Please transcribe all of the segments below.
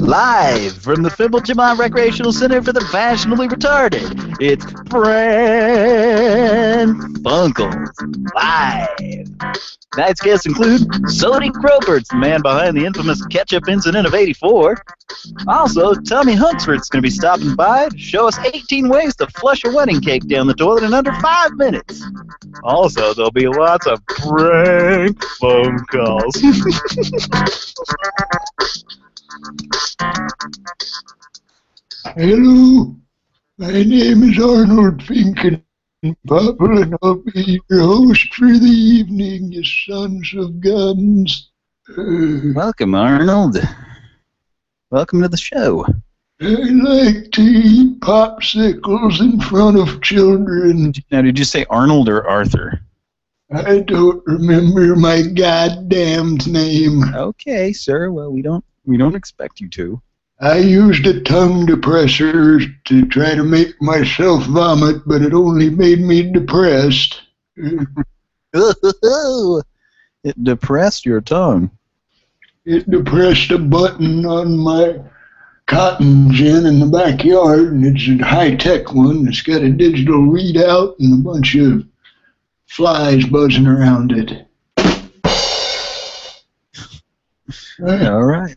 Live from the Fimble Recreational Center for the Fashionably Retarded, it's Pran Funkels Live. Tonight's guests include Sody Croberts, the man behind the infamous ketchup incident of 84. Also, Tommy Hunksford's going to be stopping by to show us 18 ways to flush a wedding cake down the toilet in under five minutes. Also, there'll be lots of prank phone calls. Hello, my name is Arnold Finken Popple, and I'll be your host for the evening, you sons of guns. Uh, Welcome, Arnold. Welcome to the show. I like to eat popsicles in front of children. Now, did you say Arnold or Arthur? I don't remember my goddamn name. Okay, sir. Well, we don't we don't expect you to. I used a tongue depressor to try to make myself vomit, but it only made me depressed. it depressed your tongue. It depressed a button on my cotton gin in the backyard, and it's a high-tech one. It's got a digital readout and a bunch of flies buzzing around it. All right.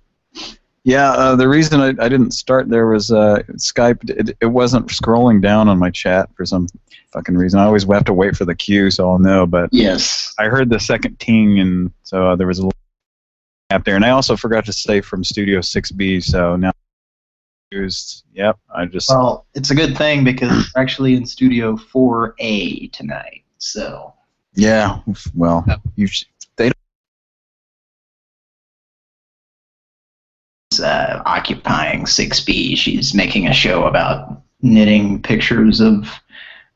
Yeah, uh, the reason I, I didn't start there was uh, Skype. It, it wasn't scrolling down on my chat for some fucking reason. I always have to wait for the cue, so I'll know. But Yes. I heard the second ting, and so uh, there was a little gap there. And I also forgot to say from Studio 6B, so now used. Yep, I just Well, it's a good thing because we're actually in Studio 4A tonight. So yeah. Well, you they uh, occupying 6B. She's making a show about knitting pictures of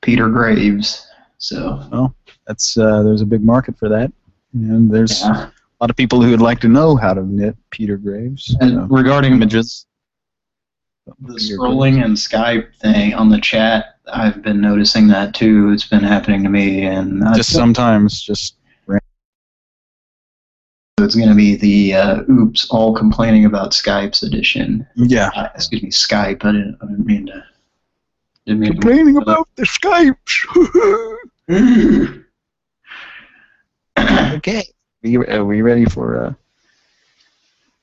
Peter Graves. So well, that's uh, there's a big market for that, and there's yeah. a lot of people who would like to know how to knit Peter Graves. And so, regarding images. the scrolling and Skype thing on the chat, I've been noticing that too. It's been happening to me, and I Just sometimes, just it's going to be the uh, "Oops, all complaining about Skype's edition." yeah. Uh, excuse me, Skype. I didn't, I didn't mean to. Didn't mean to Complaining about the Skypes. Okay. Are we ready for uh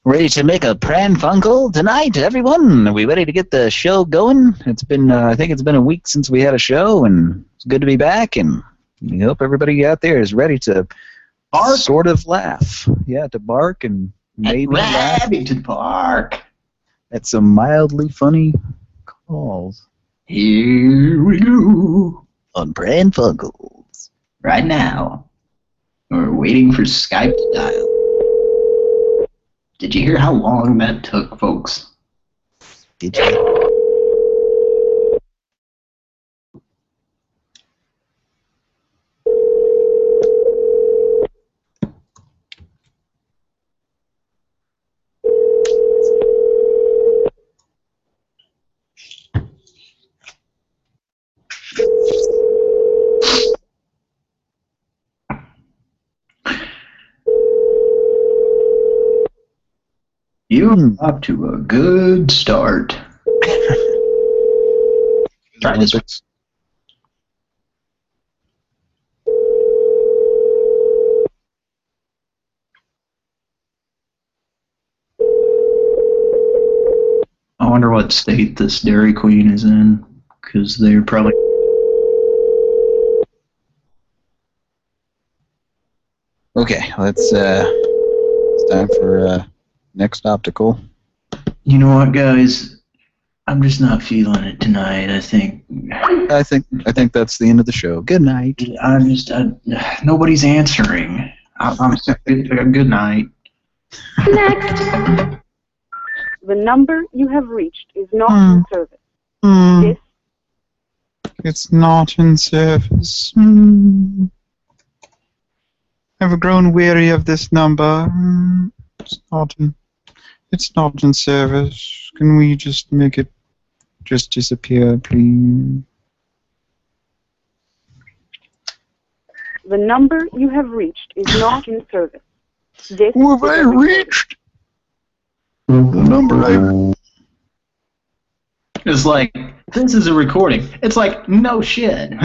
ready to make a pran funkle tonight, everyone? Are we ready to get the show going? It's been uh, I think it's been a week since we had a show and it's good to be back and we hope everybody out there is ready to Bark. sort of laugh. Yeah, to bark and maybe laugh Rabbiton Park. at some mildly funny calls Here we go. on pran funkels. Right now, we're waiting for Skype to dial. Did you hear how long that took, folks? Did you? You Hmm. up to a good start. Try this one. I wonder what state this Dairy Queen is in, because they're probably. Okay, let's uh it's time for uh next optical. You know what, guys? I'm just not feeling it tonight. I think I think I think that's the end of the show. Good night. I'm just I, nobody's answering. I, I'm good, good night. Next. The number you have reached is not Hmm. in service. Hmm. This It's not in service. Hmm. I've grown weary of this number. Hmm. It's not in. It's not in service. Can we just make it just disappear, please? the number you have reached is not in service. This Who have is I a recording. reached? number I It's like this is a recording. It's like no shit.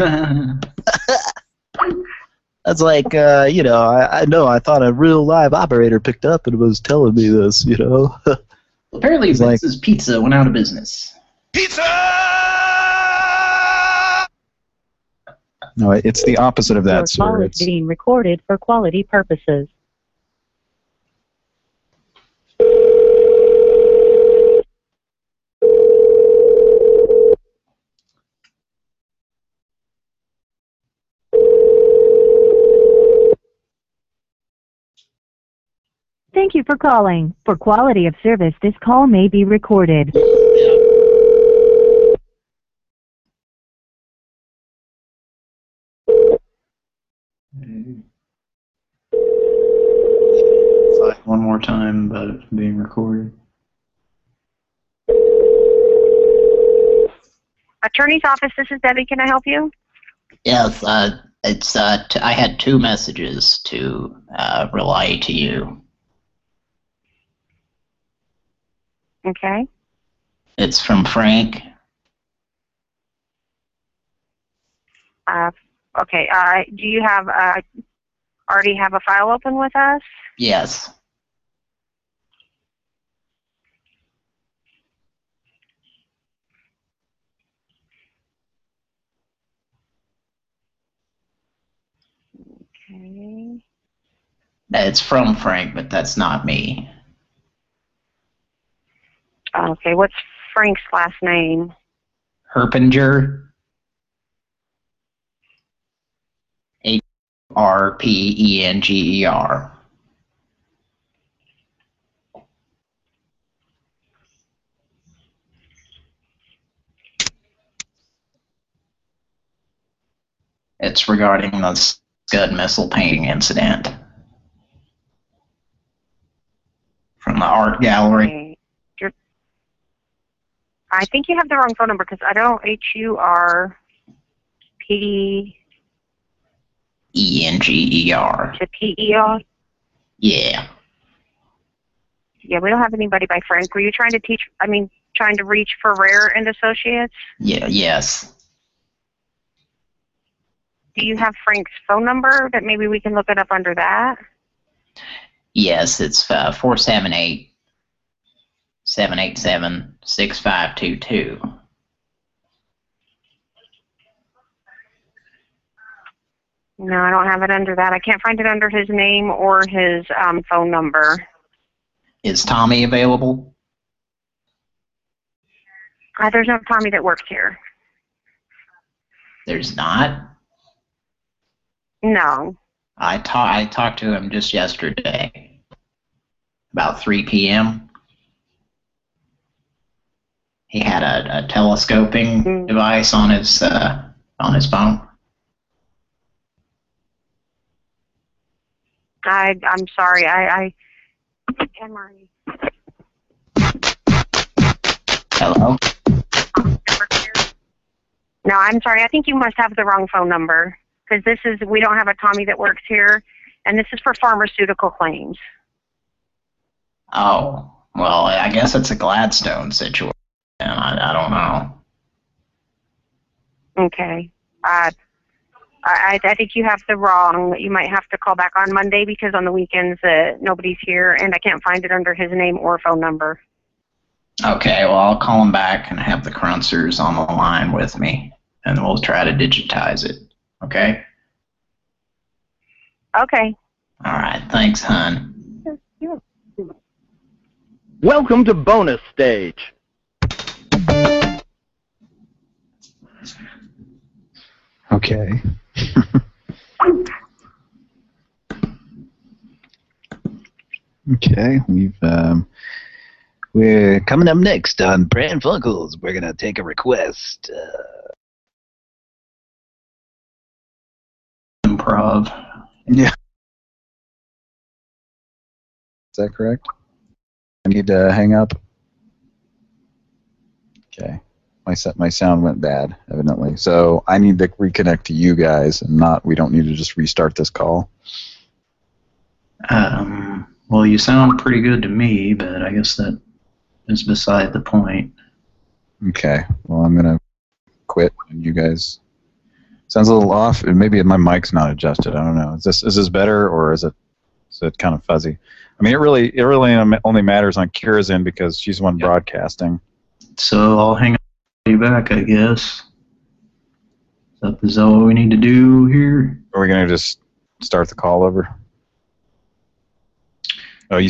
That's like, uh, you know, I, I know I thought a real live operator picked up and was telling me this, you know. Apparently, It's like- Vince's Pizza went out of business. Pizza! No, it's the opposite of Your that, call sir. is It's, being recorded for quality purposes. Thank you for calling. For quality of service, this call may be recorded. One more time about it being recorded. Attorney's office, this is Debbie. Can I help you? Yes, uh, it's uh, t- I had two messages to uh, relay to you. Okay. It's from Frank. Uh, okay. Uh, do you have uh, already have a file open with us? Yes. Okay. It's from Frank, but that's not me. Okay. What's Frank's last name? Herpinger. H R P E N G E R. It's regarding the Scud missile painting incident from the art gallery. Okay. I think you have the wrong phone number because I don't H U R P E N G E R. to P E R. Yeah. Yeah, we don't have anybody by Frank. Were you trying to teach? I mean, trying to reach for Rare and Associates? Yeah. Yes. Do you have Frank's phone number that maybe we can look it up under that? Yes. It's uh, four seven eight seven eight seven six five two two. No, I don't have it under that. I can't find it under his name or his um, phone number. Is Tommy available? Uh, there's no Tommy that works here. There's not. No. I ta- I talked to him just yesterday, about 3 p.m. He had a, a telescoping Mm. device on his uh, on his phone. I I'm sorry. I I Emery. Hello. No, I'm sorry. I think you must have the wrong phone number because this is we don't have a Tommy that works here, and this is for pharmaceutical claims. Oh well, I guess it's a Gladstone situation. I, I don't know. Okay. Uh, I I think you have the wrong. You might have to call back on Monday because on the weekends uh, nobody's here, and I can't find it under his name or phone number. Okay, well I'll call him back and have the Cruncers on the line with me, and we'll try to digitize it. Okay. Okay. All right. Thanks, hon. Welcome to bonus stage. Okay. okay, we've um, We're coming up next on Pran Funkels. We're gonna take a request. Uh, Improv. Yeah. Is that correct? I need to hang up. Okay, my set my sound went bad evidently, so I need to reconnect to you guys, and not we don't need to just restart this call. Um, well, you sound pretty good to me, but I guess that is beside the point. Okay. Well, I'm gonna quit, and you guys. Sounds a little off. Maybe my mic's not adjusted. I don't know. Is this is this better or is it is it kind of fuzzy? I mean, it really it really only matters on Kira's end because she's the one Yeah. broadcasting. So I'll hang you back, I guess. That, is that what we need to do here? Are we gonna just start the call over? Oh, you.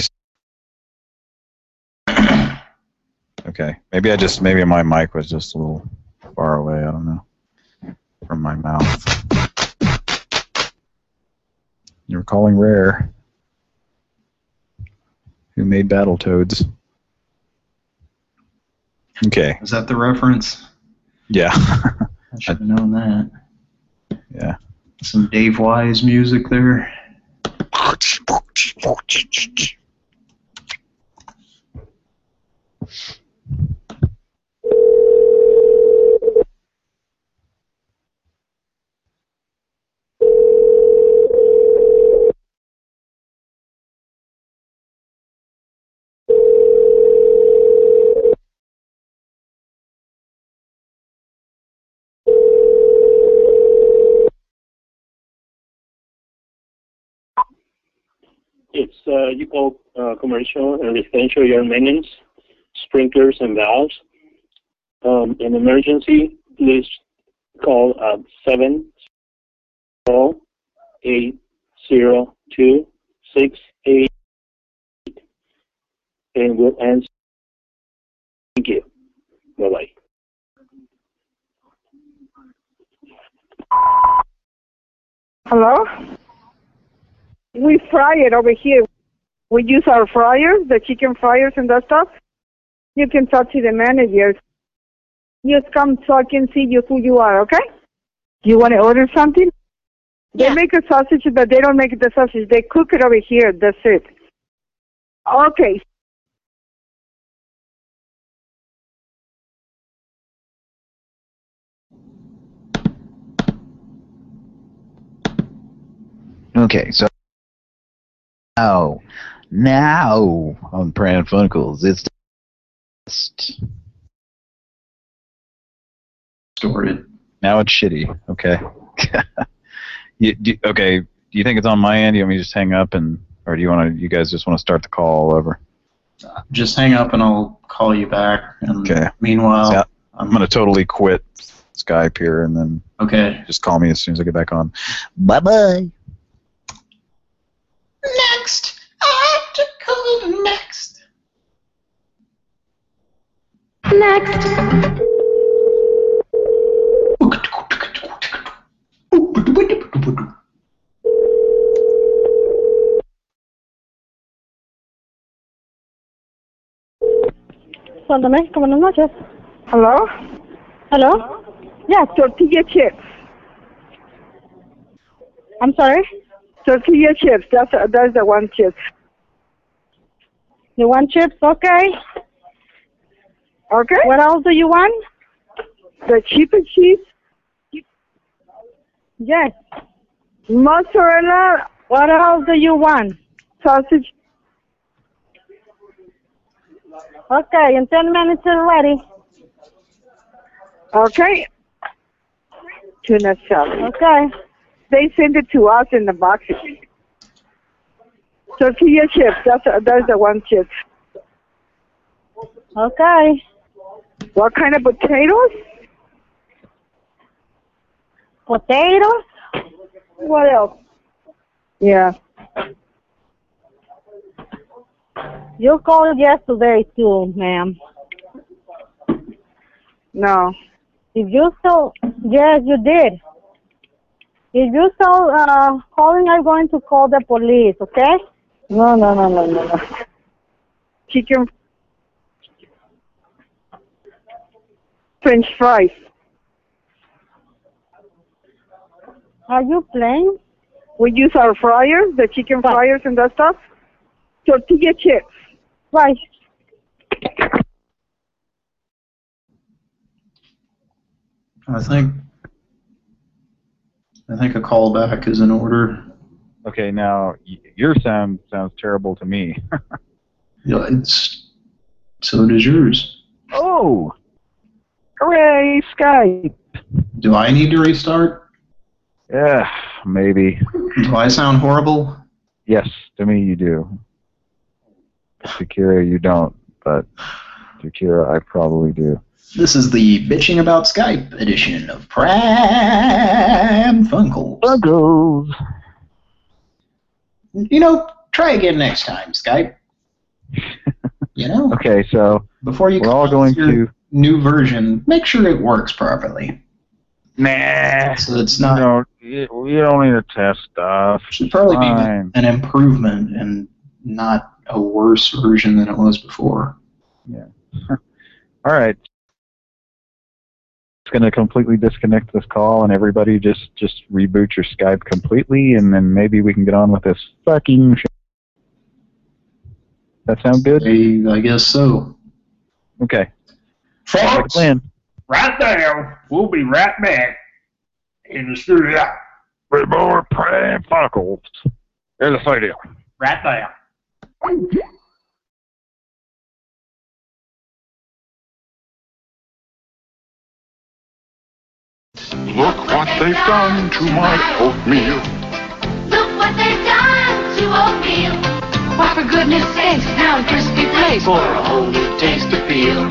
Okay. Maybe I just maybe my mic was just a little far away. I don't know from my mouth. You're calling rare. Who made Battletoads? Okay. Is that the reference? Yeah. I should have known that. yeah. Some Dave Wise music there. It's uh, you call uh, commercial and residential yard maintenance, sprinklers and valves. Um, in emergency, please call uh, seven zero eight zero two six eight, and we'll answer. Thank you. Bye bye. Hello? We fry it over here. We use our fryers, the chicken fryers and that stuff. You can talk to the managers. Just come so I can see you who you are, okay? You want to order something? They make a sausage, but they don't make the sausage. They cook it over here. That's it. Okay. Okay, so now, now on Pran Funkels, it's just Distorted. Now it's shitty. Okay. you, do, okay. Do you think it's on my end? Do you want me to just hang up and, or do you want to? You guys just want to start the call all over? Just hang up and I'll call you back. And Okay. Meanwhile, Yeah. I'm gonna um, totally quit Skype here and then okay. just call me as soon as I get back on. bye bye. Next. I have to call next. Next. Cuéntame, buenas noches. Hello? Hello? Yeah, tortilla chips. I'm sorry? Tortilla chips. That's that's the one chip. The one chips, okay. Okay. What else do you want? The and cheese. Yes. Mozzarella. What else do you want? Sausage. Okay, in 10 minutes it's ready. Okay. Tuna salad. Okay. They send it to us in the boxes. Tortilla chips. That's a, that's the one chip. Okay. What kind of potatoes? Potatoes. What else? Yeah. You called yesterday too, ma'am. No. Did you still, yes, you did. If you still uh, calling, I'm going to call the police. Okay? No, no, no, no, no, no. Chicken, French fries. Are you playing? We use our fryers, the chicken fryers and that stuff. Tortilla chips. Right. I think. I think a call back is in order. Okay. Now your sound sounds terrible to me. Yeah, it's So does yours. Oh! Hooray, Skype! Do I need to restart? Yeah, maybe. Do I sound horrible? Yes, to me you do. To Kira you don't, but to Kira I probably do. This is the bitching about Skype edition of Pram Funkle. Funkles. You know, try again next time, Skype. you know, Okay, so before you we're all going to. new version, make sure it works properly. Nah. So it's You not. don't, you, you don't need to test stuff. should probably be an improvement and not a worse version than it was before. Yeah. all right. It's going to completely disconnect this call, and everybody just just reboot your Skype completely, and then maybe we can get on with this fucking. Sh- that sound good? I, I guess so. Okay. Sounds like plan. right now, we'll be right back in the studio. With more prank fuckles. Here's the studio. Right there. Look what they've done to my oatmeal. Look what they've done to oatmeal. Why, for goodness sakes, now crispy place for a whole new taste to feel.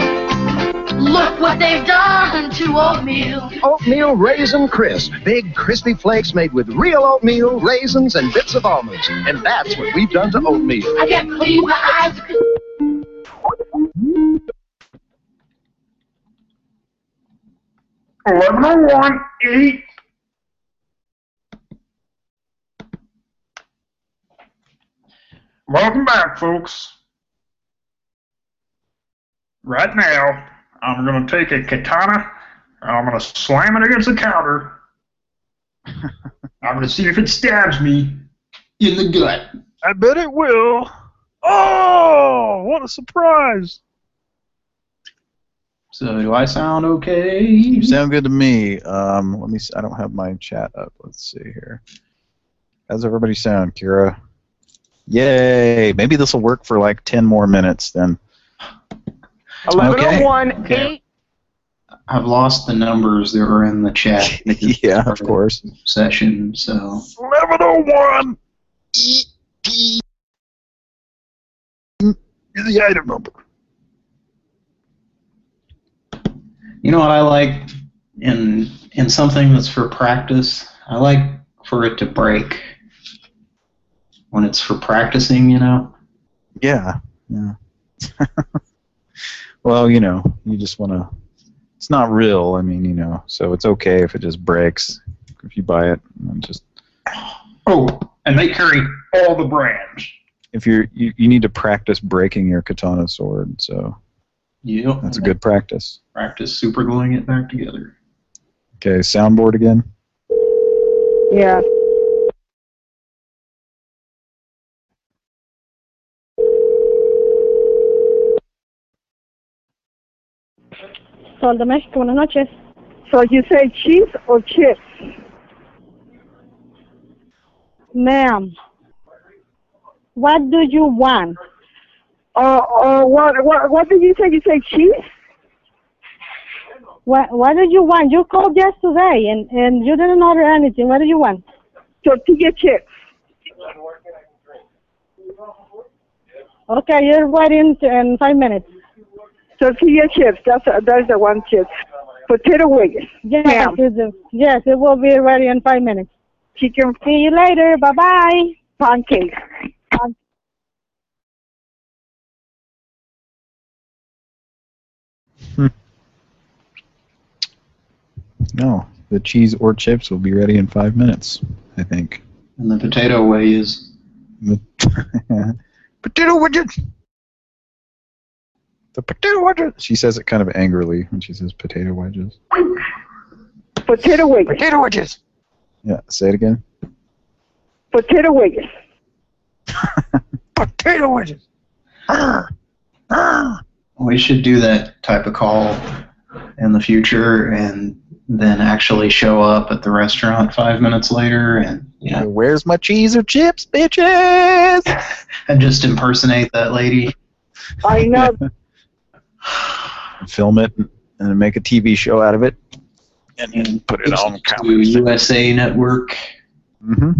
Look what they've done to oatmeal. Oatmeal Raisin Crisp. Big crispy flakes made with real oatmeal, raisins, and bits of almonds. And that's what we've done to oatmeal. I can't believe my eyes. Eleven oh one eight. Welcome back, folks. Right now, I'm gonna take a katana. and I'm gonna slam it against the counter. I'm gonna see if it stabs me in the gut. I bet it will. Oh, what a surprise! So do I sound okay? You sound good to me. Um, let me. See. I don't have my chat up. Let's see here. How's everybody sound, Kira? Yay! Maybe this will work for like ten more minutes then. Eleven Okay. oh one Okay. eight. I've lost the numbers that were in the chat. yeah, of course. Session. So Eleven oh one. Is the item number. You know what I like in in something that's for practice. I like for it to break when it's for practicing. You know. Yeah, yeah. well, you know, you just want to. It's not real. I mean, you know, so it's okay if it just breaks. If you buy it, and just Oh, and they carry all the brands. if you're you, you need to practice breaking your katana sword. So Yep. that's a good practice. practice super gluing it back together. Okay, soundboard again. Yeah. Sol de México, buenas noches. So you say cheese or chips? Ma'am, what do you want? Uh, uh, what, what, what did you say? You say cheese? What, what do you want? You called yesterday and, and you didn't order anything. What do you want? Tortilla chips. Okay, you're waiting in five minutes. Tortilla chips. That's that's the one chip. Potato wedges. Yes, Ma'am. it is. yes, it will be ready in five minutes. Chicken See you later. Bye bye. pancakes. No, the cheese or chips will be ready in five minutes. I think. And the potato way is potato wedges. The potato wedges. She says it kind of angrily when she says potato wedges. Potato wedges. Potato wedges. Yeah, say it again. Potato wedges. Potato wedges. we should do that type of call in the future and then actually show up at the restaurant five minutes later and you know Where's my cheese or chips, bitches? and just impersonate that lady. I know. film it and make a TV show out of it, and then put it on to. USA Network. mm-hmm.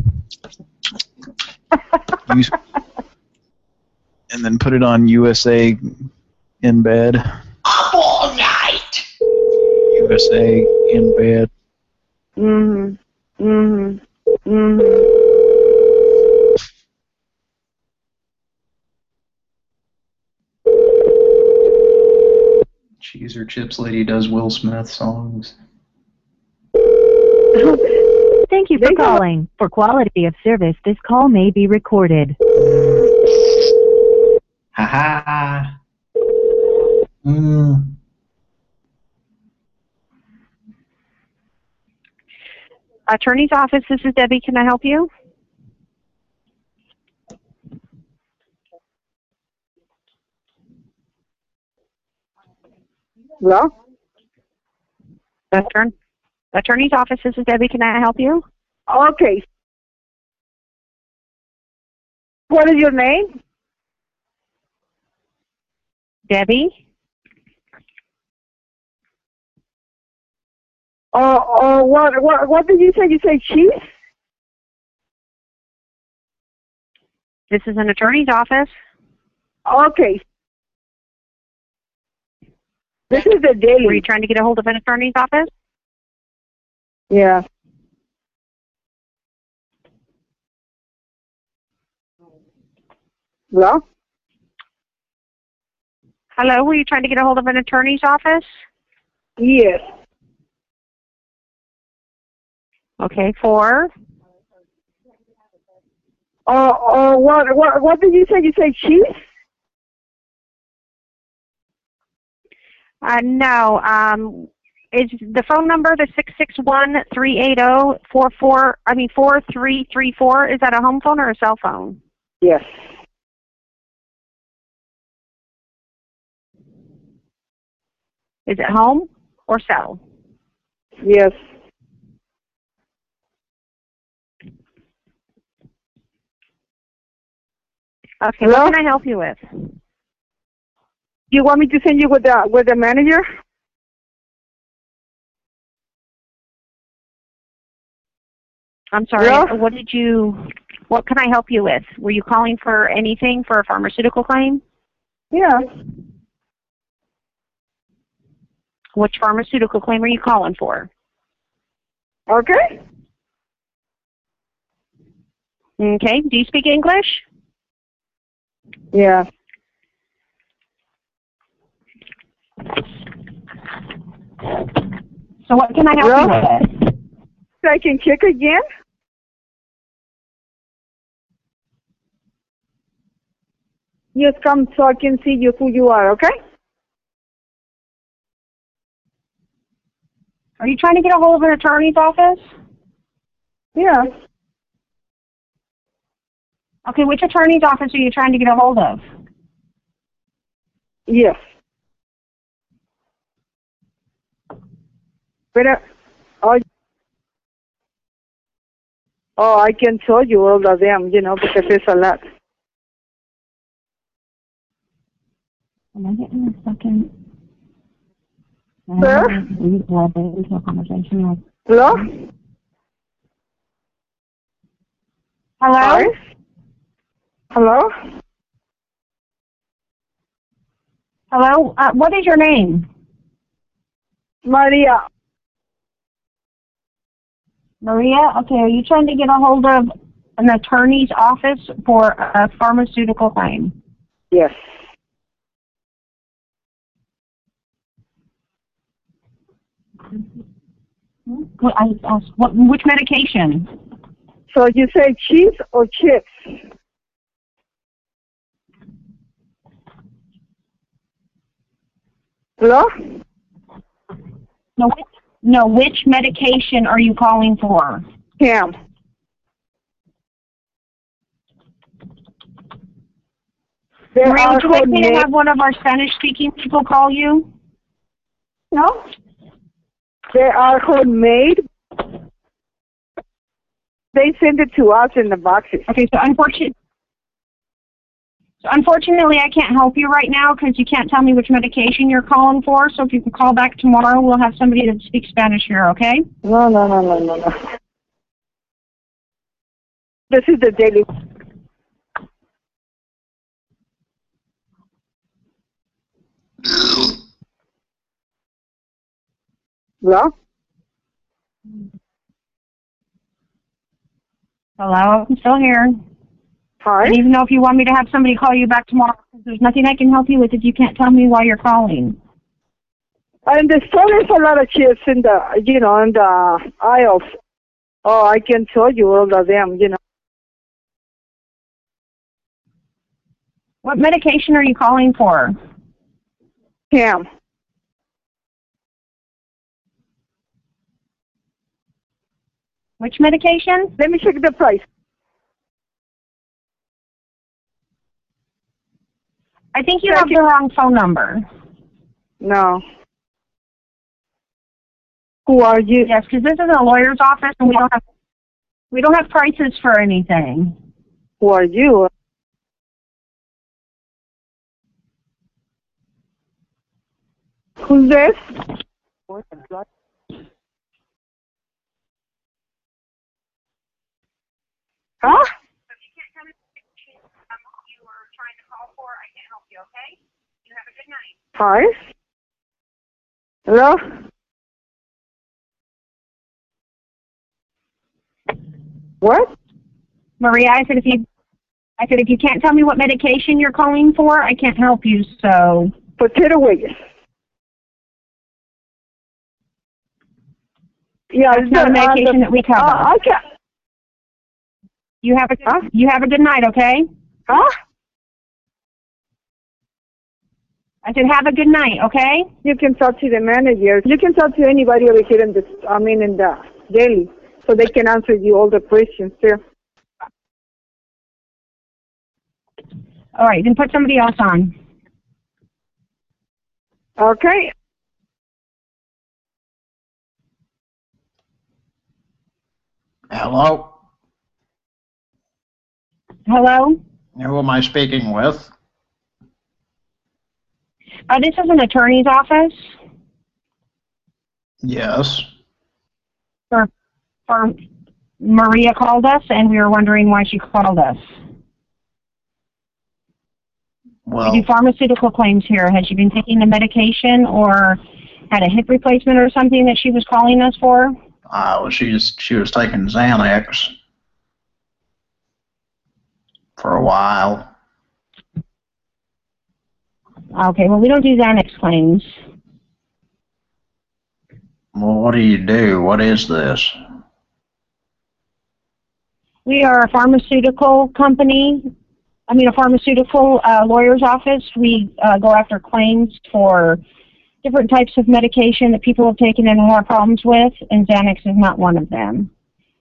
and then put it on USA in bed. Up all night. USA in bed. Mhm. Mhm. Mhm. Cheese or Chips Lady does Will Smith songs. Thank you for calling. For quality of service, this call may be recorded. Ha ha. Mm. Attorney's office, this is Debbie. Can I help you? Hello? Attorney, attorney's office, this is Debbie. Can I help you? Okay. What is your name? Debbie? Oh, oh, what, what, what did you say? You say chief? This is an attorney's office. Okay. This is the daily. Were you trying to get a hold of an attorney's office? Yeah. Hello? Hello, were you trying to get a hold of an attorney's office? Yes. Okay, for? Oh, oh, what, what, what did you say? You say cheese? Uh, no. Um, is the phone number the six six one three eight zero four four? I mean four three three four. Is that a home phone or a cell phone? Yes. Is it home or cell? Yes. Okay. Hello? What can I help you with? Do you want me to send you with the with the manager? I'm sorry. Hello? What did you? What can I help you with? Were you calling for anything for a pharmaceutical claim? Yeah. Which pharmaceutical claim are you calling for? Okay. Okay. Do you speak English? Yeah. So what can I help Hello? you with? So I can check again? Yes, come so I can see you who you are, okay? Are you trying to get a hold of an attorney's office? Yeah. Okay, which attorney's office are you trying to get a hold of? Yes. But, uh, oh, oh, I can tell you all of them, you know, because there's a lot. Am I getting a second? Sir? Conversation with. Hello? Hello? Hi? Hello? Hello? Uh, what is your name? Maria. Maria? Okay, are you trying to get a hold of an attorney's office for a pharmaceutical claim? Yes. I asked, what, which medication? So you say cheese or chips? Hello? No, which, no, which medication are you calling for? Cam. There Maria, are would you me to have one of our Spanish-speaking people call you? No. They are homemade. They send it to us in the boxes. Okay, so unfortunately, So unfortunately, I can't help you right now because you can't tell me which medication you're calling for. So if you can call back tomorrow, we'll have somebody that speaks Spanish here, okay? No, no, no, no, no, no. This is the daily. Hello? Hello, I'm still here. Hi. I don't even know if you want me to have somebody call you back tomorrow. 'cause There's nothing I can help you with if you can't tell me why you're calling. And there's a lot of kids in the, you know, in the aisles. Oh, I can tell you all of them, you know. What medication are you calling for? Cam. Which medication? Let me check the price. I think you have the wrong phone number. No. Who are you? Yes, because this is a lawyer's office and we don't have we don't have prices for anything. Who are you? Who's this? Huh? Hi. Hello? What? Maria, I said if you I said if you can't tell me what medication you're calling for, I can't help you, so Potato wedges. Yeah, it's not a medication that we cover. Uh, I can you have a you have a good night, okay? Huh? I said have a good night, okay? You can talk to the manager. You can talk to anybody over here in the, I mean, in the daily, so they can answer you all the questions too. All right, then put somebody else on. Okay. Hello? Hello? Who am I speaking with? Uh, this is an attorney's office Yes. for for Maria called us and we were wondering why she called us. Well, We do pharmaceutical claims here. Has she been taking the medication or had a hip replacement or something that she was calling us for? uh, well, she just she was taking Xanax for a while. Okay, well we don't do Xanax claims. Well, what do you do? What is this? We are a pharmaceutical company. I mean, a pharmaceutical uh, lawyer's office. We uh, go after claims for different types of medication that people have taken and have problems with, and Xanax is not one of them.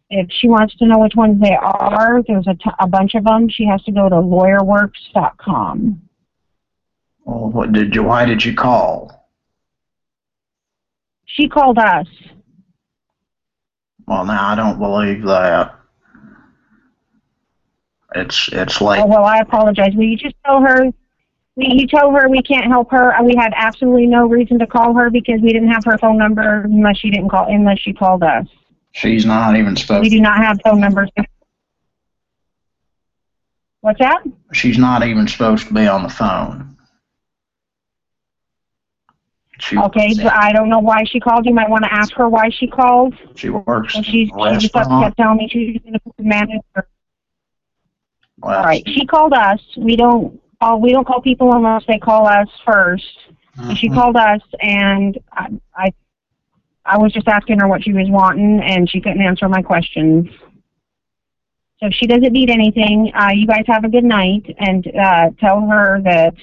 If she wants to know which ones they are, there's a, t- a bunch of them. She has to go to lawyerworks.com. Well, what did you? Why did you call? She called us. Well, now I don't believe that. It's it's like Oh, well, I apologize. Will you just tell her? We, you tell her we can't help her. Uh, We had absolutely no reason to call her because we didn't have her phone number unless she didn't call, unless she called us. she's not even supposed We do not have phone numbers. What's that? She's not even supposed to be on the phone. She Okay, but I don't know why she called. You might want to ask her why she called. she works And she's she just kept telling me she's going to the manager. Well, All right, she called us. We don't call. We don't call people unless they call us first. And she Mhm. called us, and I, I, I was just asking her what she was wanting, and she couldn't answer my questions. So if she doesn't need anything, uh, you guys have a good night, and uh, tell her that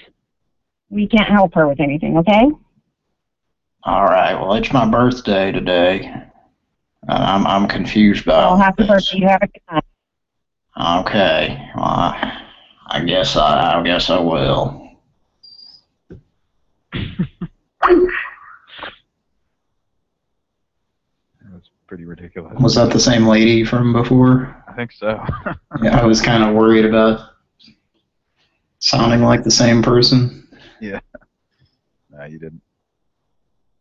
we can't help her with anything. Okay? All right. Well, it's my birthday today. Uh, I'm I'm confused by Well, all happy this. birthday. You have a good night. Okay. Well, I, I guess I I guess I will. Pretty ridiculous. Was that the same lady from before? I think so. Yeah, I was kind of worried about Sounding like the same person. Yeah. No, you didn't.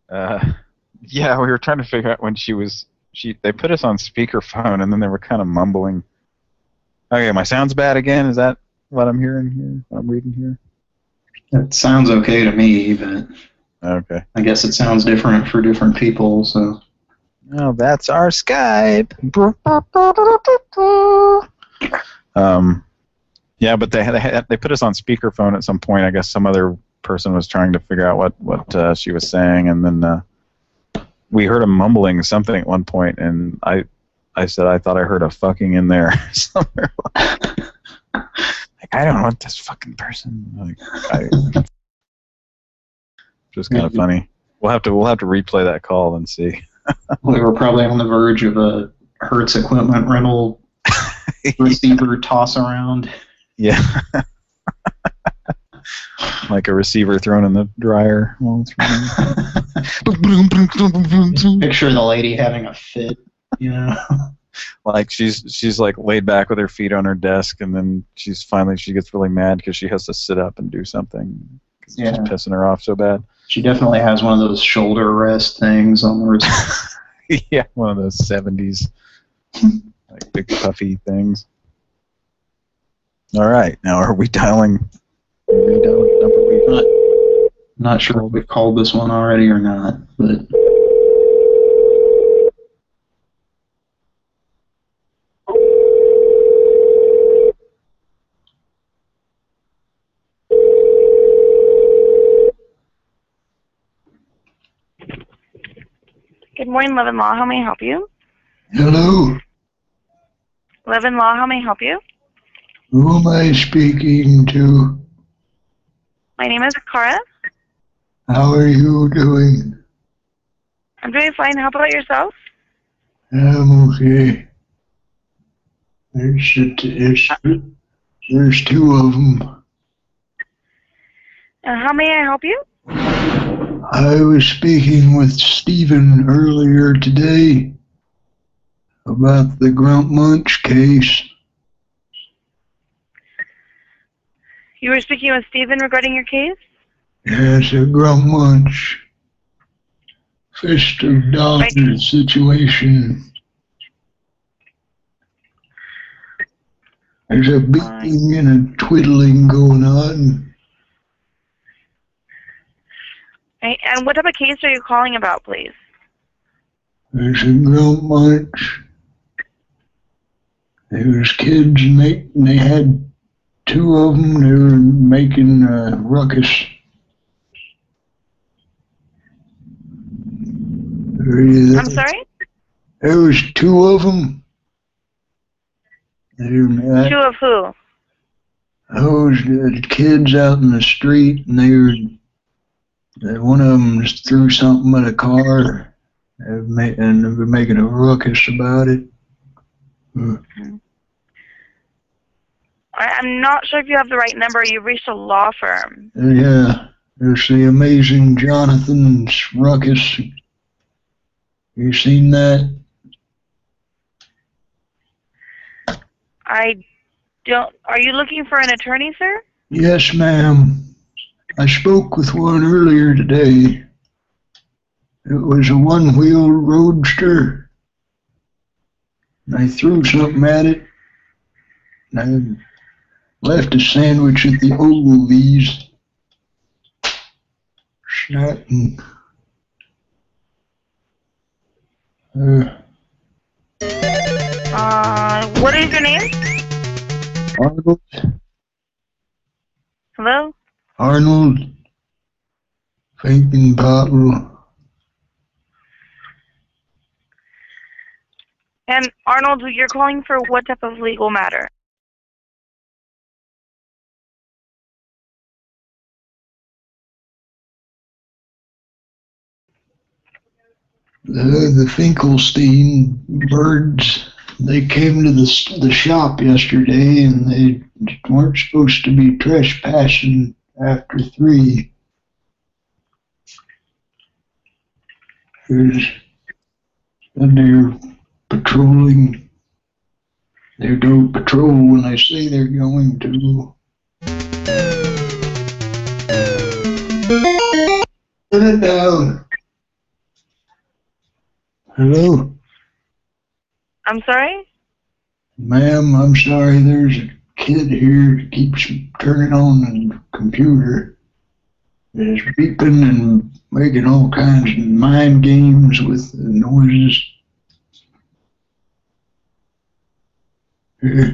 Uh, yeah, we were trying to figure out when she was. She they put us on speakerphone and then they were kind of mumbling. Okay, my sound's bad again. Is that what I'm hearing here? What I'm reading here? It sounds okay to me, but Okay. I guess it sounds different for different people. So Oh, that's our Skype. Um, yeah, but they had, they had they put us on speakerphone at some point. I guess some other person was trying to figure out what what uh, she was saying, and then uh, we heard a mumbling something at one point, and I I said I thought I heard a fucking in there somewhere. like I don't want this fucking person. Like I, just kind of funny. We'll have to we'll have to replay that call and see. we were probably on the verge of a Hertz equipment rental receiver toss around. Yeah. Like a receiver thrown in the dryer while it's running. Picture the lady having a fit, you know. like she's she's like laid back with her feet on her desk, and then she's finally she gets really mad because she has to sit up and do something. 'cause Yeah. It's pissing her off so bad. She definitely has one of those shoulder rest things on the wrist. yeah, one of those seventies like big puffy things. All right, now are we dialing? Are we dialing the number we not, not sure if we've called this one already or not, but Good morning, Love and Law. How may I help you? Hello, Love and Law, how may I help you? who am I speaking to? My name is Cara. How are you doing? I'm doing fine. How about yourself? I'm okay. There's, it's, there's two of them. And uh, how may I help you? I was speaking with Stephen earlier today about the Grump Munch case. You were speaking with Stephen regarding your case? Yes, a Grump Munch. Fist of dollars situation. There's a beating and a twiddling going on. Right. And what type of case are you calling about, please? There's a Grump Munch. There was kids and they, and they had two of them. They were making a ruckus. Are I'm sorry? There was two of them. Two of who? those uh, kids out in the street, and they were. uh, One of them just threw something at a car, and they were making a ruckus about it. Mm. I'm not sure if you have the right number. You've reached a law firm. Uh, Yeah, there's the amazing Jonathan's ruckus. You seen that? I don't. Are you looking for an attorney, sir? Yes, ma'am. I spoke with one earlier today. It was a one-wheel roadster. I threw something at it. And I left a sandwich at the Ogilvy's. Snatting. Uh, Uh, what is your name? Arnold. Hello? Arnold. Finken bottle. And Arnold, you're calling for what type of legal matter? The, the Finkelstein birds, they came to the, the shop yesterday and they weren't supposed to be trespassing after three. There's, and they're patrolling. They don't patrol when they say they're going to. Put it down. Hello? I'm sorry? Ma'am, I'm sorry, there's a kid here that keeps turning on the computer. It's beeping and making all kinds of mind games with the noises. Uh,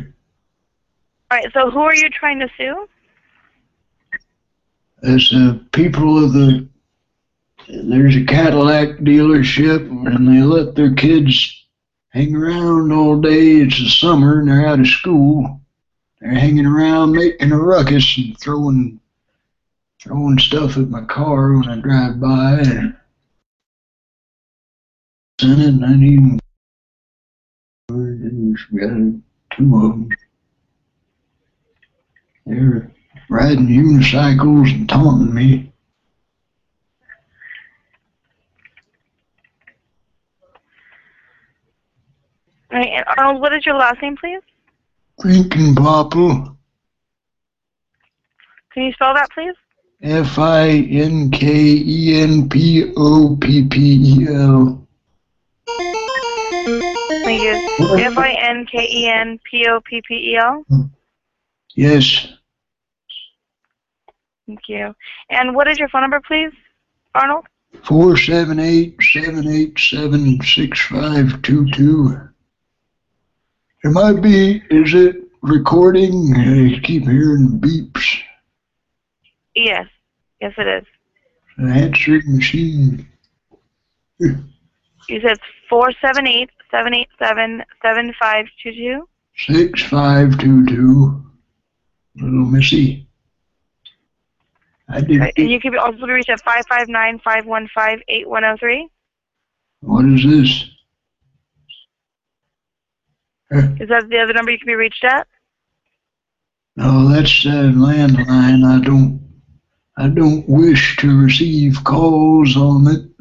Alright, so who are you trying to sue? As the people of the, there's a Cadillac dealership and they let their kids hang around all day. It's the summer and they're out of school. They're hanging around making a ruckus and throwing, throwing stuff at my car when I drive by. And and I need, got two of them. They're riding unicycles and taunting me. Alright, and Arnold, what is your last name, please? Drinking Can you spell that, please? F I N K E N P O P P E L. Thank you. F I N K E N P O P P E L. Yes, Thank you. And what is your phone number, please, Arnold? four seven eight seven eight seven six five two two. It might be. Is it recording? I keep hearing beeps. Yes. Yes, it is. An answering machine. You said four seven eight seven eight seven seven five two two. Six five two two. Little Missy. I did. And you can also be reached at five five nine five one five eight one zero three. What is this? Is that the other number you can be reached at? No, that's a landline. I don't. I don't wish to receive calls on it.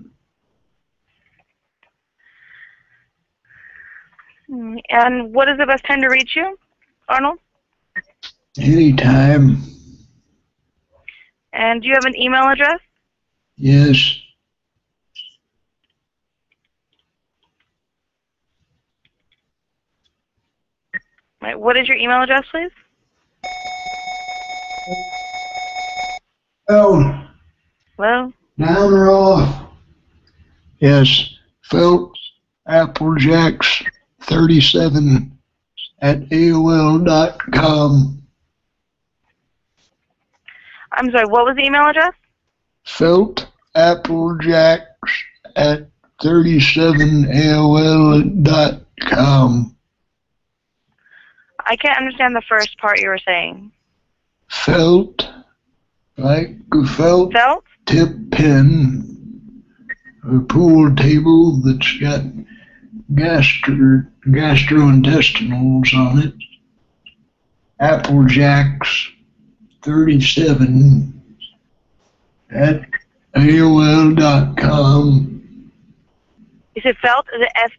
And what is the best time to reach you, Arnold? Anytime. And do you have an email address? Yes. Right, What is your email address, please? Oh, Hello? down or off? Yes. Felt Applejacks 37 at AOL dot com. I'm sorry, what was the email address? Felt Applejacks at 37 AOL dot com. I can't understand the first part you were saying. Felt like a felt Felt? tip pen, a pool table that's got gastro gastrointestinals on it. Apple Jacks, 37 at AOL dot com. You said felt? Is it F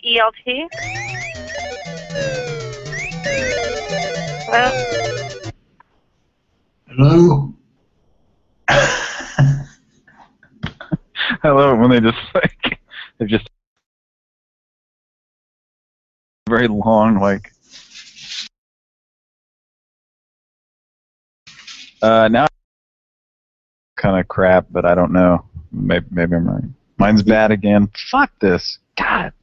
L T? Hello? Hello? Hello, when they just like they've just very long like uh now kind of crap, but I don't know. Maybe maybe I'm right. Mine's bad again. Fuck this. God.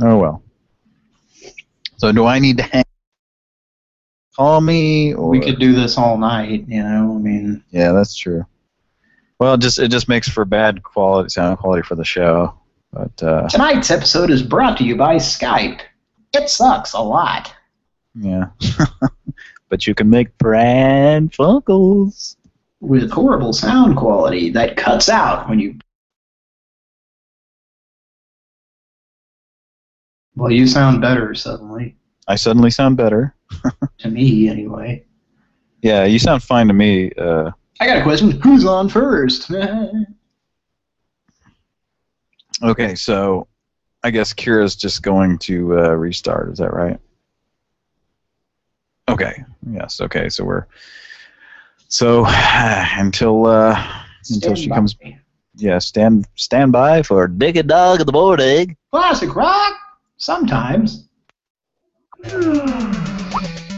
Oh well. So do I need to hang call me or We could do this all night, you know. I mean, Yeah, that's true. Well, it just it just makes for bad quality sound quality for the show. But uh, tonight's episode is brought to you by Skype. It sucks a lot. yeah, but you can make pran funkels. with horrible sound quality that cuts out when you. Well, you sound better suddenly. I suddenly sound better. to me, anyway. Yeah, you sound fine to me. Uh, I got a question. Who's on first? okay, so I guess Kira's just going to uh, restart. Is that right? Okay. Yes. Okay. So we're So until uh, until Stand she comes, yeah, stand stand by for Dick and Dog in the morning. Classic rock. Sometimes.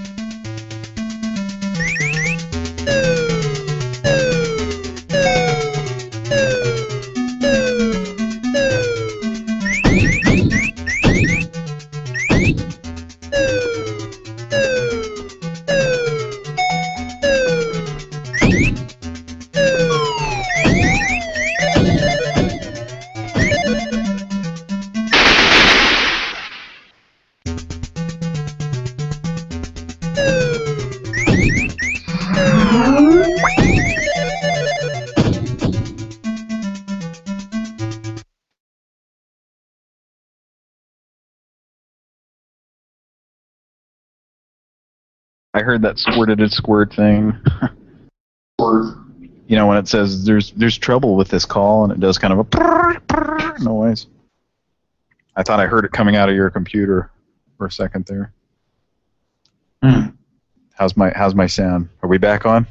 I heard that squirted a squirt thing. Squirt. You know when it says there's there's trouble with this call and it does kind of a prrr, prrr noise. I thought I heard it coming out of your computer for a second there. Hmm. How's my how's my sound? Are we back on?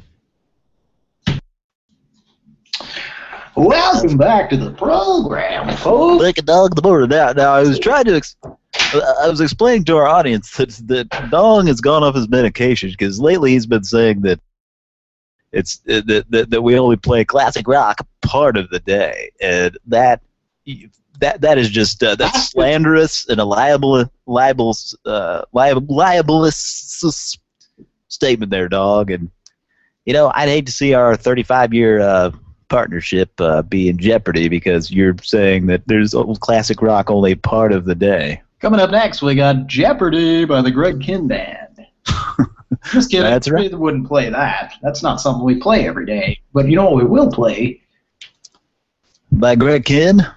Welcome back to the program, folks. Dick and Dog in the morning. Now, now I was trying to. Ex- I was explaining to our audience that that Dong has gone off his medication because lately he's been saying that it's that, that that we only play classic rock part of the day, and that that that is just uh, that's slanderous and a liable libel uh, liable libelous statement there, dog. And you know, I'd hate to see our 35 year uh, partnership uh, be in jeopardy because you're saying that there's old classic rock only part of the day. Coming up next, we got Jeopardy by the Greg Kihn Band. Just kidding. That's right. We wouldn't play that. That's not something we play every day. But you know what we will play? By Greg Kihn?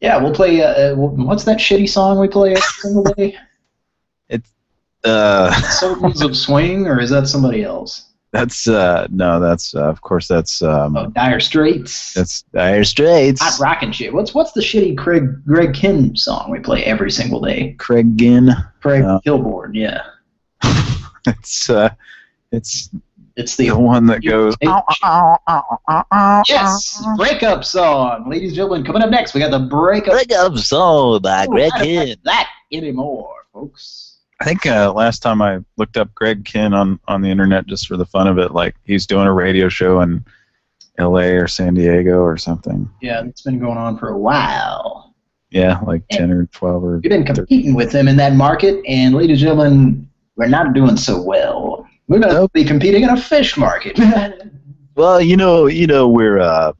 Yeah, we'll play. Uh, uh, what's that shitty song we play every single day? it's. Uh, Sultans of Swing, or is that somebody else? That's uh no, that's uh, of course that's um Oh, Dire Straits. that's Dire Straits. Hot rockin' shit. What's what's the shitty Craig Greg Kihn song we play every single day? Craig Ginn. Craig Uh, Kilborn, yeah. It's uh it's It's the the one that goes Yes, breakup song, ladies and gentlemen. Coming up next, we got the breakup. Breakup song by Greg Kihn. That anymore, folks. I think uh, last time I looked up Greg Kihn on, on the internet just for the fun of it, like he's doing a radio show in L.A. or San Diego or something. Yeah, it's been going on for a while. Yeah, like ten or twelve or. We've been competing with them in that market, and ladies and gentlemen, we're not doing so well. We're going to be competing in a fish market. Well, you know, you know, we're uh,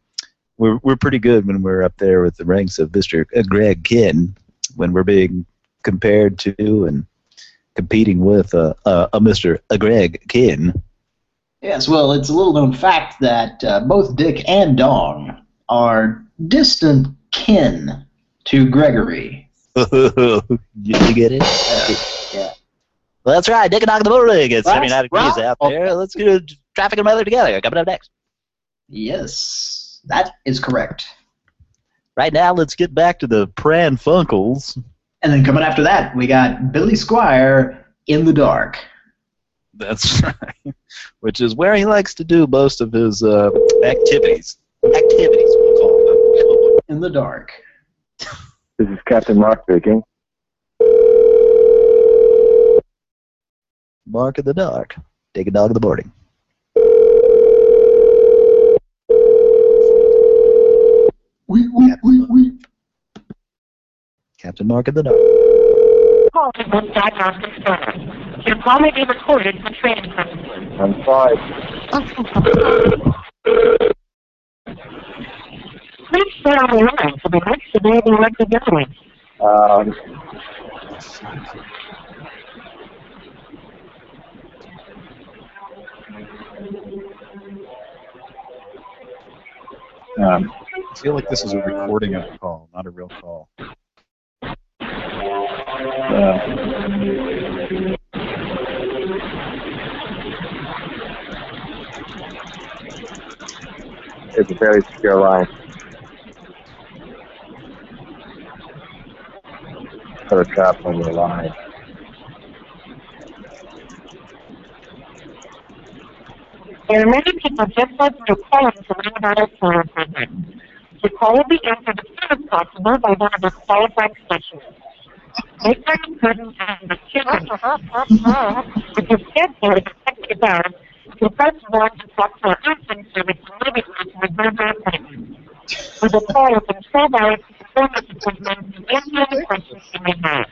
we're we're pretty good when we're up there with the ranks of Mr. Greg Kihn when we're being compared to and competing with uh, uh, a Mr. Greg Kihn. yes, well, it's a little known fact that uh, both Dick and Dong are distant kin to Gregory. you, you get it? yeah. Well, that's right. Dick and Dong the morning. It's Right, 79 degrees right. out there. Let's get traffic and weather together. Coming up next. Yes, that is correct. Right now, let's get back to the Pran Funkels. And then coming after that, we got Billy Squier in the dark. That's right. Which is where he likes to do most of his uh, activities. Activities, we'll call them. In the dark. This is Captain Mark speaking. Mark in the dark. Take a dog in the morning. We, we, we, we. Captain Mark in the dark. Call to one diagnostic center. Your call may be recorded for training purposes. I'm fine. Please stay on the line for the next available representative. Um, Um, I feel like this is a recording of a call, not a real call. It's a very secure line. Put a trap on your line. There are many people just like you calling to learn about our care equipment. Your call will be answered as soon as possible by one of our qualified specialists. Make sure you couldn't have the children. If your schedule is affected about, you press 1 to talk to service immediately to reserve your appointment. We will call within 12 hours to perform this appointment and answer any questions you may have.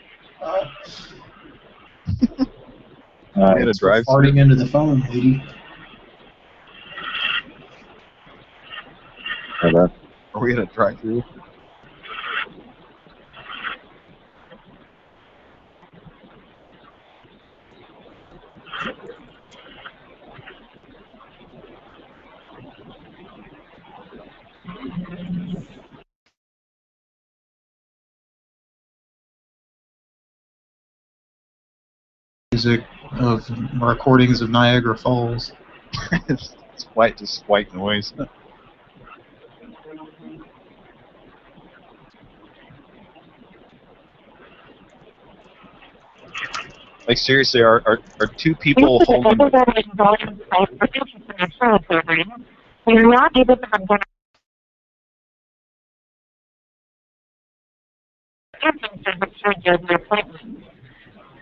Uh, had a drive-thru. farting into the phone, lady. Hello. Are we at a drive-through? Music of recordings of Niagara Falls. it's, it's white, just white noise. Like seriously, are are, are two people Due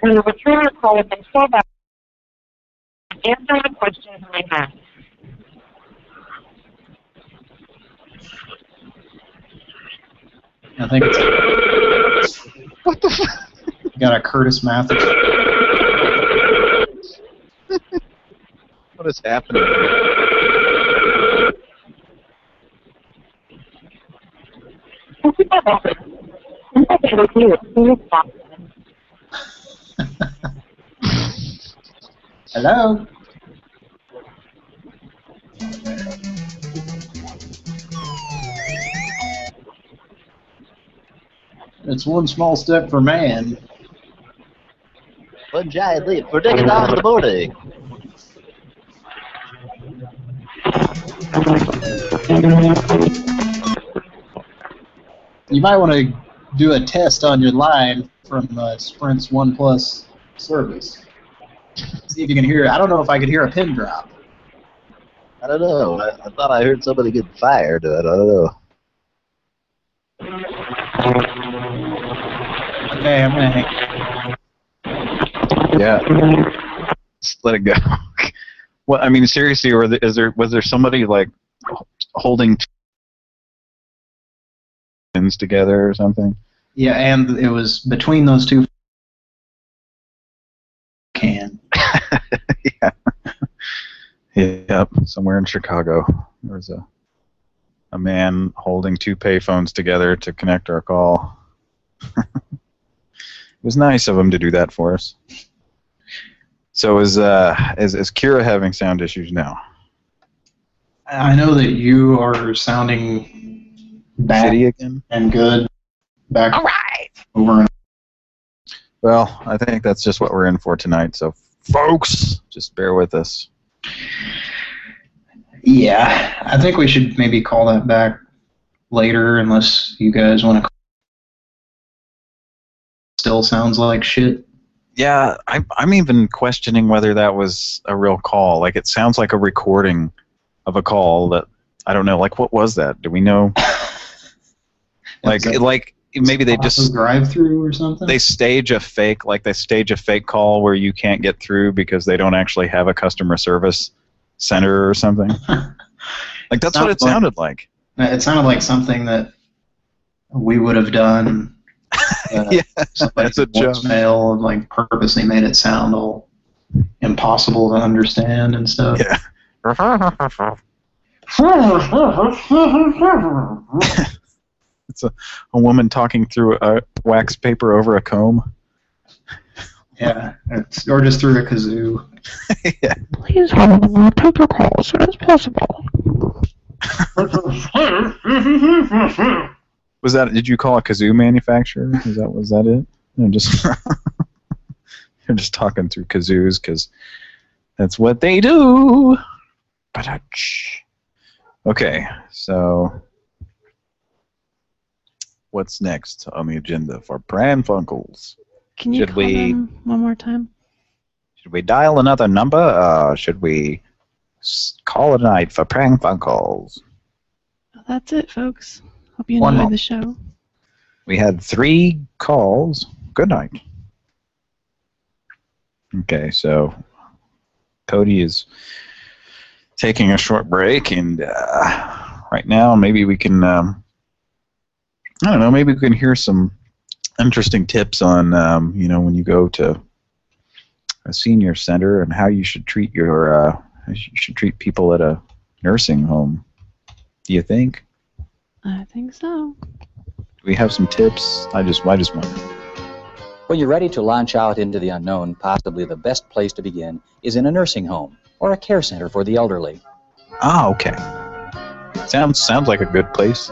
to the holding? overwhelming volume of participants in our trial program, we are not able to identify answering service to reserve your appointment. We will return your call within 12 hours to answer any questions you may have. I think it's. What the? F- You got a Curtis Matthews. what is happening? Hello. It's one small step for man. One giant leap for digging off the morning. You might want to do a test on your line from uh, Sprint's One Plus service. See if you can hear. I don't know if I could hear a pin drop. I don't know. I, I thought I heard somebody get fired. I don't know. Okay, I'm gonna hang. Yeah. Just let it go. well, I mean, seriously, or is there was there somebody like holding pins together or something? Yeah, and it was between those two. Can. yeah. Yep. Somewhere in Chicago, there was a a man holding two payphones together to connect our call. it was nice of him to do that for us. So is uh is is Kira having sound issues now? I know that you are sounding Shitty again? and good. Back All right. over and Well, I think that's just what we're in for tonight. So, folks, just bear with us. Yeah, I think we should maybe call that back later, unless you guys want to. Still sounds like shit. Yeah, I'm I'm even questioning whether that was a real call. Like it sounds like a recording of a call that I don't know. Like what was that? Do we know? like that- like maybe they just drive through or something. they stage a fake like they stage a fake call where you can't get through because they don't actually have a customer service center or something. like that's what it like- sounded like. It sounded like something that we would have done. Uh, yeah, somebody's that's a joke. voicemail and like purposely made it sound all impossible to understand and stuff. Yeah. It's a, a woman talking through a wax paper over a comb. Yeah, it's, or just through a kazoo. Please hold. We'll take your call as soon as possible. Was that? Did you call a kazoo manufacturer? Is that was that it? No, just you're just talking through kazoos because that's what they do. Ba-da-ch. Okay, so what's next on the agenda for Pran Funkels? Can you Should call we them one more time? should we dial another number? Uh, should we s- call it a night for prank phone calls. That's it, folks. Hope you enjoyed the show. We had three calls. Good night. Okay, so Cody is taking a short break, and uh, right now maybe we can, um, I don't know, maybe we can hear some interesting tips on, um, you know, when you go to a senior center and how you should treat your, uh, you should treat people at a nursing home. Do you think? I think so. Do we have some tips? I just, I just wonder. When you're ready to launch out into the unknown, possibly the best place to begin is in a nursing home or a care center for the elderly. Ah, okay. Sounds sounds like a good place.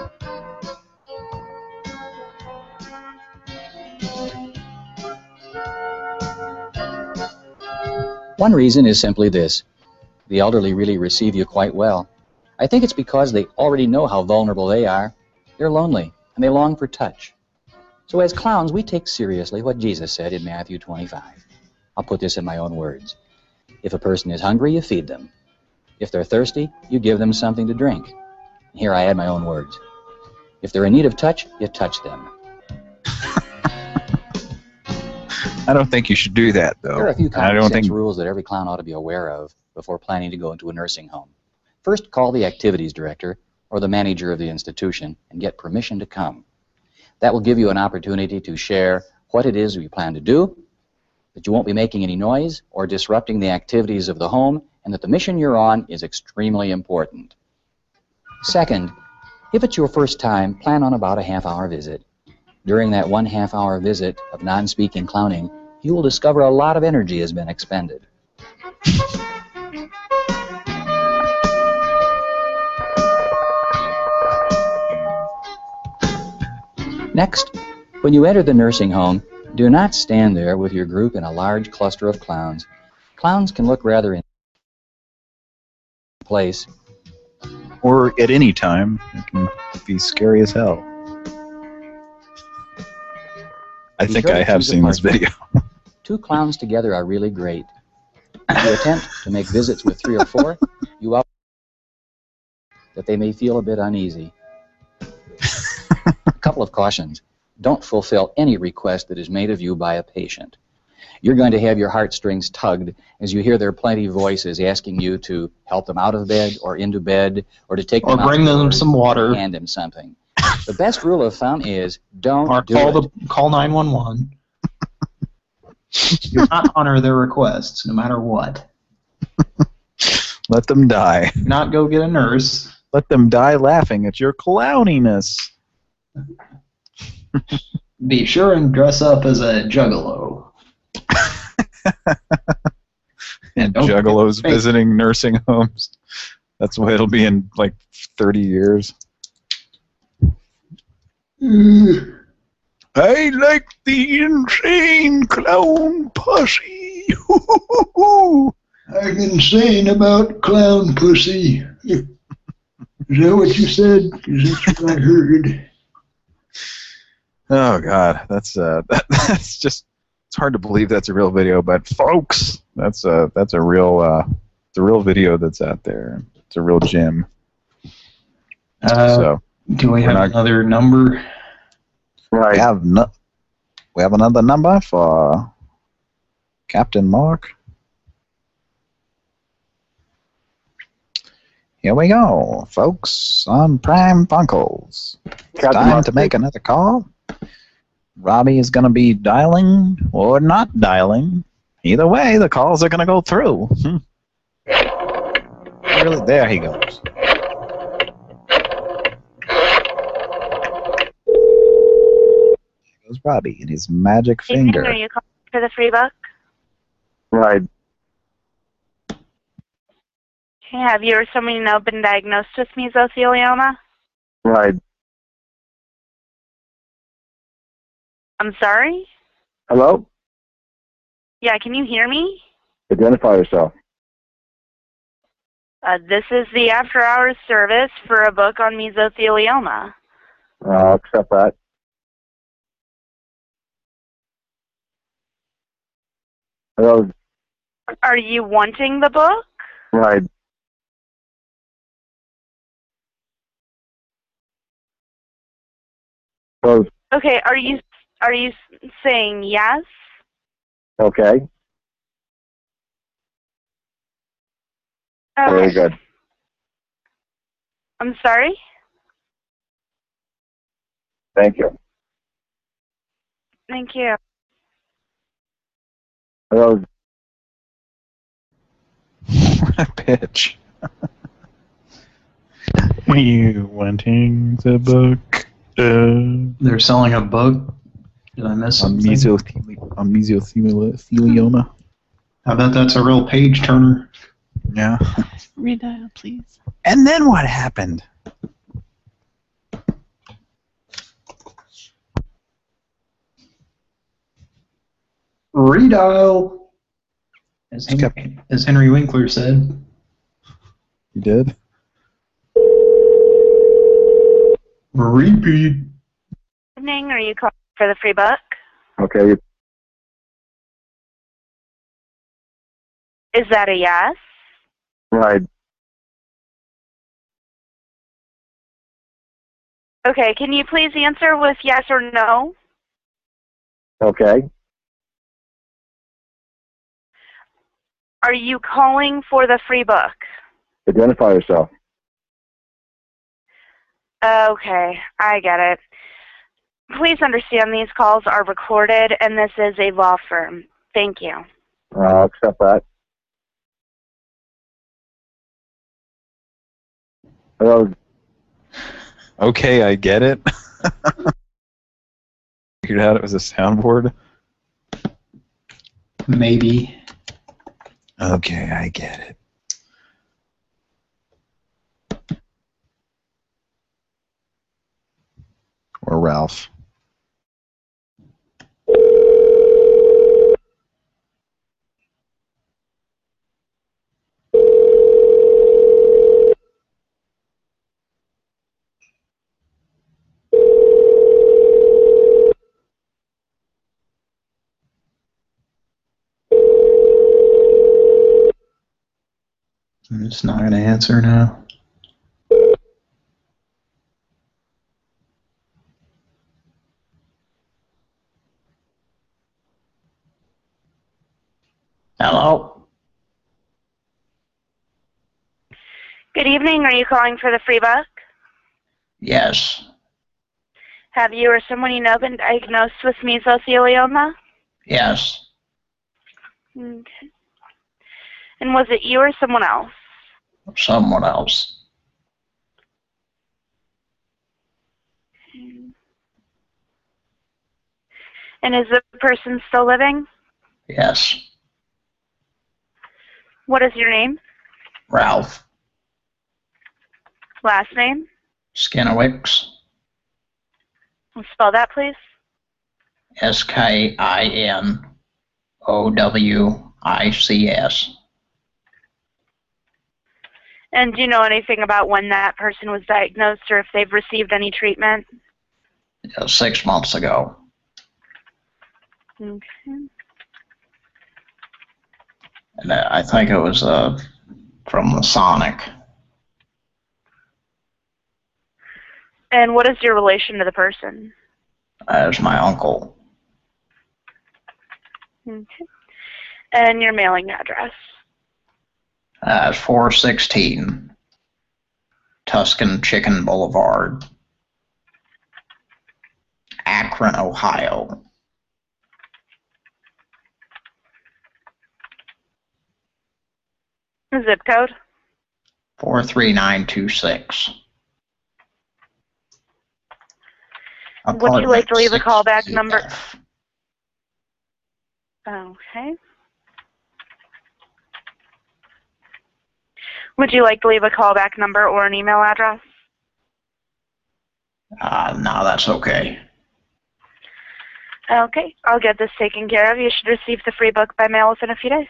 One reason is simply this the elderly really receive you quite well. I think it's because they already know how vulnerable they are. They're lonely, and they long for touch. So, as clowns, we take seriously what Jesus said in Matthew 25. I'll put this in my own words. If a person is hungry, you feed them. If they're thirsty, you give them something to drink. Here I add my own words. If they're in need of touch, you touch them. I don't think you should do that though. There are a few common don't sense think rules that every clown ought to be aware of before planning to go into a nursing home. First, call the activities director or the manager of the institution and get permission to come. That will give you an opportunity to share what it is you plan to do, that you won't be making any noise or disrupting the activities of the home, and that the mission you're on is extremely important. Second, if it's your first time, plan on about a half hour visit. During that one half hour visit of non speaking clowning, you will discover a lot of energy has been expended. Next, when you enter the nursing home, do not stand there with your group in a large cluster of clowns. Clowns can look rather in place. or at any time it can be scary as hell. I think sure I have seen this video. Two clowns together are really great. If you attempt to make visits with three or four, you up that they may feel a bit uneasy. a couple of cautions. Don't fulfill any request that is made of you by a patient. You're going to have your heartstrings tugged as you hear their plenty of voices asking you to help them out of bed or into bed or to take Or them out bring them some water. and hand them something. The best rule of thumb is don't Or do call it. the call 911. Do not honor their requests, no matter what. Let them die. Do not go get a nurse. Let them die laughing at your clowniness. Be sure and dress up as a juggalo. And don't juggalos visiting nursing homes. That's what it'll be in like 30 years. I like the insane clown posse. I'm insane about clown pussy. Is that what you said? 'Cause that's what I heard. Oh God, that's uh, that, that's just it's hard to believe that's a real video, but folks, that's a that's a real uh, it's a real video that's out there. It's a real gem. Uh, so Do we have not- another number? We have no, we have another number for Captain Mark. Here we go, folks, on Pran Funkels. Captain time Mark to make another call. Robbie is going to be dialing or not dialing. Either way, the calls are going to go through. Hmm. Really, there he goes. There goes Robbie and his magic Are finger. you calling for the free book? Right. Okay, have you or someone you know been diagnosed with mesothelioma? Right. I'm sorry? Hello? Yeah, can you hear me? Identify yourself. Uh, this is the after hours service for a book on mesothelioma. I'll accept that. Are you wanting the book? right. Okay, are you are you saying yes? okay. Very good. I'm sorry. Thank you. Thank you. Hello. what a bitch. you wanting the book? Uh, They're selling a bug. Did I miss a something? mesotheli- a mesothelioma. I bet that's a real page turner. Yeah. Redial, please. And then what happened? Redial. As Henry, as Henry Winkler said. You did? Repeat. Evening, are you calling for the free book? Okay. Is that a yes? Right. Okay, can you please answer with yes or no? Okay. Are you calling for the free book? Identify yourself. Okay, I get it. Please understand these calls are recorded and this is a law firm. Thank you. I'll accept that. Hello. Okay, I get it. Figured out it was a soundboard. Maybe. Okay, I get it. Or Ralph. I'm just not going to answer now. Hello. Good evening, are you calling for the free book? Yes. Have you or someone you know been diagnosed with mesothelioma? Yes. Okay. And was it you or someone else? Someone else. And is the person still living? Yes. What is your name? Ralph. Last name? Skinowicz. Spell that, please. S K I N O W I C S. And do you know anything about when that person was diagnosed or if they've received any treatment? Uh, Six months ago. Okay. And I think it was uh, from the Sonic. And what is your relation to the person? As my uncle. Okay. And your mailing address? Uh, 416 Tuscan Chicken Boulevard, Akron, Ohio. Zip code? 43926. Would you like to leave a callback number? Okay. Would you like to leave a callback number or an email address? Uh, no, that's okay. Okay, I'll get this taken care of. You should receive the free book by mail within a few days.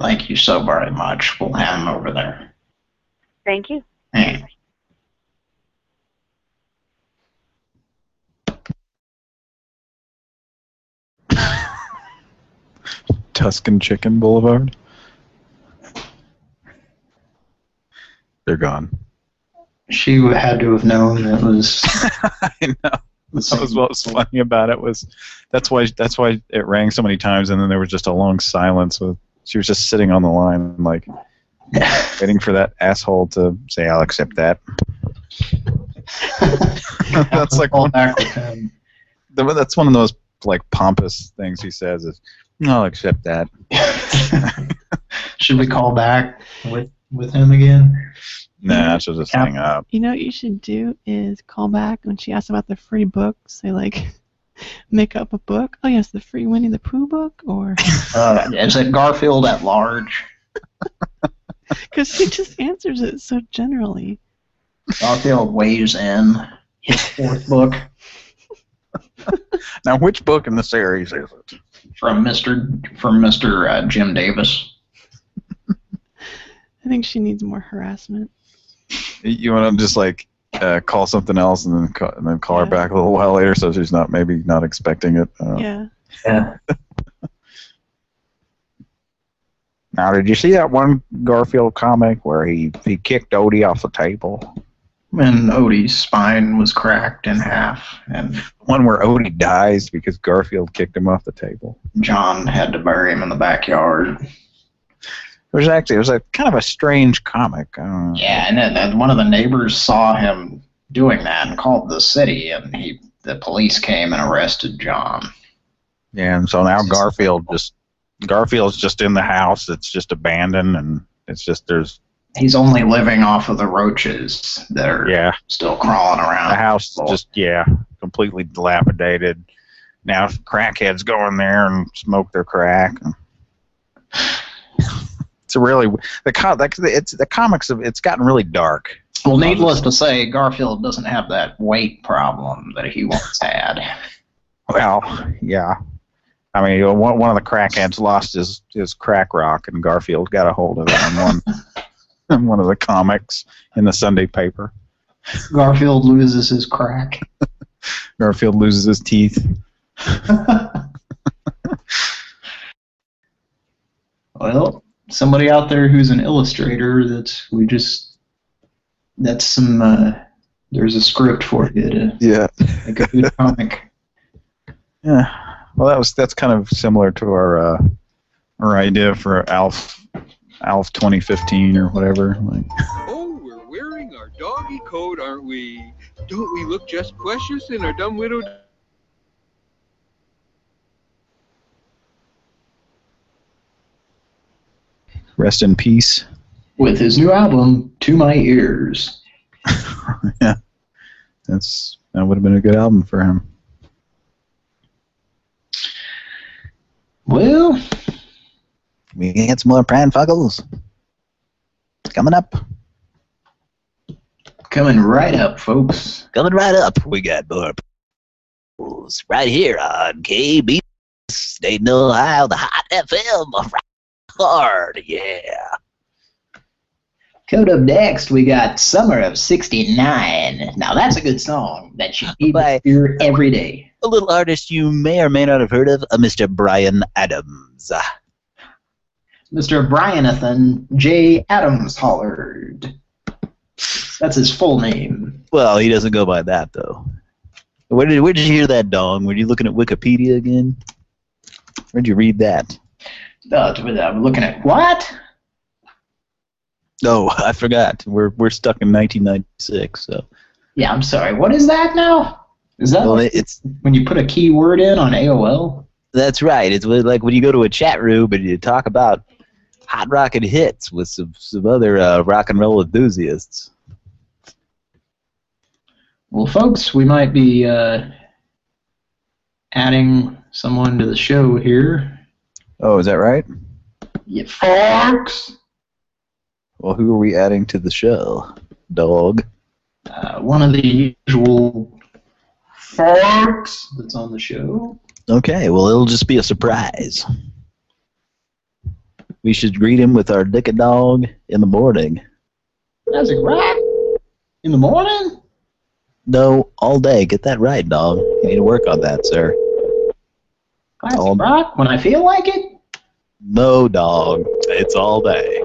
Thank you so very much. We'll have him over there. Thank you. Eh. Tuscan Chicken Boulevard. They're gone. She had to have known it was. I know. That was what was funny about it was that's why that's why it rang so many times and then there was just a long silence with she was just sitting on the line like waiting for that asshole to say I'll accept that. that's like one, the- that's one of those like pompous things he says is I'll accept that. Should we call back with with him again? Nah, she'll just hang up. You know what you should do is call back when she asks about the free books. Say like, make up a book. Oh yes, the free Winnie the Pooh book, or Uh, is it Garfield at large? because she just answers it so generally. Garfield weighs in his fourth book Now, which book in the series is it? from Mr. from Mr. Uh, Jim Davis. I think she needs more harassment. You want to just like uh, call something else and then call, and then call her back a little while later so she's not maybe not expecting it. Uh, Yeah. Yeah. Now, did you see that one Garfield comic where he he kicked Odie off the table? And Odie's spine was cracked in half, and One where Odie dies because Garfield kicked him off the table. John had to bury him in the backyard. It was actually it was a kind of a strange comic. Know. Yeah, and then one of the neighbors saw him doing that and called the city, and he the police came and arrested John. Yeah, and so now Garfield just Garfield's just in the house. It's just abandoned, and it's just there's He's only living off of the roaches that are yeah still crawling around. the house is just yeah completely dilapidated. Now crackheads go in there and smoke their crack. It's really the com the, it's the comics of it's gotten really dark. Well, needless to say, Garfield doesn't have that weight problem that he once had. Well, yeah. I mean, one one of the crackheads lost his his crack rock, and Garfield got a hold of it in one in one of the comics in the Sunday paper. Garfield loses his crack. Garfield loses his teeth. Well, somebody out there who's an illustrator that we just that's some uh, there's a script for you to Yeah. make a good comic. Yeah. Well, that was that's kind of similar to our uh, our idea for Alf Alf 2015 or whatever. Like, Oh, we're wearing our doggy coat, aren't we? Don't we look just precious in our dumb widow? Rest in peace. With his new album, To My Ears. yeah. That's that would have been a good album for him. Well, We can get some more Pran Funkels. Coming up. Coming right up, folks. Coming right up. We got more right here on KB State of Ohio, the hot FM. Hard, yeah. Coming up next, we got Summer of 69. Now, that's a good song that you to hear every day. A little artist you may or may not have heard of, uh, Mr. Bryan Adams. Mr. Brianathan J. Adams Hollard. That's his full name. Well, he doesn't go by that though. Where did where did you hear that dong? Were you looking at Wikipedia again? Where'd you read that? Uh, I'm looking at what? Oh, I forgot. We're we're stuck in 1996. So Yeah, I'm sorry. What is that now? Is that Well, like it's when you put a keyword in on AOL? that's right. It's like when you go to a chat room and you talk about hot rock and hits with some some other uh, rock and roll enthusiasts. Well, folks, we might be uh, adding someone to the show here. Oh, is that right? Yeah, folks. Well, who are we adding to the show? Dog. Uh, one of the usual folks that's on the show. Okay, well it'll just be a surprise. We should greet him with our dick a dog in the morning. That's it, right? In the morning? No, all day. Get that right, dog. You need to work on that, sir. Classic All- rock when I feel like it. No, dog. It's all day.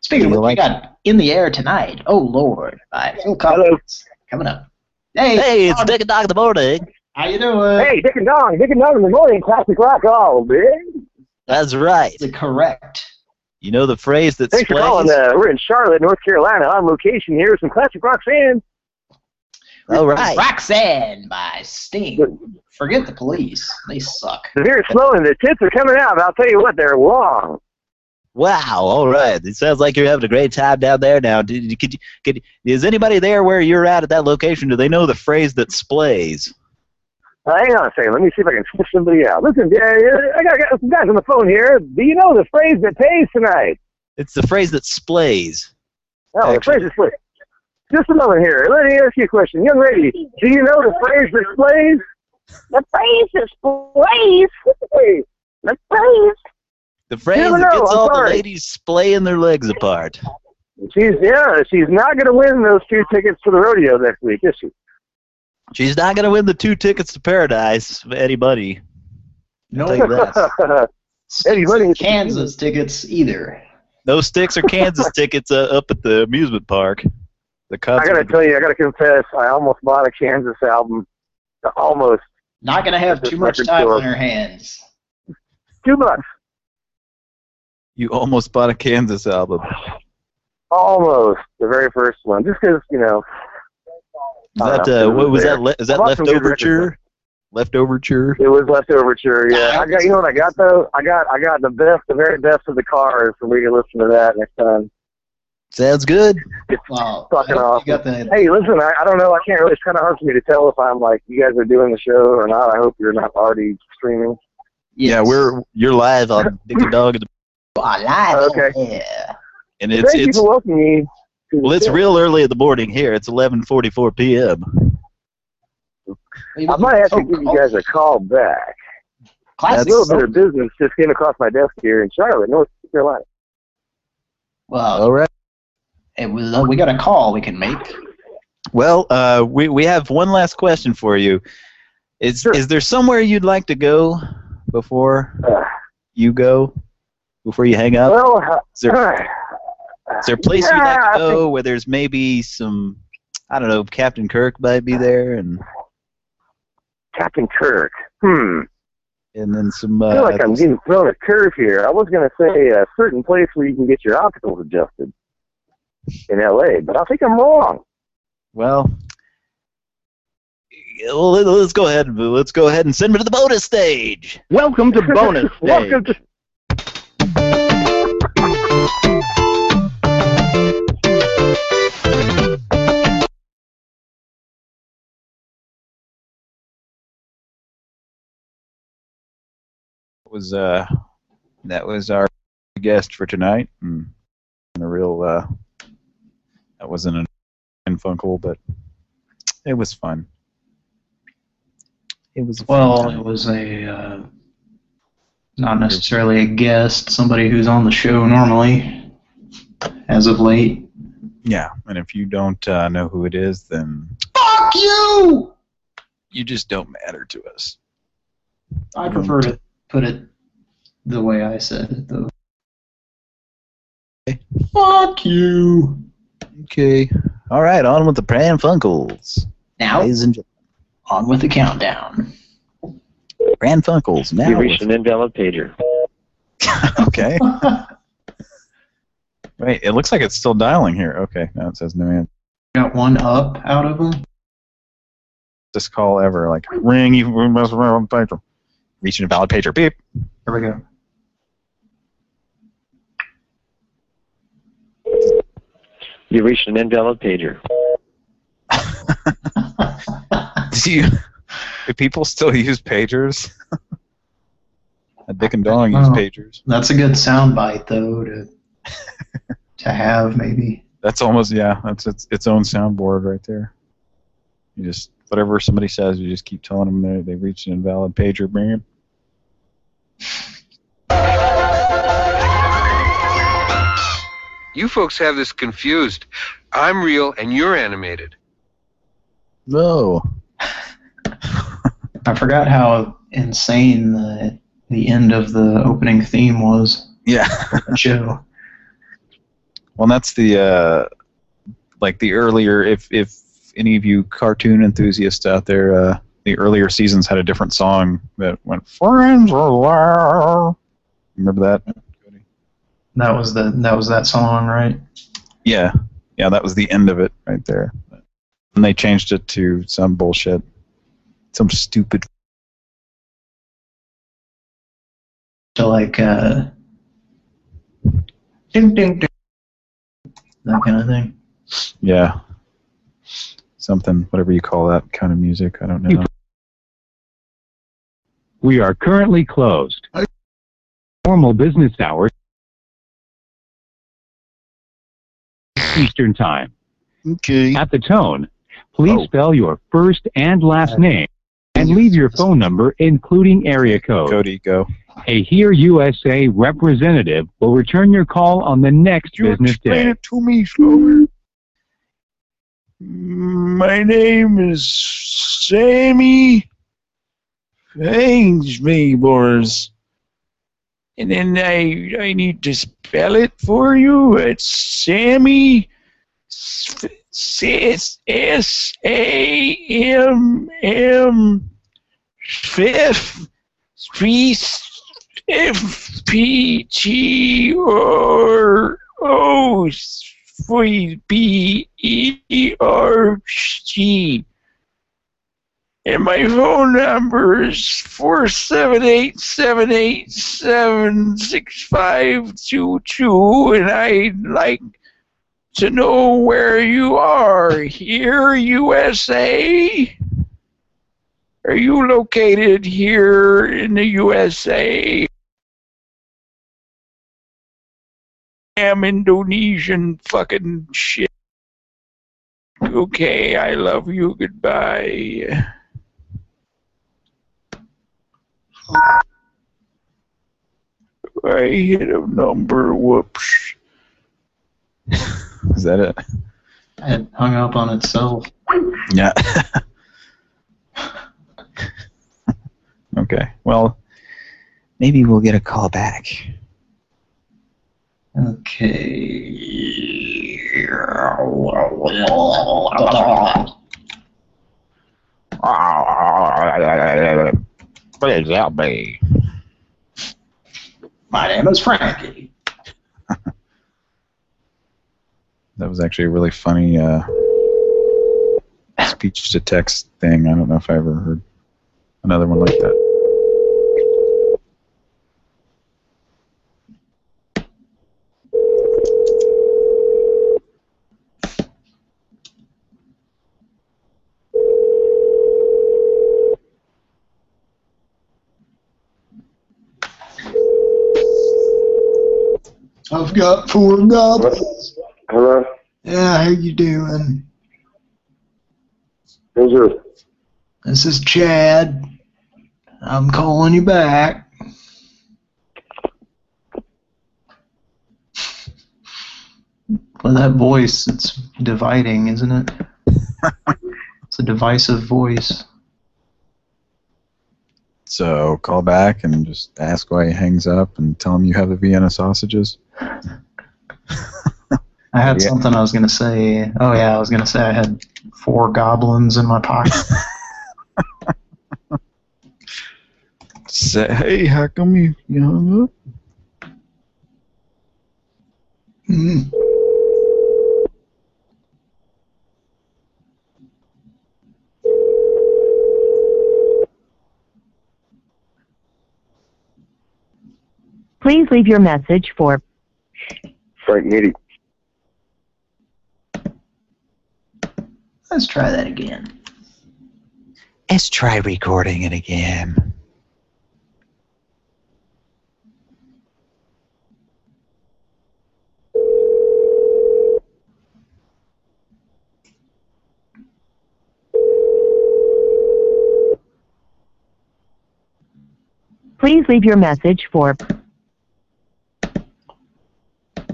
Speaking of which, we got In the Air Tonight. Oh, Lord. By Phil Collins. Coming up. Hey, Hey, it's Dick and Dog in the morning. How you doing? Hey, Dick and Dong, Dick and Dong in the morning, classic rock all, man. That's right. correct. You know the phrase that Thanks for calling. Uh, we're in Charlotte, North Carolina, on location here with some classic rock fans. All right. Roxanne by Sting. Forget the police. They suck. The beer's flowing, the tits are coming out. I'll tell you what, they're long. Wow. All right. It sounds like you're having a great time down there now. Did, could, you- could, is anybody there where you're at at that location? Do they know the phrase that splays? Uh, hang on a second. Let me see if I can switch somebody out. Listen, yeah, yeah, I got, I got some guys on the phone here. Do you know the phrase that pays tonight? It's the phrase that splays. Oh, the phrase is split. Just a moment here. Let me ask you a question. Young lady, do you know the phrase that plays? The phrase that plays? The phrase? The phrase. The phrase never that know, gets I'm all sorry. the ladies splaying their legs apart. She's, yeah, she's not going to win those two tickets to the rodeo next week, is she? She's not going to win the two tickets to paradise, Eddie Buddy. No. I'll tell you that. Eddie Buddy. Kansas tickets either. No sticks or Kansas tickets uh, up at the amusement park. The I got to tell you, I got to confess, I almost bought a Kansas album. Almost. Not going to have too much time store. on her hands. Two bucks. You almost bought a Kansas album. Almost. The very first one. Just because, you know. Is that don't know, uh, it what was there. that? Le- is I that bought some good leftoverture? records. Leftoverture. It was leftoverture, yeah. I got, you know what I got though? I got, I got the best, the very best of the cars, so we can listen to that next time. Sounds good. Wow. Fucking awesome. The Hey, listen, I, I don't know. I can't really. It's kind of hard for me to tell if I'm like you guys are doing the show or not. I hope you're not already streaming. Yeah, we're you're live on Dick and Dog. in the- oh, live. Oh, okay. Yeah. And it's Thank you for welcoming me. well, it's real early in the morning here. It's 11:44 p.m. I might have to oh, give you guys a call back. Classic. A little bit of business just came across my desk here in Charlotte, North Carolina. Wow. All right. It was, uh, we got a call we can make. Well, uh, we we have one last question for you. Is is there somewhere you'd like to go before you go? Before you hang up? Well, uh, Is there, is there a place you'd yeah, like I to go where there's maybe some, I don't know, Captain Kirk might be there, and Captain Kirk. Hmm. and then some. I feel Uh, like I'm getting thrown a curve here. I was going to say a certain place where you can get your opticals adjusted in L.A., but I think I'm wrong. well, well, let- let's go ahead. Let's go ahead and send me to the bonus stage. Welcome to bonus stage. Welcome to was uh that was our guest for tonight and, and a real uh that wasn't an Funkel but it was fun. It was Well, it was a uh, not necessarily a guest, somebody who's on the show normally, as of late. yeah, and if you don't uh, know who it is then Fuck you! you just don't matter to us. I prefer to put it the way I said it, though. Fuck you! Okay. All right, on with the Pran Funkels. Now, Ladies and gentlemen, on with the countdown. Pran Funkels now. You reached an invalid pager. okay. Wait, it looks like it's still dialing here. Okay, now it says no answer. Got one up out of them. This call ever like ring you mess around with pager. Reaching a valid pager. Beep. Here we go. You reached an invalid pager. Do you do people still use pagers? A Dick and Dong use Oh. pagers. That's a good sound bite, though, to to have maybe. That's almost yeah. That's its its own soundboard right there. You just whatever somebody says, you just keep telling them they they reached an invalid pager. Bam. You folks have this confused. I'm real and you're animated. No. I forgot how insane the the end of the opening theme was. Yeah. Show. Well, that's the uh, like the earlier if if if any of you cartoon enthusiasts out there, uh, the earlier seasons had a different song that went "Friends are Remember that? That was the that was that song, right? Yeah, yeah, that was the end of it right there. And they changed it to some bullshit, some stupid. To like uh, ding ding ding, that kind of thing. Yeah, something, whatever you call that kind of music. I don't know. We are currently closed. Normal business hours. Eastern Time. Okay. At the tone, please oh. spell your first and last name and leave your phone number, including area code. Cody, go. A Here USA representative will return your call on the next business explain day. it to me slower. My name is Sammy Fangsmabors. And then I I need to spell it for you. It's Sammy S S A M M fifth three F P G R O three B E R G. And my phone number is four seven eight seven eight seven six five two two, and I'd like to know where you are. Here, USA? Are you located here in the USA? I am Indonesian fucking shit. Okay, I love you. Goodbye. I hit a number. Whoops. Is that it? It hung up on itself. Yeah. okay. Well, maybe we'll get a call back. Okay. Ah. Please help me. My name is Frankie. That was actually a really funny uh, speech to text thing. I don't know if I ever heard another one like that. I've got four goblins. Hello? Yeah, how you doing? Who's this? This is Chad. I'm calling you back. Well, that voice, it's dividing, isn't it? it's a divisive voice. So call back and just ask why he hangs up and tell him you have the Vienna sausages. I had Yeah. something I was going to say. Oh, yeah, I was going to say I had four goblins in my pocket. Say, hey, how come you, you hung up? Hmm. Please leave your message for Frank Needy. Let's try that again. Let's try recording it again. please leave your message for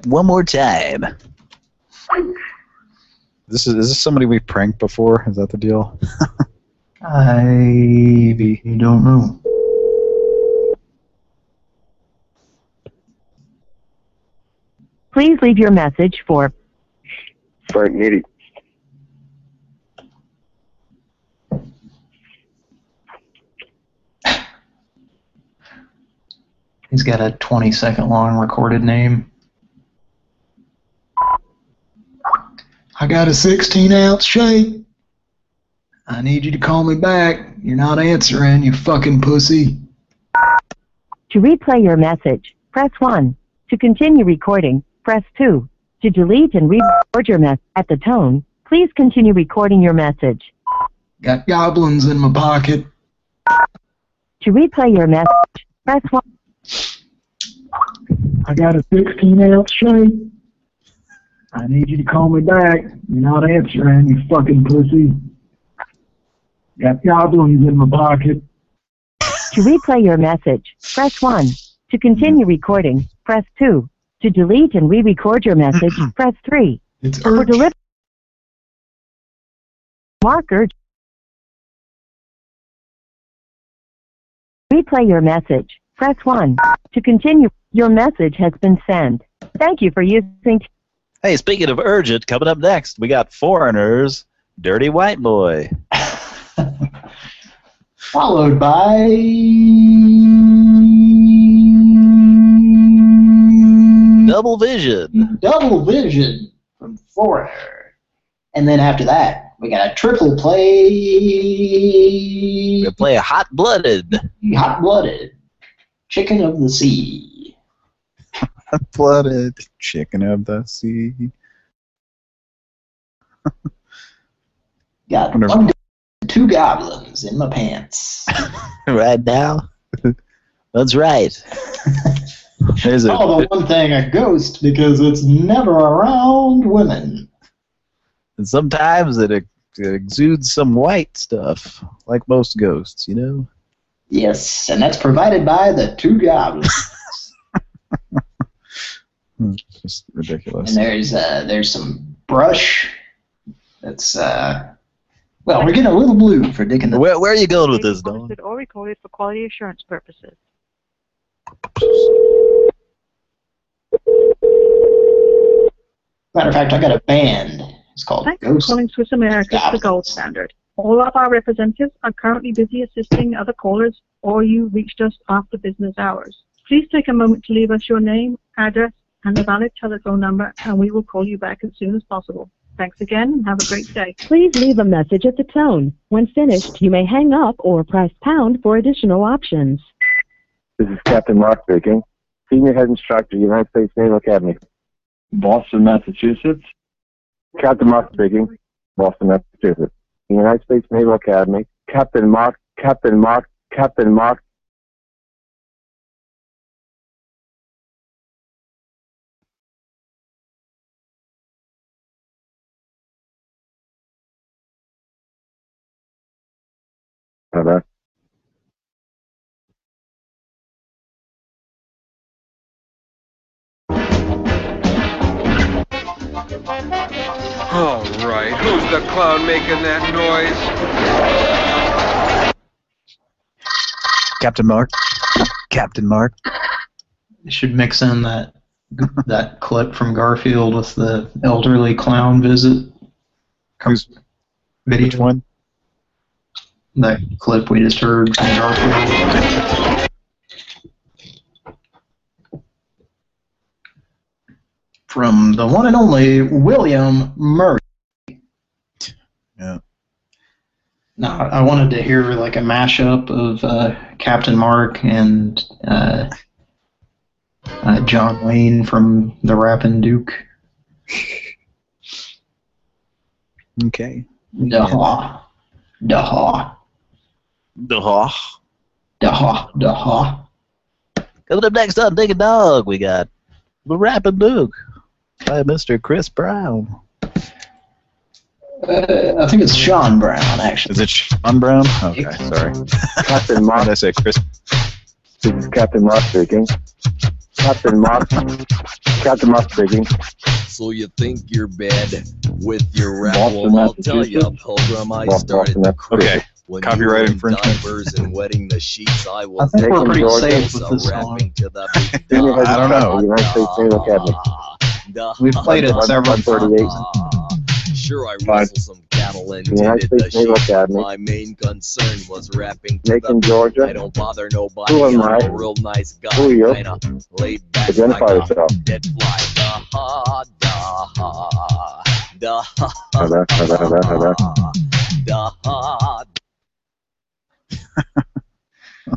one more time. This is is this somebody we've pranked before? Is that the deal? I don't know. Please leave your message for Frank Needy. He's got a 20 second long recorded name. I got a 16 ounce shake. I need you to call me back. You're not answering, you fucking pussy. To replay your message, press 1. To continue recording, press 2. To delete and re-record your message at the tone, please continue recording your message. Got goblins in my pocket. To replay your message, press 1. I got a 16 ounce shake. I need you to call me back. You're not answering, you fucking pussy. Got goblins in my pocket. To replay your message, press 1. To continue recording, press 2. To delete and re-record your message, press 3. It's For delivery marker, replay your message, press 1. To continue, your message has been sent. Thank you for using Hey, speaking of urgent, coming up next, we got Foreigners, Dirty White Boy. Followed by Double Vision. Double Vision from Foreigner. And then after that, we got a triple play. We play Hot Blooded. Hot Blooded. Chicken of the Sea. Blooded chicken of the sea. Got one, two goblins in my pants. right now? That's right. There's a, Oh, the one thing, a ghost, because it's never around women. And sometimes it, ex- it exudes some white stuff, like most ghosts, you know? Yes, and that's provided by the two goblins. It's just ridiculous. and there's uh, there's some brush. That's uh, well, we're getting a little blue for Dick and the. Where, where are you going with this, Dawn? Recorded or recorded for quality assurance purposes. Matter of fact, I got a band. It's called Thanks for Ghost. calling Swiss America, the gold standard. All of our representatives are currently busy assisting other callers, or you reached us after business hours. Please take a moment to leave us your name, address, and a valid telephone number, and we will call you back as soon as possible. Thanks again, and have a great day. Please leave a message at the tone. When finished, you may hang up or press pound for additional options. This is Captain Mark speaking. Senior Head Instructor, United States Naval Academy. Boston, Massachusetts. Captain Mark speaking. Boston, Massachusetts. United States Naval Academy. Captain Mark, Captain Mark, Captain Mark. Bye-bye. All right, who's the clown making that noise? Captain Mark. Captain Mark. You should mix in that that clip from Garfield with the elderly clown visit. Who's video? Which one? That clip we just heard from Garfield. From the one and only William Murray. Yeah. No, I wanted to hear like a mashup of uh, Captain Mark and uh, uh, John Wayne from The Rappin' Duke. Okay. Duh. Duh. Duh. Duh. Duh. Coming up next on Dig a Dog, we got The Rapping Duke by Mr. Chris Brown. Uh, I think it's Shawn Brown, actually. Is it Shawn Brown? Okay, sorry. Captain Mark. Did I say Chris? This is Captain Mark speaking. Captain Mark. Captain Mark speaking. So you think you're bad with your rap? Well, I'll tell you, Massachusetts. Pilgrim, I Boston, started the crew. Okay. When Copyright you were in infringement. diapers and wetting the sheets, I I was think we're pretty Georgia. safe so with this song. to the big Senior Head I don't know. United States Naval Academy. We've played it several times. Sure, I Five. wrestled some cattle and The United tended the States Naval. Academy. My main concern was rapping to Macon, the Georgia. I don't bother nobody. Who am I'm I? a real nice guy. Who are you? Kinda laid back Identify like yourself. dead fly. Da ha da ha da ha Hello, hello, hello, hello. da ha.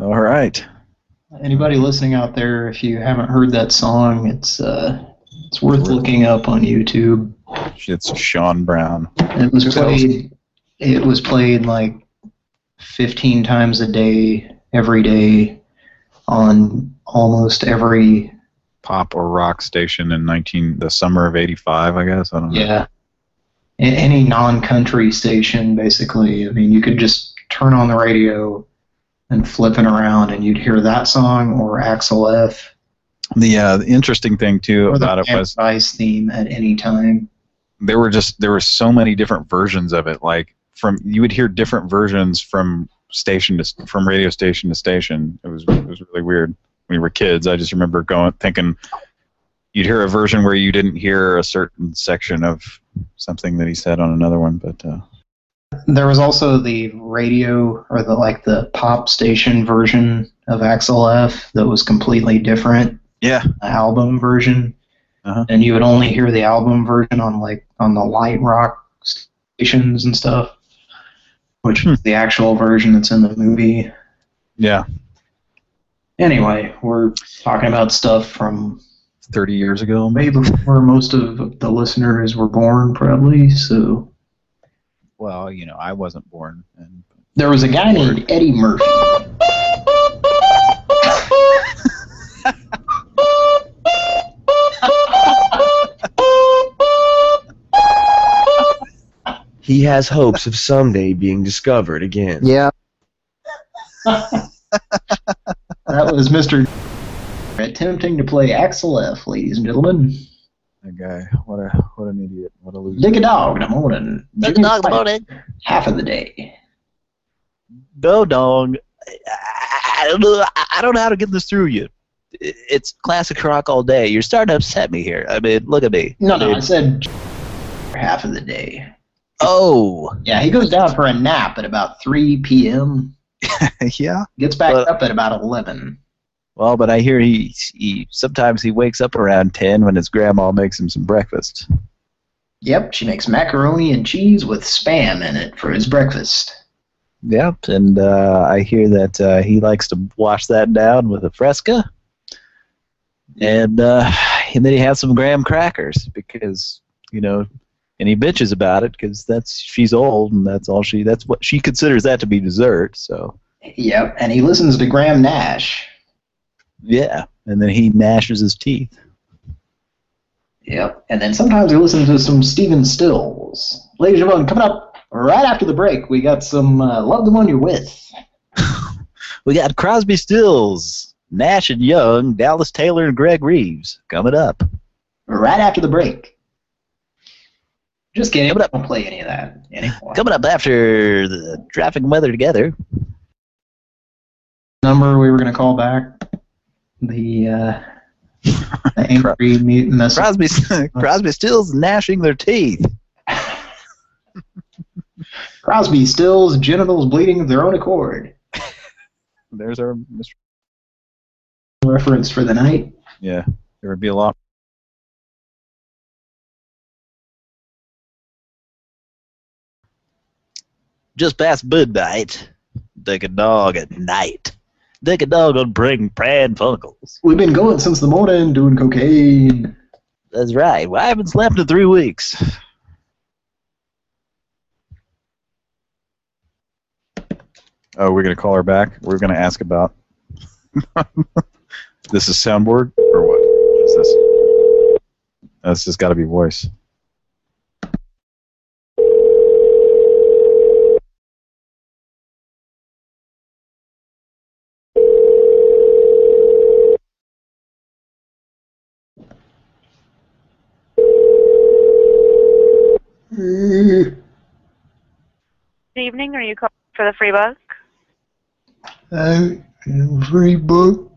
All right. Anybody listening out there, if you haven't heard that song, it's uh, it's worth looking up on YouTube. It's Shawn Brown. It was played. It was played like 15 times a day, every day, on almost every. Pop or rock station in 19 the summer of 85, I guess. I don't know. Yeah. Any non-country station, basically. I mean, you could just turn on the radio and flip it around, and you'd hear that song or Axel F. The, uh, the interesting thing too or about it was Vice theme at any time. there were just there were so many different versions of it. Like from you would hear different versions from station to from radio station to station. It was it was really weird. When we were kids, I just remember going thinking you'd hear a version where you didn't hear a certain section of something that he said on another one, but uh, There was also the radio or the like the pop station version of Axel F that was completely different. Yeah. The album version. Uh-huh. And you would only hear the album version on like on the light rock stations and stuff. Which is the actual version that's in the movie. yeah, Anyway, we're talking about stuff from 30 years ago. Maybe before most of the listeners were born, probably. So Well, you know, I wasn't born. And there was a guy named Eddie Murphy. He has hopes of someday being discovered again. Yeah. That was Mr. attempting to play Axel F, ladies and gentlemen. that guy, what a what an idiot, what a loser. Dig a dog in the morning. Dig a dog in the morning. Half of the day. No, dog. I don't know. I don't know how to get this through you. It's classic rock all day. You're starting to upset me here. I mean, look at me. No, I no, mean, I said half of the day. Oh. Yeah, he goes down for a nap at about 3 p.m. yeah. Gets back Well- up at about 11. Well, but I hear he, he sometimes he wakes up around ten when his grandma makes him some breakfast. Yep, she makes macaroni and cheese with spam in it for his breakfast. Yep, and uh, I hear that uh, he likes to wash that down with a Fresca, and uh, and then he has some graham crackers because you know, and he bitches about it because that's she's old and that's all she that's what she considers that to be dessert. So Yep, and he listens to Graham Nash. Yeah, and then he gnashes his teeth. Yep, and then sometimes he listens to some Stephen Stills. Ladies and gentlemen, coming up right after the break, we got some uh, Love the One You're With. We got Crosby, Stills, Nash and Young, Dallas Taylor, and Greg Reeves coming up. Right after the break. Just kidding, but I don't play any of that anymore. Coming up after the traffic and weather together. Number we were going to call back. The, uh, the angry message. Crosby, Crosby, Stills, gnashing their teeth. Crosby Stills, genitals bleeding of their own accord. There's our. Reference for the night. Yeah, there would be a lot. Just past midnight. Take a dog at night. Take a dog on bring Pran Funkels. We've been going since the morning doing cocaine. That's right. Well, I haven't slept in three weeks. Oh, we're gonna call her back. We're gonna ask about. this is soundboard or what? What is this? That's just got to be voice. Good evening. Are you calling for the free book? Uh, free book.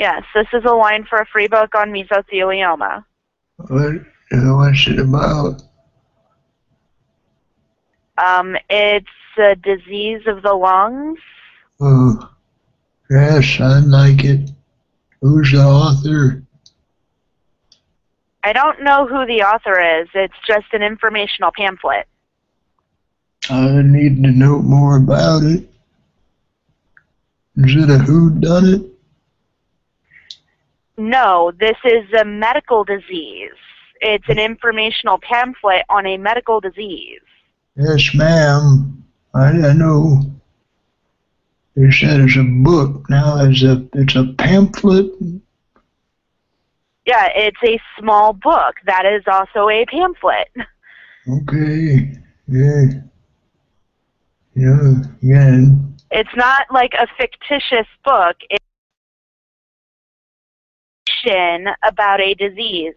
Yes, this is a line for a free book on mesothelioma. What? What's it about? Um, it's a disease of the lungs. Oh, yes, I like it. Who's the author? I don't know who the author is. It's just an informational pamphlet. I need to know more about it. Is it a who done it? No, this is a medical disease. It's an informational pamphlet on a medical disease. Yes, ma'am. I, I know. You said it's a book. Now it's a it's a pamphlet. Yeah, it's a small book. That is also a pamphlet. Okay. Yeah. Yeah. Yeah. It's not like a fictitious book. It's fiction about a disease.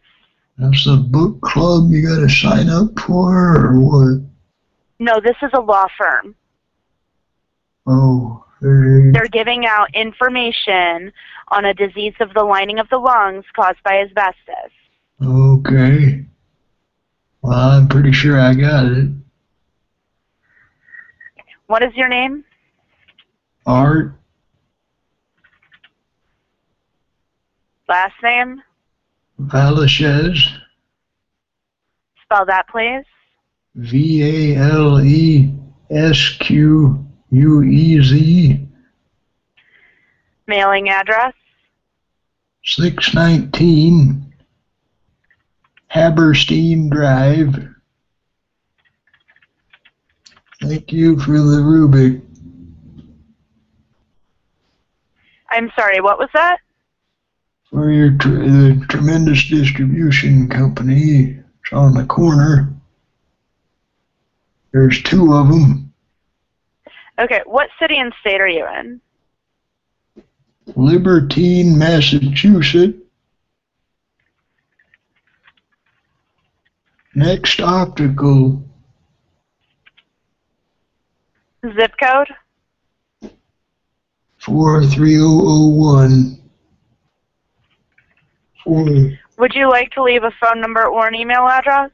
That's a book club you got to sign up for, or what? No, this is a law firm. Oh. Eh, They're giving out information on a disease of the lining of the lungs caused by asbestos. Okay. Well, I'm pretty sure I got it. What is your name? Art. Last name? Valashez. Spell that, please. V A L E S Q U E Z. Mailing address? 619 Haberstein Drive. Thank you for the Rubik. I'm sorry, what was that? For your the tremendous distribution company. It's on the corner. There's two of them. Okay, what city and state are you in? Libertine, Massachusetts. Next optical, Zip code? 43001. Four, Would you like to leave a phone number or an email address?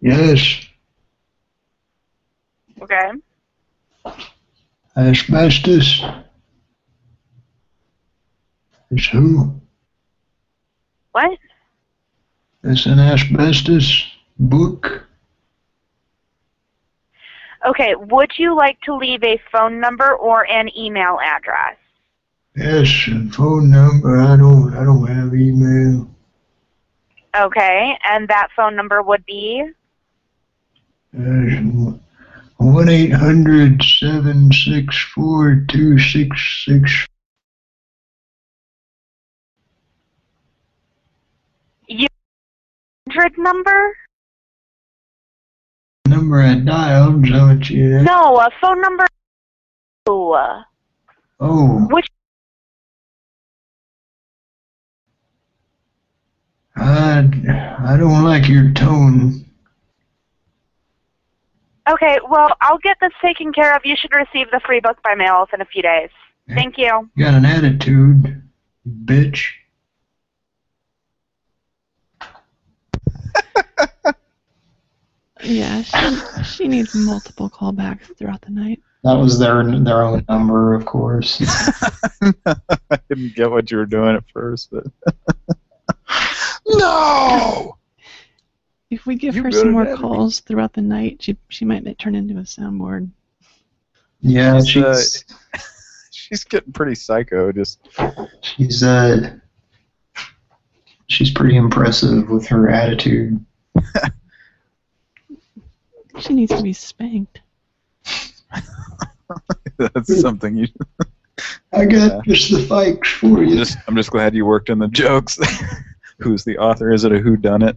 yes, Okay. Asbestos. It's who? What? It's an asbestos book. Okay, would you like to leave a phone number or an email address? Yes, and phone number. I don't. I don't have email. Okay, and that phone number would be? One eight hundred seven six four two six six. Hundred number? Number I dialed. That what you? No, a phone number. two. Oh, Which? I I don't like your tone. Okay, well, I'll get this taken care of. You should receive the free book by mail within a few days. Thank you. You got an attitude, bitch. Yeah, she, she needs multiple callbacks throughout the night. That was their their own number, of course. I didn't get what you were doing at first, but no. If we give You her some more bed. calls throughout the night, she she might turn into a soundboard. Yeah, She's, uh, she's she's getting pretty psycho. Just she's uh she's pretty impressive with her attitude. She needs to be spanked. that's something you. I got just the fikes for I'm you. just I'm just glad you worked in the jokes. Who's the author? Is it a who done it?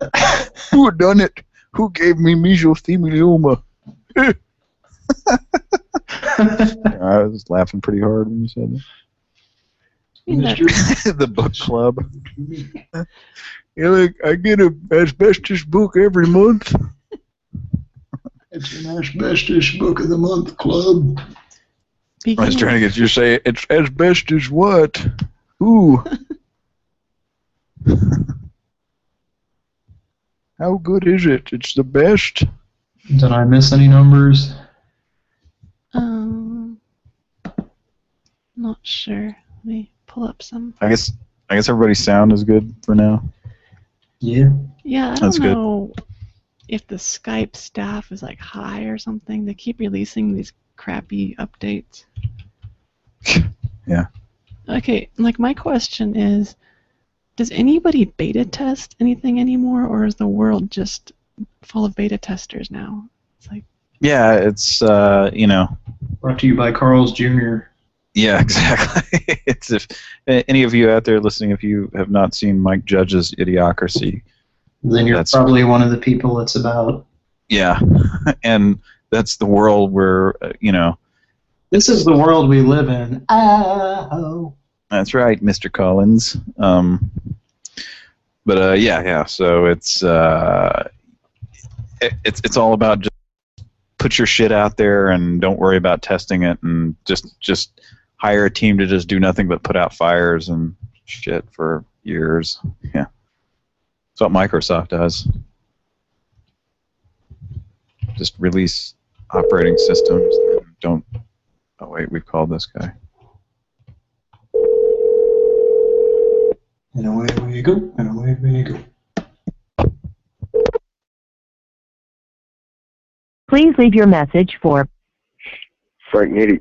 who done it? Who gave me mesothelioma? I was laughing pretty hard when you said that. The book club. Yeah, like I get an asbestos book every month. It's an asbestos book of the month club. I was trying to get you to say it's asbestos what? Who? How good is it? It's the best. Did I miss any numbers? Um, not sure. Let me pull up some. I guess I guess everybody's sound is good for now. Yeah. Yeah, I don't That's good. if the Skype staff is like high or something. They keep releasing these crappy updates. Yeah. Okay, like my question is, does anybody beta test anything anymore, or is the world just full of beta testers now? It's like Yeah, it's uh, you know, Brought to you by Carl's Jr. yeah, exactly. it's if any of you out there listening, if you have not seen Mike Judge's Idiocracy, Then you're That's- probably one of the people it's about. yeah, and that's the world where uh, you know. This is the world we live in. Oh. That's right, Mr. Collins. Um, but uh, yeah, yeah. So it's uh, it, it's it's all about just put your shit out there and don't worry about testing it, and just just hire a team to just do nothing but put out fires and shit for years. Yeah, that's what Microsoft does. Just release operating systems and don't. Oh wait, we've called this guy. And away we go, and away we go. Please leave your message for Frank Needy.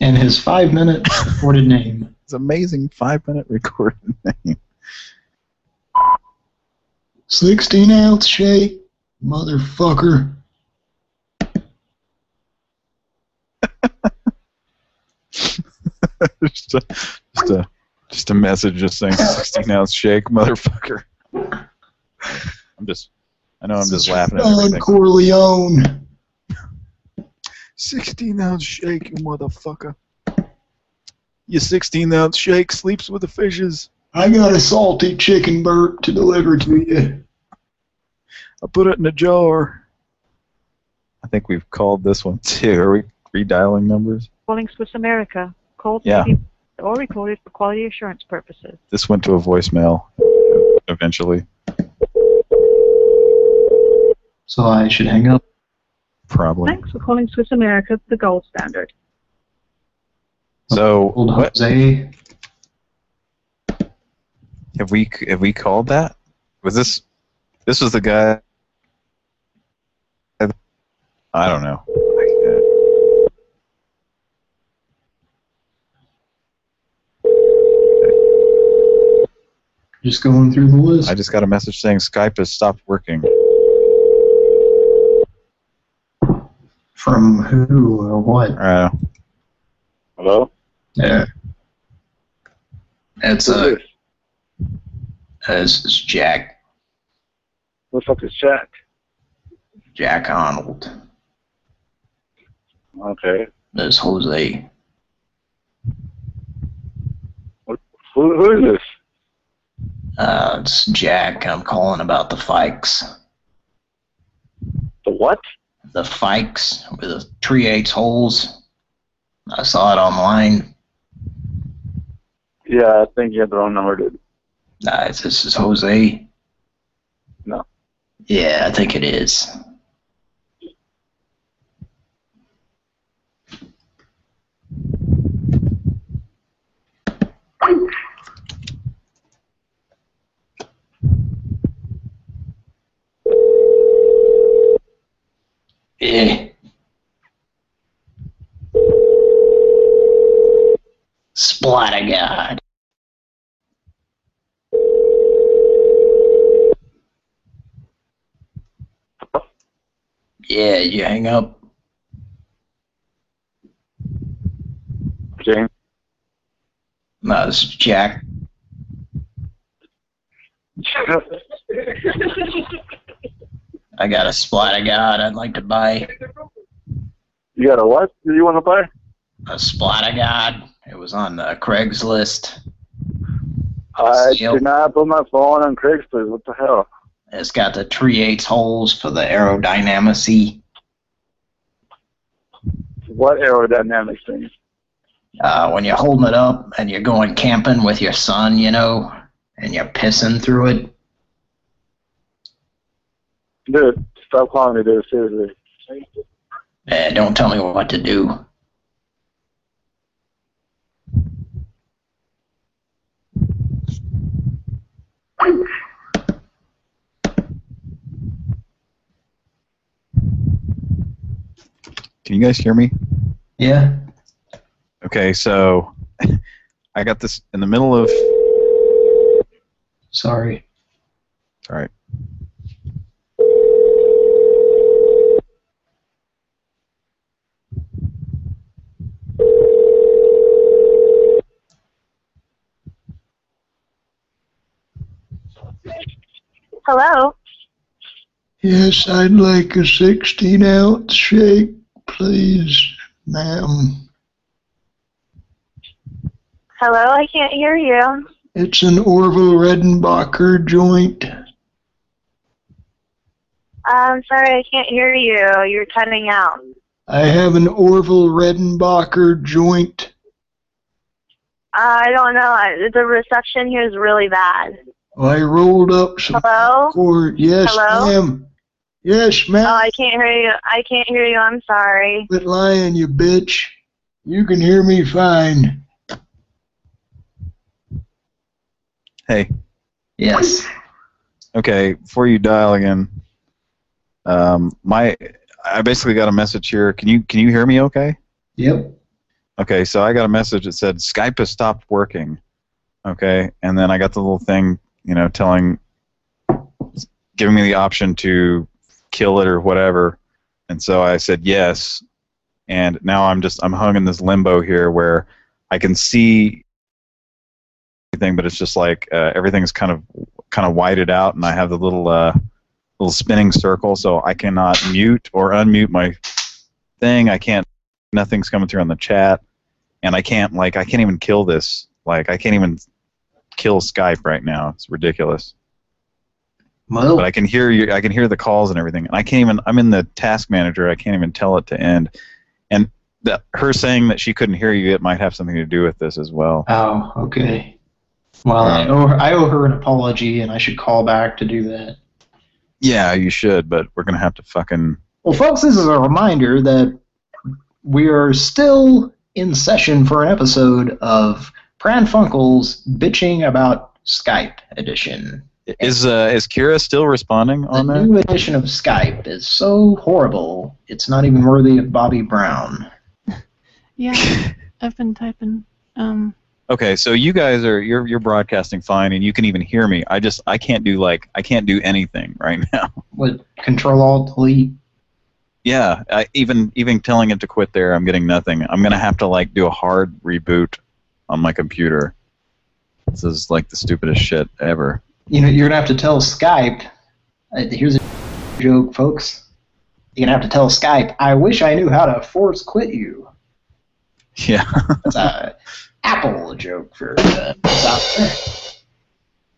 And his five minute recorded name. His amazing five minute recorded name. 16 ounce shake, motherfucker. just, a, just a just a message just saying 16 ounce shake, motherfucker. I'm just, I know I'm just laughing at Don everything. Corleone. 16 ounce shake, you motherfucker. Your 16 ounce shake sleeps with the fishes. I got a salty chicken burp to deliver to you. I put it in a jar. I think we've called this one too. Are we redialing numbers? Calling Swiss America. Calls Yeah. may or recorded for quality assurance purposes. This went to a voicemail eventually. So I should hang up. Probably. Thanks for calling Swiss America, the gold standard. So Old what Jose. have we have we called that? Was this this was the guy? I don't know. Just going through the list. I just got a message saying Skype has stopped working. From who or what? Uh, Hello? Yeah. It's uh, this is Jack. What the fuck is Jack? Jack Arnold. Okay. This is Jose. What, who, who is this? Uh, it's Jack. I'm calling about the Fikes. The what? The Fikes with the three eighths holes. I saw it online. Yeah, I think you have the wrong number, dude. Nah, this is Jose. No. Yeah, I think it is. Eh. Splattergod. Yeah, you hang up. James? No, this is Jack. I got a Splattergod I'd like to buy. You got a what? Do you want to buy? A Splattergod. It was on the Craigslist. I Sale. did not put my phone on Craigslist. What the hell? It's got the 3 8 holes for the aerodynamicy. What aerodynamic thing? Uh, when you're holding it up and you're going camping with your son, you know, and you're pissing through it. Dude, stop calling me, dude. Seriously. Eh, don't tell me what to do. Can you guys hear me? Yeah. Okay, so I got this in the middle of. Sorry. All right. Hello? Yes, I'd like a 16 ounce shake, please, ma'am. Hello, I can't hear you. It's an Orville Redenbacher joint. I'm sorry, I can't hear you. You're cutting out. I have an Orville Redenbacher joint. Uh, I don't know. The reception here is really bad. I rolled up some Hello? cord. Yes, Hello? ma'am. Yes, ma'am. Oh, I can't hear you. I can't hear you. I'm sorry. Quit lying, you bitch. You can hear me fine. Hey. Yes. Okay, before you dial again, um, my I basically got a message here. Can you can you hear me? Okay. Yep. Okay, so I got a message that said Skype has stopped working. Okay, and then I got the little thing, you know, telling, giving me the option to kill it or whatever, and so I said yes, and now I'm just I'm hung in this limbo here where I can see everything, but it's just like uh, everything's kind of kind of whited out, and I have the little uh, little spinning circle, so I cannot mute or unmute my thing. I can't. Nothing's coming through on the chat, and I can't like I can't even kill this. Like I can't even kill Skype right now. It's ridiculous. Well, But I can hear you. I can hear the calls and everything, and I can't even. I'm in the task manager. I can't even tell it to end. And that her saying that she couldn't hear you, it might have something to do with this as well. Oh, okay. Well, I um, owe, I owe her an apology, and I should call back to do that. Yeah, you should, but we're gonna have to fucking. Well, folks, this is a reminder that we are still in session for an episode of Pran Funkels bitching about Skype edition. Is uh, is Kira still responding on the that? new edition of Skype is so horrible, it's not even worthy of Bobby Brown. Yeah, I've been typing. Um, Okay, so you guys are you're you're broadcasting fine, and you can even hear me. I just I can't do like I can't do anything right now. What Control Alt Delete? Yeah, I, even even telling it to quit there, I'm getting nothing. I'm gonna have to like do a hard reboot on my computer. This is like the stupidest shit ever. You know, you're gonna have to tell Skype. Uh, here's a joke, folks. You're gonna have to tell Skype. I wish I knew how to force quit you. Yeah. That's a Apple joke for uh.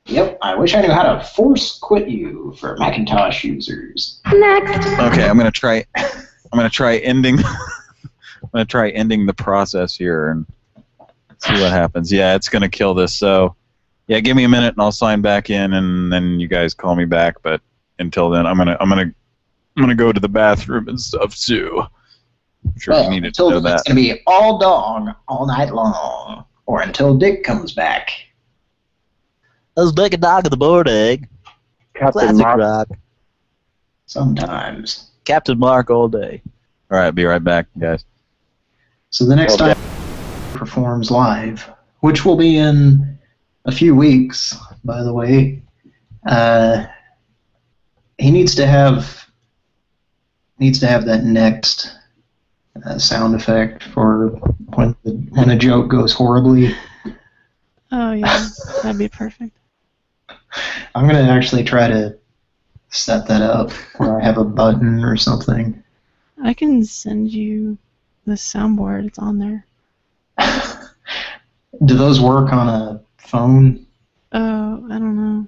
Yep, I wish I knew how to force quit you for Macintosh users. Next. Okay, I'm gonna try. I'm gonna try ending. I'm gonna try ending the process here and see what happens. Yeah, it's gonna kill this. So, yeah, give me a minute and I'll sign back in, and then you guys call me back. But until then, I'm gonna I'm gonna I'm gonna go to the bathroom and stuff too. I'm sure Well, you needed to know then, it's gonna be all dog all night long, or until Dick comes back. Let's make a dog of the board egg. Captain Classic Mark. rock. Sometimes. Captain Mark all day. All right, be right back, guys. So the next time he performs live, which will be in a few weeks, by the way, uh, he needs to have needs to have that next uh, sound effect for when the, when a joke goes horribly. oh yeah, that'd be perfect. I'm gonna actually try to set that up where I have a button or something. I can send you the soundboard. It's on there. Do those work on a phone? Oh, I don't know.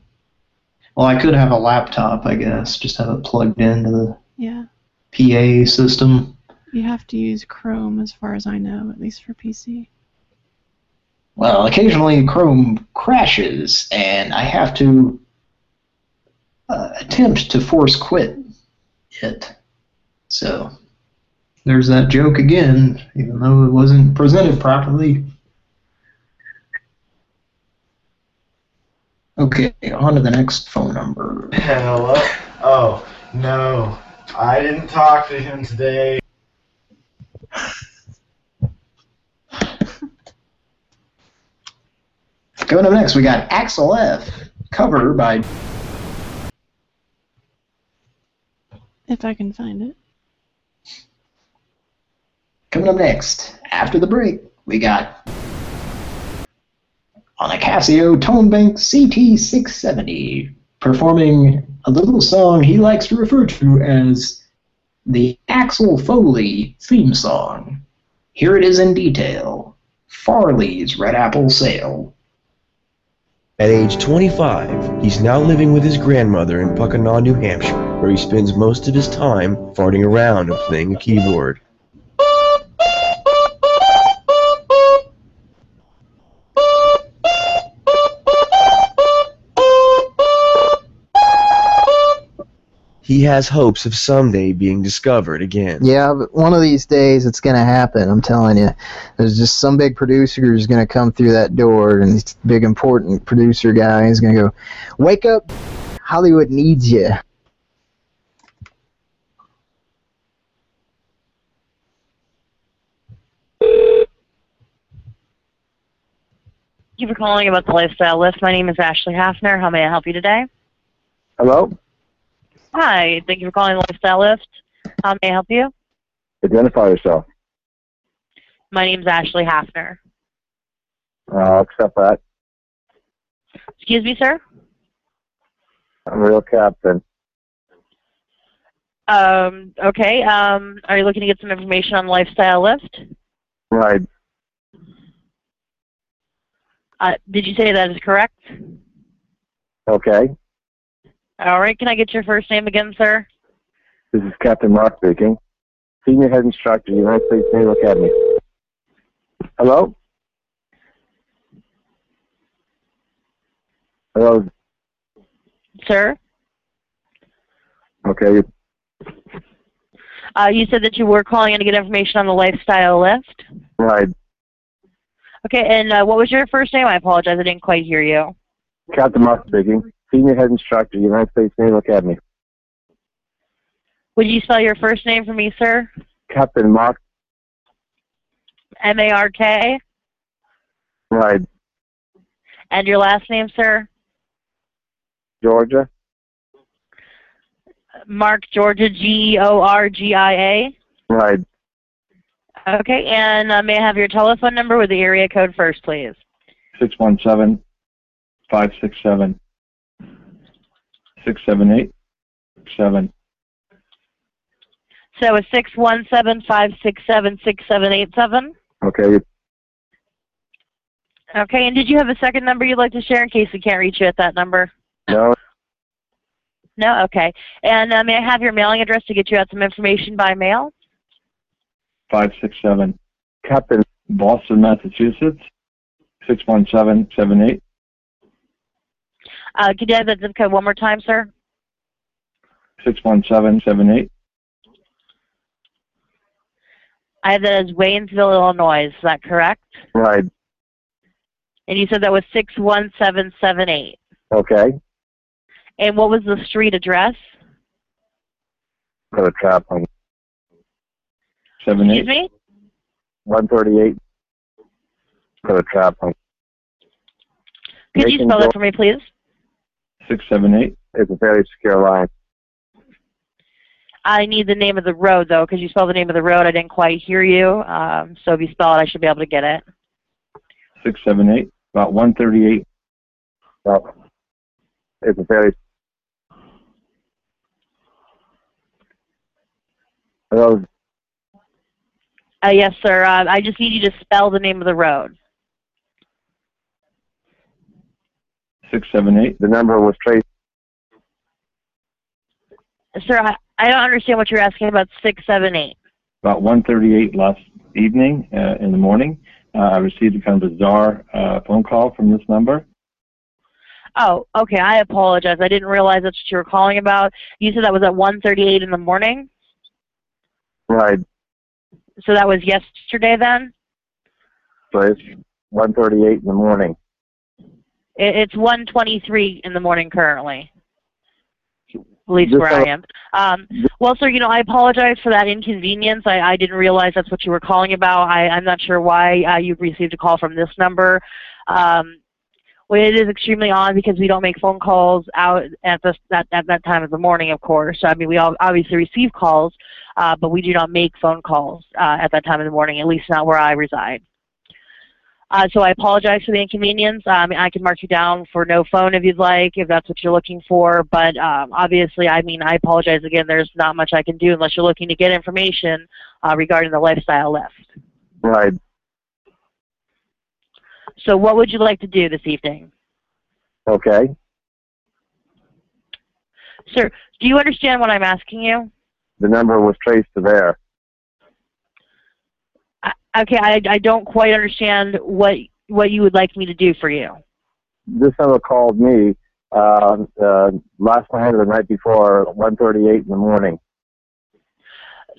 Well, I could have a laptop, I guess. Just have it plugged into the Yeah, PA system. you have to use Chrome, as far as I know, at least for PC. well, occasionally Chrome crashes, and I have to uh, attempt to force quit it. So there's that joke again, even though it wasn't presented properly. Okay, on to the next phone number. Hello? Oh, no. I didn't talk to him today. Coming up next, we got Axel F. Cover by. If I can find it. Coming up next, after the break, we got on a Casio Tonebank CT670 performing a little song he likes to refer to as the Axel Foley theme song. Here it is in detail. Farley's Red Apple Sale. At age 25, he's now living with his grandmother in Puckenaw, New Hampshire, where he spends most of his time farting around and playing a keyboard. He has hopes of someday being discovered again. Yeah, but one of these days it's going to happen. I'm telling you. There's just some big producer who's going to come through that door, and this big important producer guy is going to go, "Wake up! Hollywood needs you." Thank you for calling about the lifestyle lift. My name is Ashley Hafner. How may I help you today? Hello? Hi. Thank you for calling lifestyle lift. How may I help you? Identify yourself. My name is Ashley Hafner. I'll accept that. Excuse me, sir. I'm a real captain. Um, okay. Um, are you looking to get some information on lifestyle lift? Right. Uh, did you say that is correct? Okay. All right. Can I get your first name again, sir? This is Captain Mark speaking. Senior Head Instructor, United States Naval Academy. Hello? Hello? Sir? Okay. Uh, you said that you were calling in to get information on the lifestyle lift. Right. Okay. And uh, what was your first name? I apologize. I didn't quite hear you. Captain Mark speaking. Senior Head Instructor, United States Naval Academy. Would you spell your first name for me, sir? Captain Mark. M A R K. Right. And your last name, sir? Georgia. Mark Georgia G E O R G I A. Right. Okay. And uh, may I have your telephone number with the area code first, please? 617 567 678 7. So it's six one seven five six seven six seven eight seven. Okay. Okay. And did you have a second number you'd like to share in case we can't reach you at that number? No. No. Okay. And uh, may I have your mailing address to get you out some information by mail? 567. Captain, Boston, Massachusetts. 61778. Uh, could you have that zip code one more time, sir? 61778. I have that as Waynesville, Illinois. Is that correct? Right. And you said that was six one seven seven eight. Okay. And what was the street address? Got a trap on 78. Excuse me? 138. Got a trap on Could you spell that for me, please? 678. It's a fairly secure line. I need the name of the road, though, because you spelled the name of the road. I didn't quite hear you. Um, so if you spell it, I should be able to get it. 678. About 138. Well, it's a fairly. Hello, Uh, yes, sir. Uh, I just need you to spell the name of the road. 678. The number was traced. Sir, I, I don't understand what you're asking about 678. about 1:38 last evening uh, in the morning. Uh, I received a kind of bizarre uh, phone call from this number. Oh, okay. I apologize. I didn't realize that's what you were calling about. You said that was at 1:38 in the morning. Right. So that was yesterday then. So it's 1:38 in the morning. It, it's 1:23 in the morning currently. At least where I am. Um, well, sir, you know, I apologize for that inconvenience. I, I didn't realize that's what you were calling about. I, I'm not sure why uh, you received a call from this number. Um, well, it is extremely odd because we don't make phone calls out at this at, at that time of the morning. Of course, I mean we all obviously receive calls, uh, but we do not make phone calls uh, at that time of the morning. At least not where I reside. Uh, so I apologize for the inconvenience. Um, I can mark you down for no phone if you'd like, if that's what you're looking for. But um, obviously, I mean, I apologize again. There's not much I can do unless you're looking to get information uh, regarding the lifestyle lift. Right. So what would you like to do this evening? Okay. Sir, do you understand what I'm asking you? The number was traced to there. Okay, I, I don't quite understand what what you would like me to do for you. This number called me uh, uh, last night or the night before, 1:38 in the morning.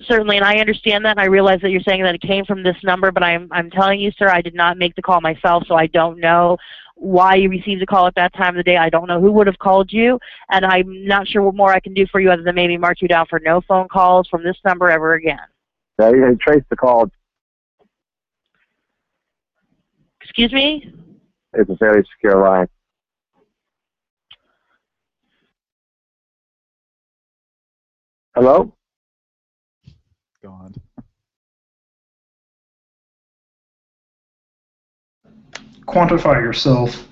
Certainly, and I understand that. And I realize that you're saying that it came from this number, but I'm I'm telling you, sir, I did not make the call myself, so I don't know why you received a call at that time of the day. I don't know who would have called you, and I'm not sure what more I can do for you other than maybe mark you down for no phone calls from this number ever again. They, they traced the call. Excuse me? It's a fairly secure line. Hello? God. Quantify yourself.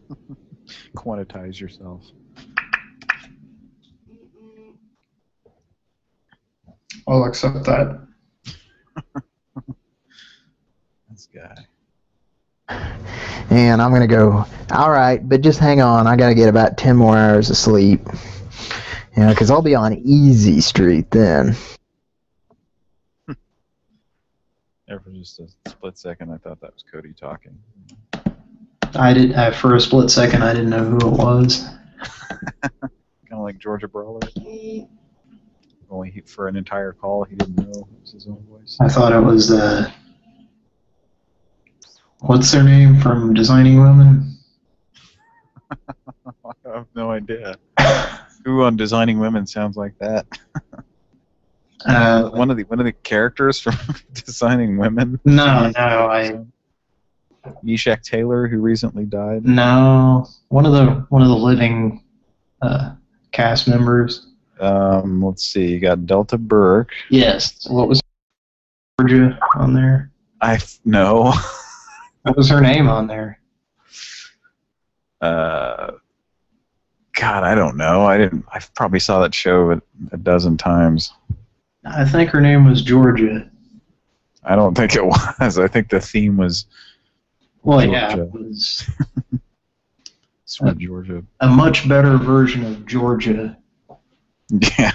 Quantize yourself. I'll accept that. This guy. And I'm gonna go. All right, but just hang on. I gotta get about ten more hours of sleep. You know, because I'll be on easy street then. There for just a split second, I thought that was Cody talking. I did. Uh, for a split second, I didn't know who it was. Kind of like Georgia Brawler. Only he, for an entire call, he didn't know it was his own voice. I thought it was uh, what's their name from Designing Women? I have no idea. Who on Designing Women sounds like that? Uh, one of the one of the characters from Designing Women. No, no, I Meshach Taylor, who recently died. no one of the one of the living uh, cast members. Um, let's see. You got Delta Burke. Yes. What was Georgia on there? I f- no. What was her name on there? Uh, God, I don't know. I didn't. I probably saw that show a, a dozen times. I think her name was Georgia. I don't think it was. I think the theme was. Well, yeah, Georgia. it was It's Georgia. a much better version of Georgia. Yeah.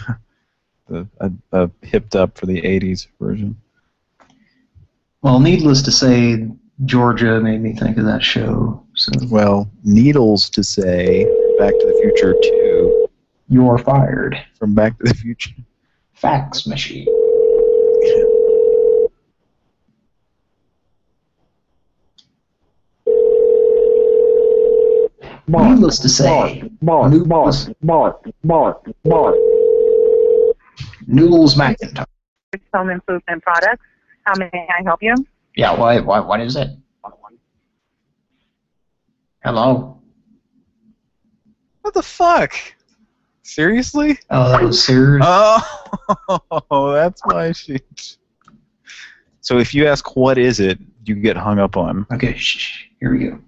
The, a, a hipped up for the '80s version. Well, needless to say, Georgia made me think of that show. So Well, needles to say, Back to the Future 2. You're fired. From Back to the Future. Fax machine. Needless to say, Mark, Mark, Mark, Mark, Mark. Noodles McIntyre. Home Improvement Products. How may I help you? Yeah, why, why, what is it? Hello? What the fuck? Seriously? Oh, that was Sears? Oh, that's why she. So if you ask what is it, you get hung up on. Okay, shh, here we go.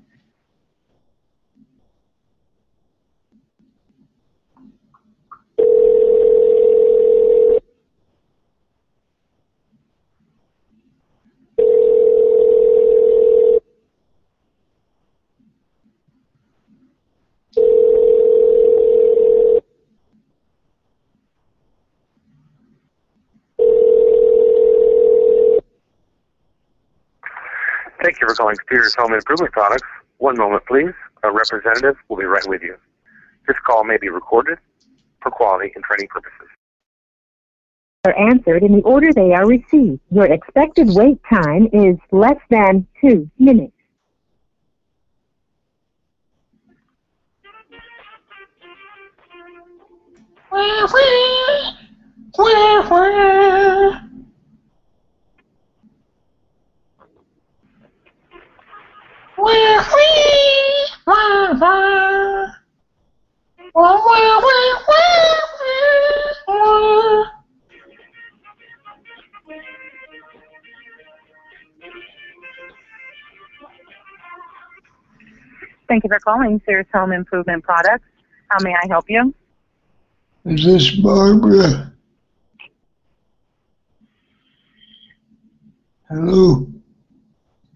Thank you for calling Sears Home Improvement Products. One moment, please. A representative will be right with you. This call may be recorded for quality and training purposes. are answered in the order they are received. Your expected wait time is less than two minutes. Thank you for calling Sears Home Improvement Products. How may I help you? Is this Barbara? Hello?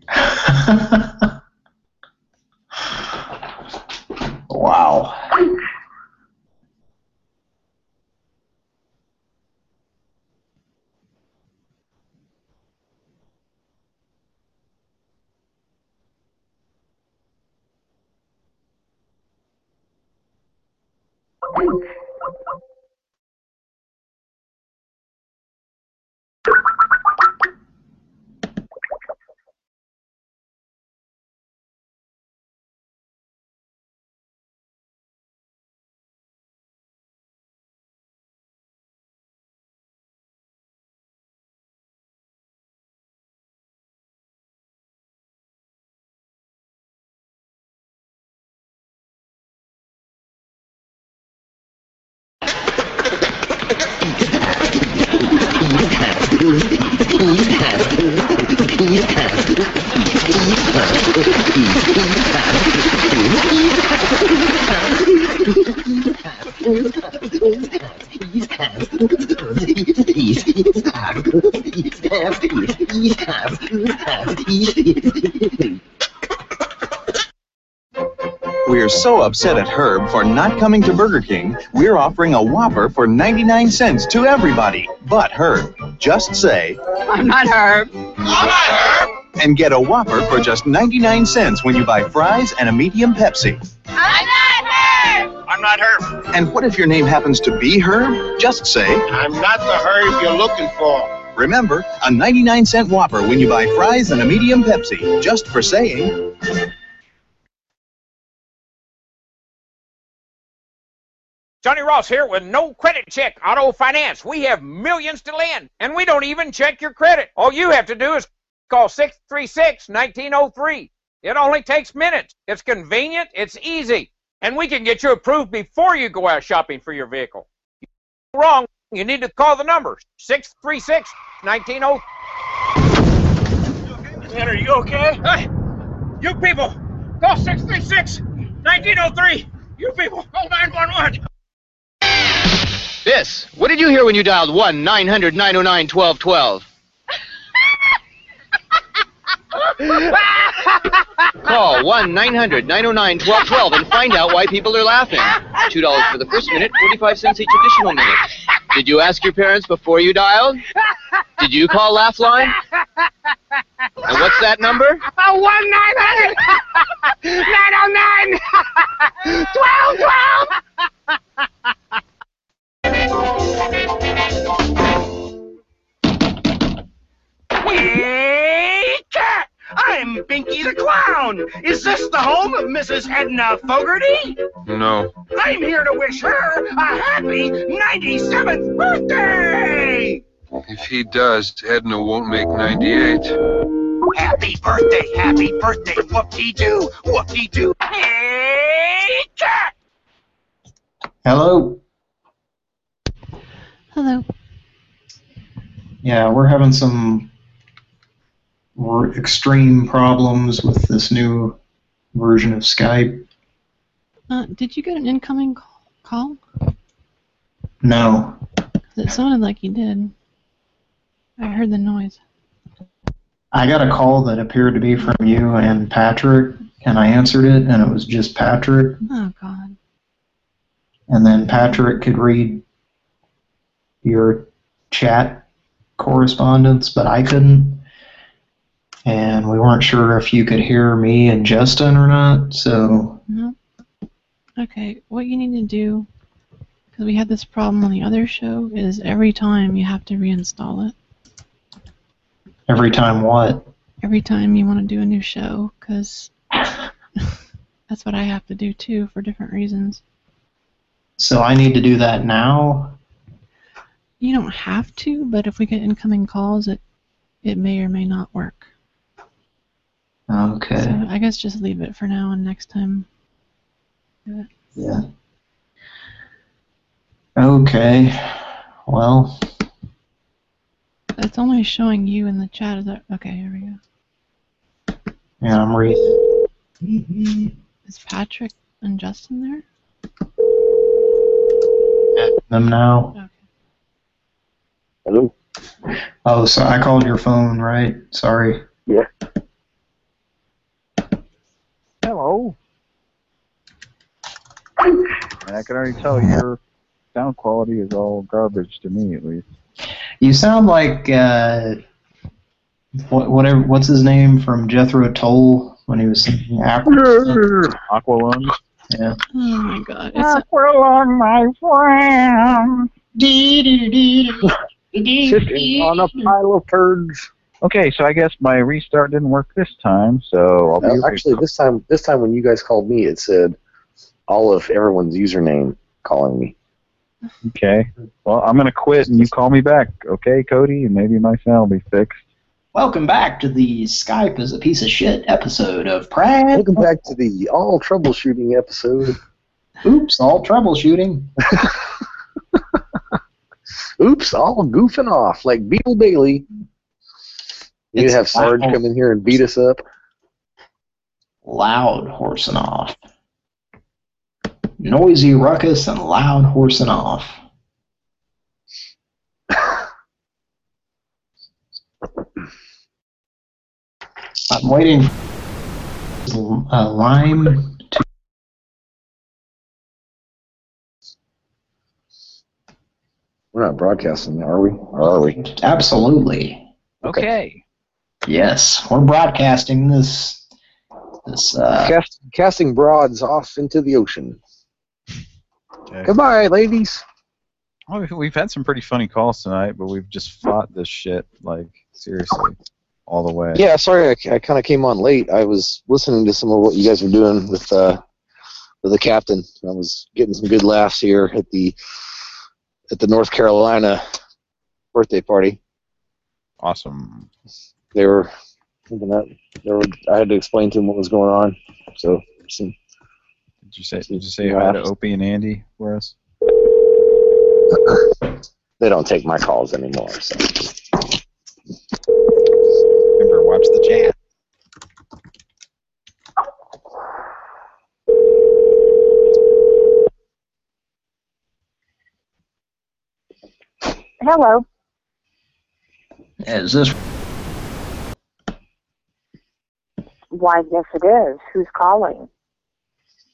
Wow. We're so upset at Herb for not coming to Burger King, we're offering a Whopper for 99 cents to everybody but Herb. Just say, I'm not Herb. I'm not Herb. And get a Whopper for just 99 cents when you buy fries and a medium Pepsi. I'm not Herb. I'm not Herb. And what if your name happens to be Herb? Just say, I'm not the Herb you're looking for. remember, a 99 cent Whopper when you buy fries and a medium Pepsi. Just for saying. Johnny Ross here with no credit check auto finance. We have millions to lend, and we don't even check your credit. All you have to do is call 636 1903. It only takes minutes. It's convenient, it's easy, and we can get you approved before you go out shopping for your vehicle. Wrong, you need to call the number 636 1903. Man, are you okay? Hey, you people, call 636 1903. You people, call 911. This. What did you hear when you dialed 1 900 909 1212? Call 1 900 909 1212 and find out why people are laughing. $2 for the first minute, 45 cents each additional minute. Did you ask your parents before you dialed? Did you call Laughline? And what's that number? 1 900 909 1212! Hey, cat! I'm Binky the Clown. Is this the home of Mrs. Edna Fogarty? No. I'm here to wish her a happy 97th birthday! If he does, Edna won't make 98. Happy birthday, happy birthday, whoop-de-doo, whoop-de-doo. Hey, cat! Hello. Hello. Yeah, we're having some we're extreme problems with this new version of Skype. Uh, did you get an incoming call? No. It sounded like you did. I heard the noise. I got a call that appeared to be from you and Patrick, and I answered it, and it was just Patrick. Oh God. And then Patrick could read your chat correspondence, but I couldn't. And we weren't sure if you could hear me and Justin or not. So No. Okay, what you need to do, because we had this problem on the other show, is every time you have to reinstall it. every time what? Every time you want to do a new show, because that's what I have to do too for different reasons. So I need to do that now. You don't have to, but if we get incoming calls, it it may or may not work. Okay. So I guess just leave it for now and next time. do it. Yeah. Okay. Well, It's only showing you in the chat. Is that okay? Here we go. yeah, I'm reading. Is Patrick and Justin there? them now. Okay. Hello. Oh, so I called your phone, right? Sorry. Yeah. Hello. And I can already tell your sound quality is all garbage to me, at least. You sound like uh, what, whatever. What's his name from Jethro Tull when he was singing Aqua? Aqualung. Yeah. Oh my god. It's Aqualung, my friend. Sitting on a pile of turds. Okay, so I guess my restart didn't work this time, so I'll be Uh, actually, this time, this time when you guys called me, it said all of everyone's username calling me. Okay. Well, I'm gonna quit and you call me back, okay, Cody? And maybe my sound will be fixed. Welcome back to the Skype is a piece of shit episode of Prank. Welcome back to the all troubleshooting episode. Oops, all troubleshooting. Oops, all goofing off like Beetle Bailey. You It's have Sarge loud. come in here and beat us up. Loud horsing off. Noisy ruckus and loud horsing off. I'm waiting for uh, Lime to. We're not broadcasting, are we? Or are we? Absolutely. Okay. Yes, we're broadcasting this. This. Uh, Cast, casting broads off into the ocean. Goodbye, ladies. Well, we've- we've had some pretty funny calls tonight, but we've just fought this shit, like, seriously, all the way. Yeah, sorry, I, I kind of came on late. I was listening to some of what you guys were doing with uh, with the captain. I was getting some good laughs here at the at the North Carolina birthday party. Awesome. They were thinking that they were. I had to explain to them what was going on. So, some, Did you say Did you say hi to Opie and Andy for us? they don't take my calls anymore. So. Remember, watch the chat. Hello. is this Why, yes, it is. Who's calling?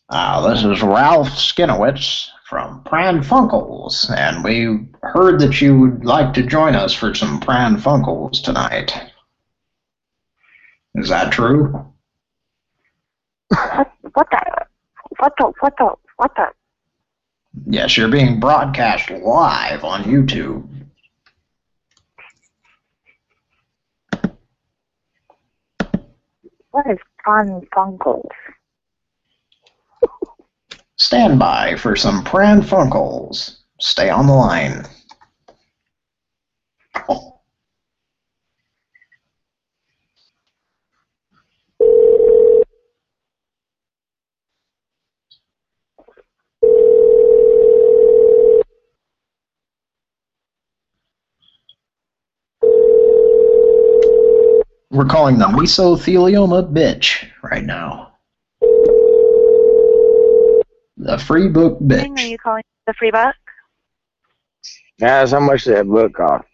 Uh, this is Ralph Skinowitz from Pran Funkels, and we heard that you would like to join us for some Pran Funkels tonight. Is that true? What, what the? What the? What the? What the? Yes, you're being broadcast live on YouTube. What is Fun Funkles? Stand by for some Pran Funkels. Stay on the line. We're calling the mesothelioma bitch right now. The free book bitch. Are you calling the free book? Guys, how much did that book cost?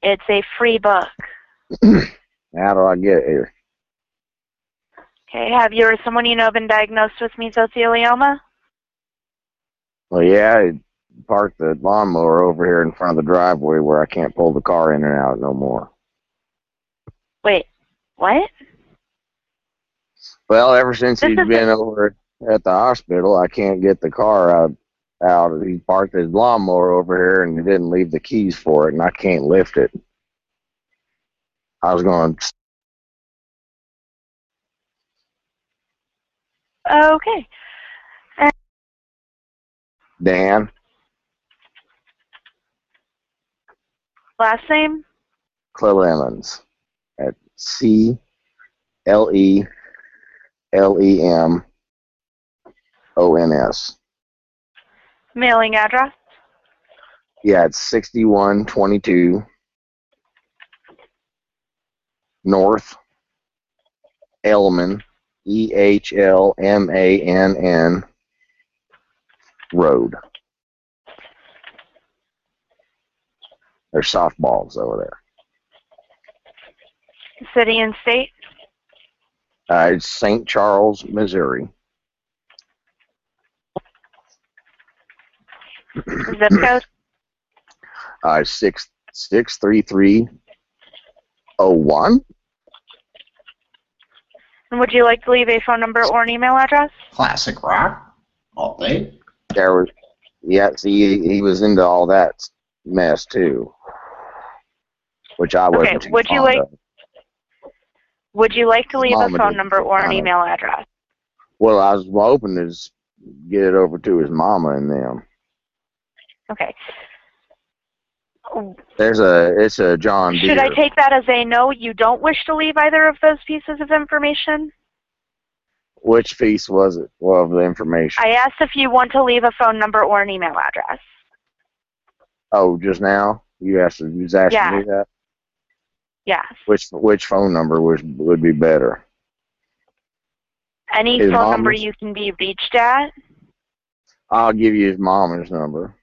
It's a free book. How do I get it here? Okay, have you or someone you know been diagnosed with mesothelioma? Well, yeah, I parked the lawnmower over here in front of the driveway where I can't pull the car in and out no more. Wait, what? Well, ever since he's been over at the hospital, I can't get the car out. Out. He parked his lawnmower over here, and he didn't leave the keys for it, and I can't lift it. I was going. Okay. Dan, last name? Clemens at C L E L E M O N S. Mailing address? Yeah, it's 6122 North Ehlmann, E H L M A N N Road. There's softballs over there. City and state? Uh, it's St. Charles, Missouri. Zip code? Uh, six six three three oh one. And would you like to leave a phone number or an email address? Classic rock. All day. There was, yeah. See, he was into all that mess too, which I wasn't Okay, too would you like- of. Would you like to leave a phone number or an email address? Well, I was hoping to get it over to his mama and them. Okay. There's a, it's a John Deere. Should I take that as a no, you don't wish to leave either of those pieces of information? Which piece was it? Well, of the information. I asked if you want to leave a phone number or an email address. oh, just now you asked, you asking Yeah. me that. Yes. Which which phone number was would be better? Any His phone number you can be reached at? I'll give you his mom's number.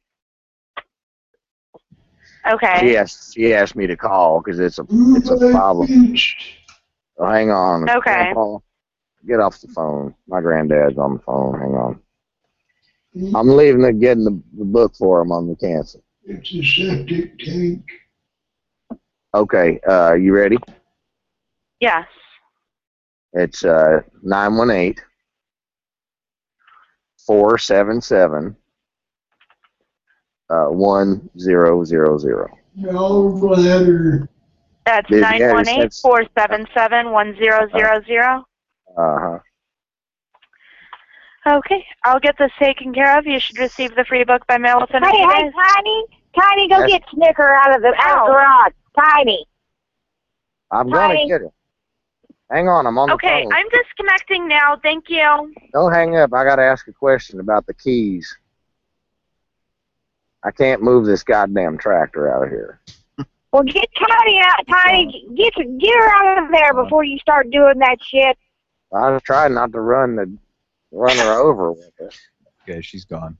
Okay. She asked she asked me to call because it's a it's a problem. Oh, hang on. Okay. Grandpa, get off the phone. My granddad's on the phone. Hang on. Mm-hmm. I'm leaving it, getting the, the book for him on the cancer. It's a septic tank. Okay, uh, you ready? Yes. It's uh nine one eight four seven seven uh one zero zero zero. No letter. That's Yeah, nine yes, one eight that's- four seven seven one zero zero zero. Uh huh. Okay, I'll get this taken care of. You should receive the free book by mail within a Hey, few hey, days. Tiny, Tiny, go Yes. get Snicker out of the out of the garage. Tiny. I'm Hi. gonna get it. Hang on, I'm on the phone. Okay. I'm disconnecting now. Thank you. Don't hang up. I gotta ask a question about the keys. I can't move this goddamn tractor out of here. Well, get Tiny out. Tiny, get get her out of there before you start doing that shit. I was trying not to run the run her over with it. Okay, she's gone.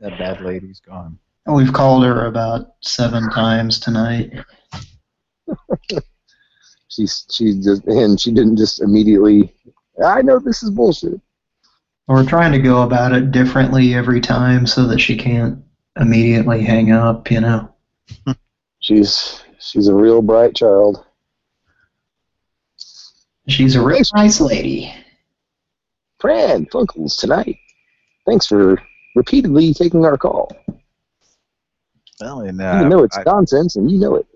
That bad lady's gone. We've called her about seven times tonight. She's she just and she didn't just immediately. I know this is bullshit. We're trying to go about it differently every time so that she can't immediately hang up, you know. She's she's a real bright child. She's a real nice lady. Pran Funkels tonight. Thanks for repeatedly taking our call. Well, and You uh, know it's I- nonsense, and you know it.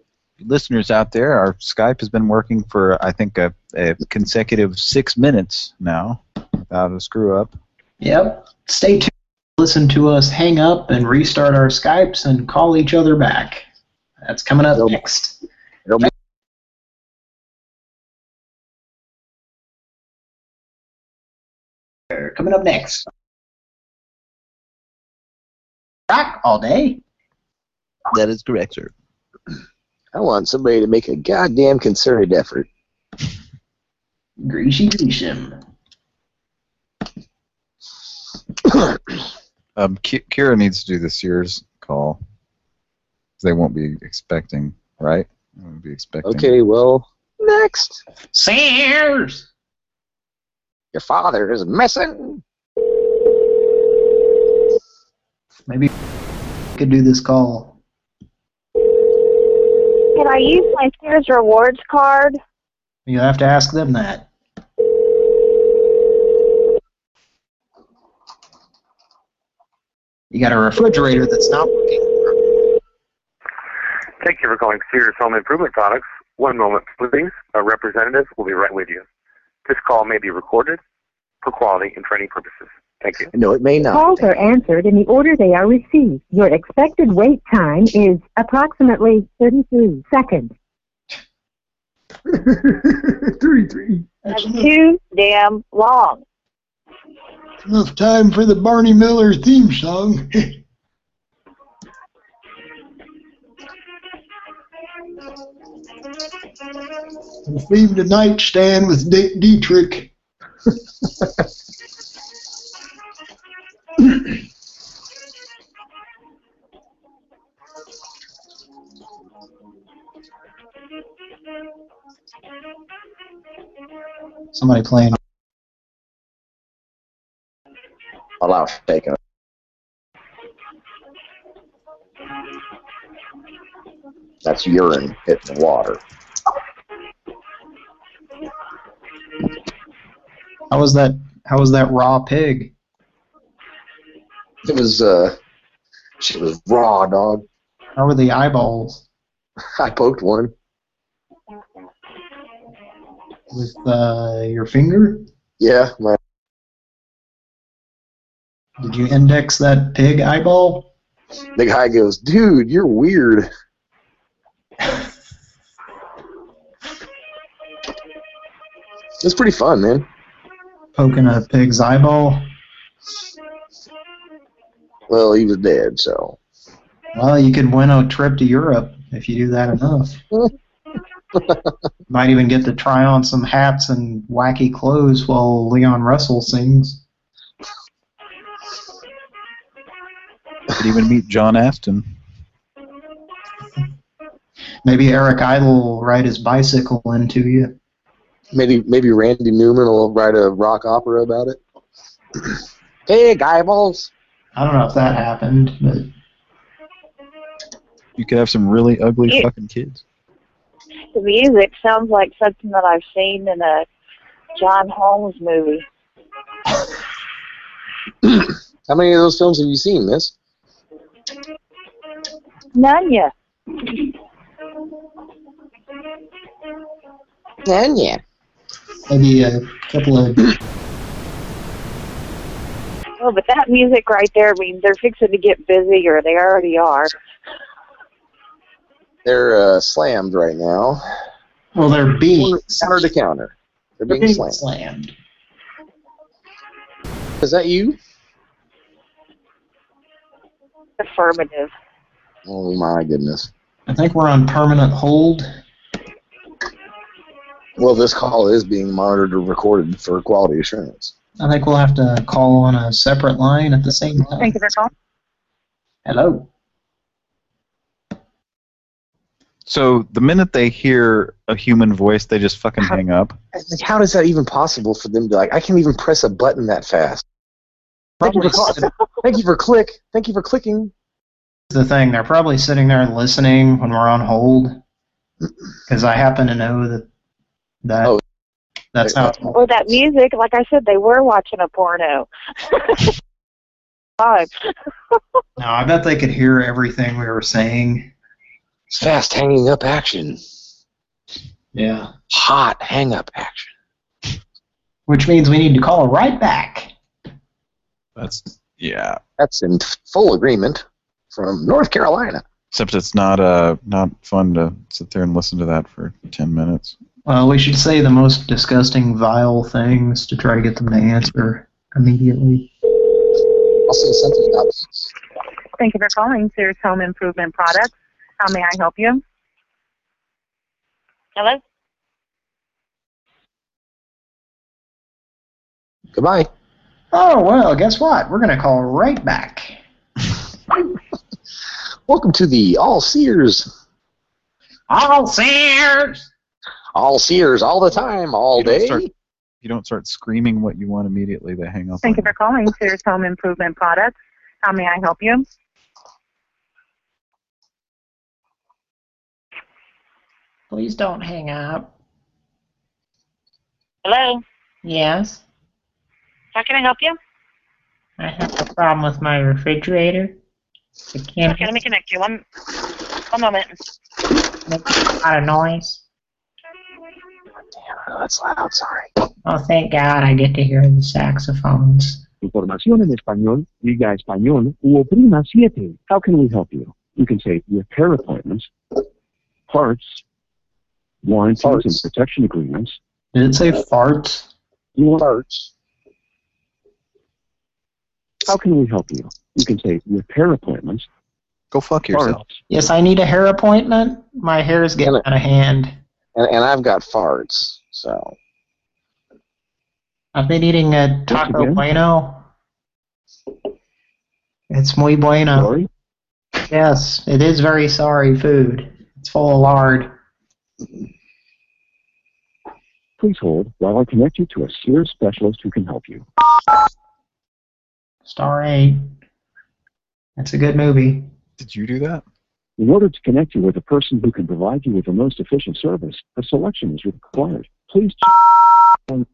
listeners out there, our Skype has been working for I think a, a consecutive six minutes now without a screw up. Yep. Stay tuned. Listen to us hang up and restart our Skypes and call each other back. That's coming up next. It'll be Coming up next. Back all day. That is correct, sir. I want somebody to make a goddamn concerted effort. Greasy Grecian. Um, Ki- Kira needs to do the Sears call. They won't be expecting, right? They won't be expecting. Okay, well, next. Sears! Your father is missing. Maybe we could do this call. Can I use my Sears Rewards card? You have to ask them that. You got a refrigerator that's not working. Thank you for calling Sears Home Improvement Products. One moment, please. A representative will be right with you. This call may be recorded for quality and training purposes. Thank you. No, it may not. Calls are answered in the order they are received. Your expected wait time is approximately 33 seconds. 33. That's too damn long. Enough time for the Barney Miller theme song. Theme to nightstand with Dick Dietz. Somebody playing. Allow taking. That's urine hitting the water. How was that? How was that raw pig? It was uh, she was raw, dog. How were the eyeballs? I poked one. With uh, your finger? Yeah, my Did you index that pig eyeball? the guy goes, dude, you're weird. It's pretty fun, man. Poking a pig's eyeball? Well, he was dead, so. Well, you could win a trip to Europe if you do that enough. Might even get to try on some hats and wacky clothes while Leon Russell sings. Could even meet John Aston. Maybe Eric Idle will ride his bicycle into you. Maybe maybe Randy Newman will write a rock opera about it. Pig eyeballs. I don't know if that happened, but You could have some really ugly Yeah. fucking kids. The music sounds like something that I've seen in a John Holmes movie. How many of those films have you seen, Miss? None yet. None yet. maybe a couple of. Oh, but that music right there means they're fixing to get busy, or they already are. They're uh, slammed right now. Well, they're being counter to counter. They're being, being slammed. slammed. Is that you? Affirmative. Oh my goodness. I think we're on permanent hold. Well, this call is being monitored or recorded for quality assurance. I think we'll have to call on a separate line at the same time. Thank you for calling. Hello. So the minute they hear a human voice, they just fucking hang up. Like, how is that even possible for them to like? I can't even press a button that fast. Thank you for calling. Thank you for click. Thank you for clicking. the thing. They're probably sitting there listening when we're on hold. Because I happen to know that that Oh. That's how. It's, Or that music, like I said, they were watching a porno. No, I bet they could hear everything we were saying. It's fast hanging up action. Yeah. Hot hang up action. Which means we need to call right back. That's yeah. That's in full agreement from North Carolina. Except it's not uh not fun to sit there and listen to that for ten minutes. Well, we should say the most disgusting, vile things to try to get them to answer immediately. I'll say something about Thank you for calling Sears Home Improvement Products. How may I help you? Hello? Goodbye. Oh, well, guess what? We're going to call right back. Welcome to the All Sears. All Sears. All Sears all the time, all You don't day. start- You don't start screaming what you want immediately. They hang up. Thank on you for calling Sears Home Improvement Products. How may I help you? Please don't hang up. Hello. Yes. How can I help you? I have a problem with my refrigerator. It can't Okay, let me connect you. One, one moment. make a lot of noise. Oh, that's loud. Sorry. Oh, thank God I get to hear the saxophones. Información en español, diga español u oprima siete. How can we help you? You can say repair appointments, parts, warranties and protection agreements. Did it say farts? Parts. How can we help you? You can say repair appointments. Go fuck yourself. Yes, I need a hair appointment. My hair is getting out of hand. And, and I've got farts, so. I've been eating uh, a taco bueno. It's muy bueno. Sorry? Yes, it is very sorry food. It's full of lard. Please hold while I connect you to a Sears specialist who can help you. Star 8. That's a good movie. Did you do that? In order to connect you with a person who can provide you with the most efficient service, a selection is required. Please check. In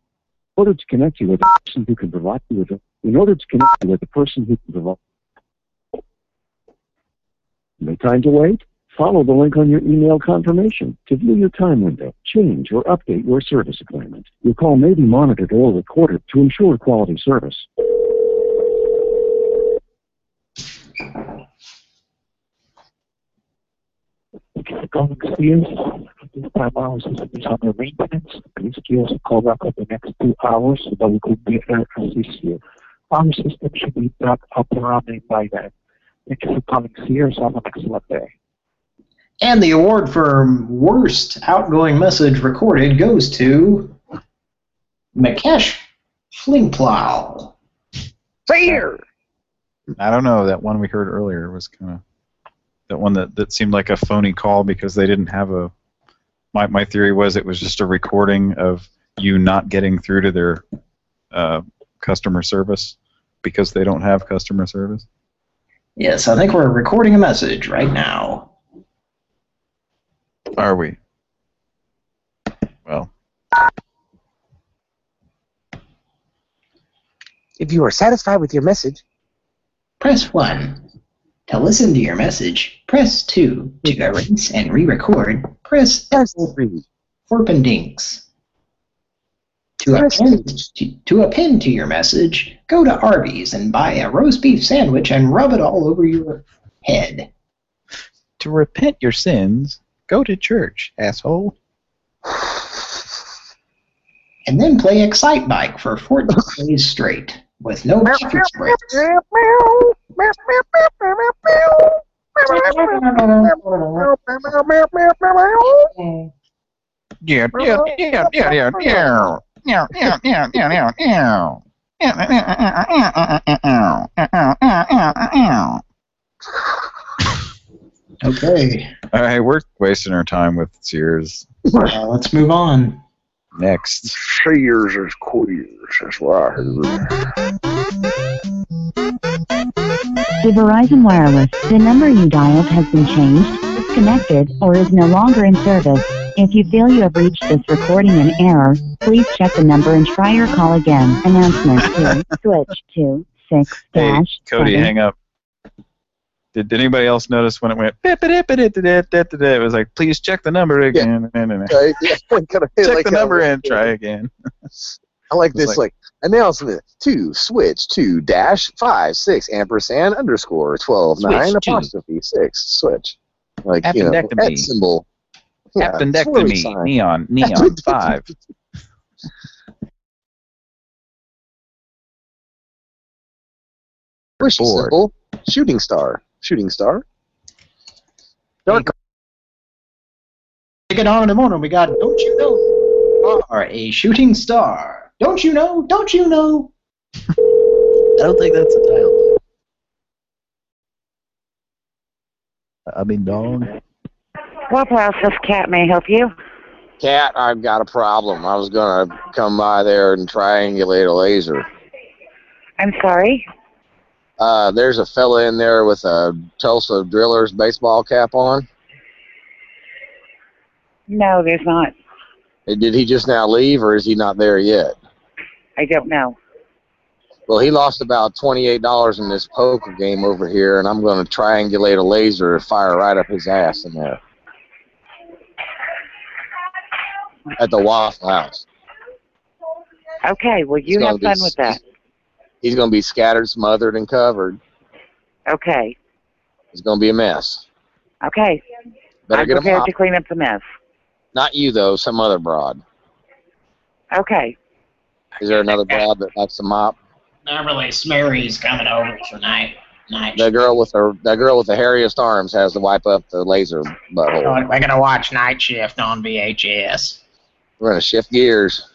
order to connect you with a person who can provide you with a, in order to connect you with a person who can provide no time to wait? Follow the link on your email confirmation to view your time window, change or update your service agreement. Your call may be monitored or recorded to ensure quality service. Going Sears, five hours is under maintenance. Please give us a call back up the next two hours so that we could better assist you. Our system should be back up and running by then. Thank you for calling Sears. Have an excellent day. And the award for worst outgoing message recorded goes to Makesh Flingplow. Fear! I don't know. That one we heard earlier was kind of that one that, that seemed like a phony call because they didn't have a. My my theory was it was just a recording of you not getting through to their uh, customer service because they don't have customer service. Yes, I think we're recording a message right now. Are we? Well, If you are satisfied with your message, Press 1. To listen to your message, press 2. To erase and re-record, press F3. Forpendinks. To append, to, to append to your message, go to Arby's and buy a roast beef sandwich and rub it all over your head. to repent your sins, go to church, asshole. And then play Excitebike for 14 days straight with no bathroom breaks. Yeah, yeah, yeah, yeah, yeah, yeah. Yeah, yeah, yeah, yeah, yeah, yeah. Okay. All right, we're wasting our time with Sears. Uh, let's move on. Next. Sears is queers. That's what I heard. The Verizon Wireless, the number you dialed has been changed, disconnected, or is no longer in service. If you feel you have reached this recording in error, please check the number and try your call again. Announcement 2, switch to 6 Hey, dash Cody, 7. hang up. Did, did anybody else notice when it went? It was like, please check the number again. Right? Yeah, of Check like the number and try again. I like this, like- like, announcement two switch to dash five six ampersand underscore twelve nine two. apostrophe six switch. Like you know that symbol. Yeah, swirly Appendectomy, sign. neon, neon, five. Symbol. Shooting star. Shooting star. Dark. Take it on in the morning. We got Don't You Know? Are a shooting star. Don't you know? Don't you know? I don't think that's a title. I mean, dog. What process cat may help you? Cat, I've got a problem. I was gonna come by there and triangulate a laser. I'm sorry. Uh, there's a fella in there with a Tulsa Drillers baseball cap on. No, there's not. Did he just now leave, or is he not there yet? I don't know. Well, he lost about twenty-eight dollars in this poker game over here, and I'm going to triangulate a laser and fire right up his ass in there at the Waffle House. Okay, well, you It's have fun with that. He's going to be scattered, smothered, and covered. Okay, It's going to be a mess. okay. Better I'm get a prepared to clean up the mess. Not you though, some other broad. Okay. Is there another broad that likes to mop? Beverly Smary's coming over tonight. Night. The girl with the the girl with the hairiest arms has to wipe up the laser butthole. We're gonna watch Night Shift on VHS. We're gonna shift gears.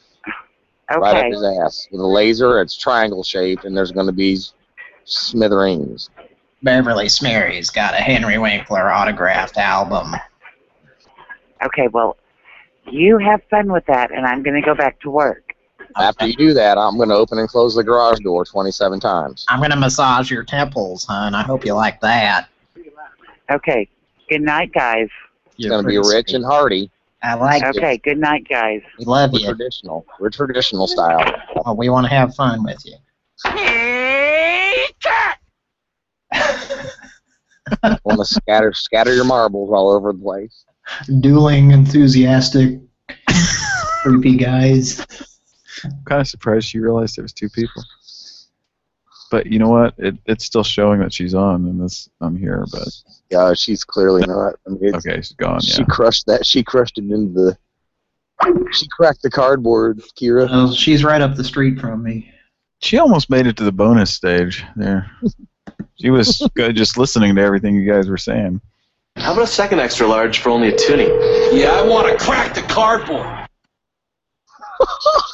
Right up his ass with a laser. It's triangle shaped, and there's gonna be smithereens. Beverly Smary's got a Henry Winkler autographed album. Okay, well, you have fun with that, and I'm going to go back to work. After you do that, I'm gonna open and close the garage door 27 times. I'm gonna massage your temples, hon. I hope you like that. Okay. Good night, guys. It's gonna be rich and hearty. I like it. Okay, good night, guys. We love We're you. traditional. We're traditional style. Well, we want to have fun with you. Want to scatter scatter your marbles all over the place. Dueling enthusiastic, creepy guys. I'm kind of surprised she realized there was two people. But you know what? It, it's still showing that she's on and this I'm here. But Yeah, she's clearly not. I mean, okay, she's gone. She Yeah. crushed that. She crushed it into the. She cracked the cardboard, Kira. Oh, she's right up the street from me. She almost made it to the bonus stage there. She was good just listening to everything you guys were saying. How about a second extra large for only a toonie? Yeah, I want to crack the cardboard.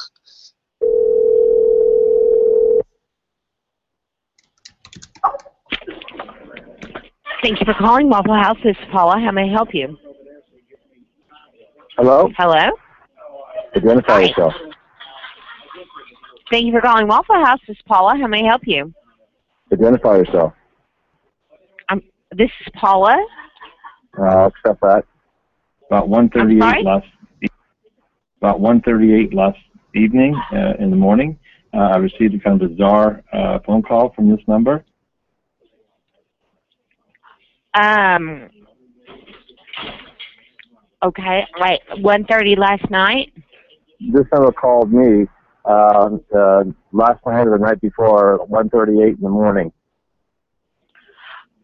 Thank you for calling Waffle House. This is Paula. How may I help you? Hello? Hello? Identify yourself. Thank you for calling Waffle House. This is Paula. How may I help you? Identify yourself. Um, this is Paula. Uh, I'll accept that. About 1:38 sorry? last. About 1:38 last evening uh, in the morning, uh, I received a kind of bizarre uh, phone call from this number. Um. Okay, right. One thirty last night. This number called me uh, uh, last night or the night before, 1:38 in the morning.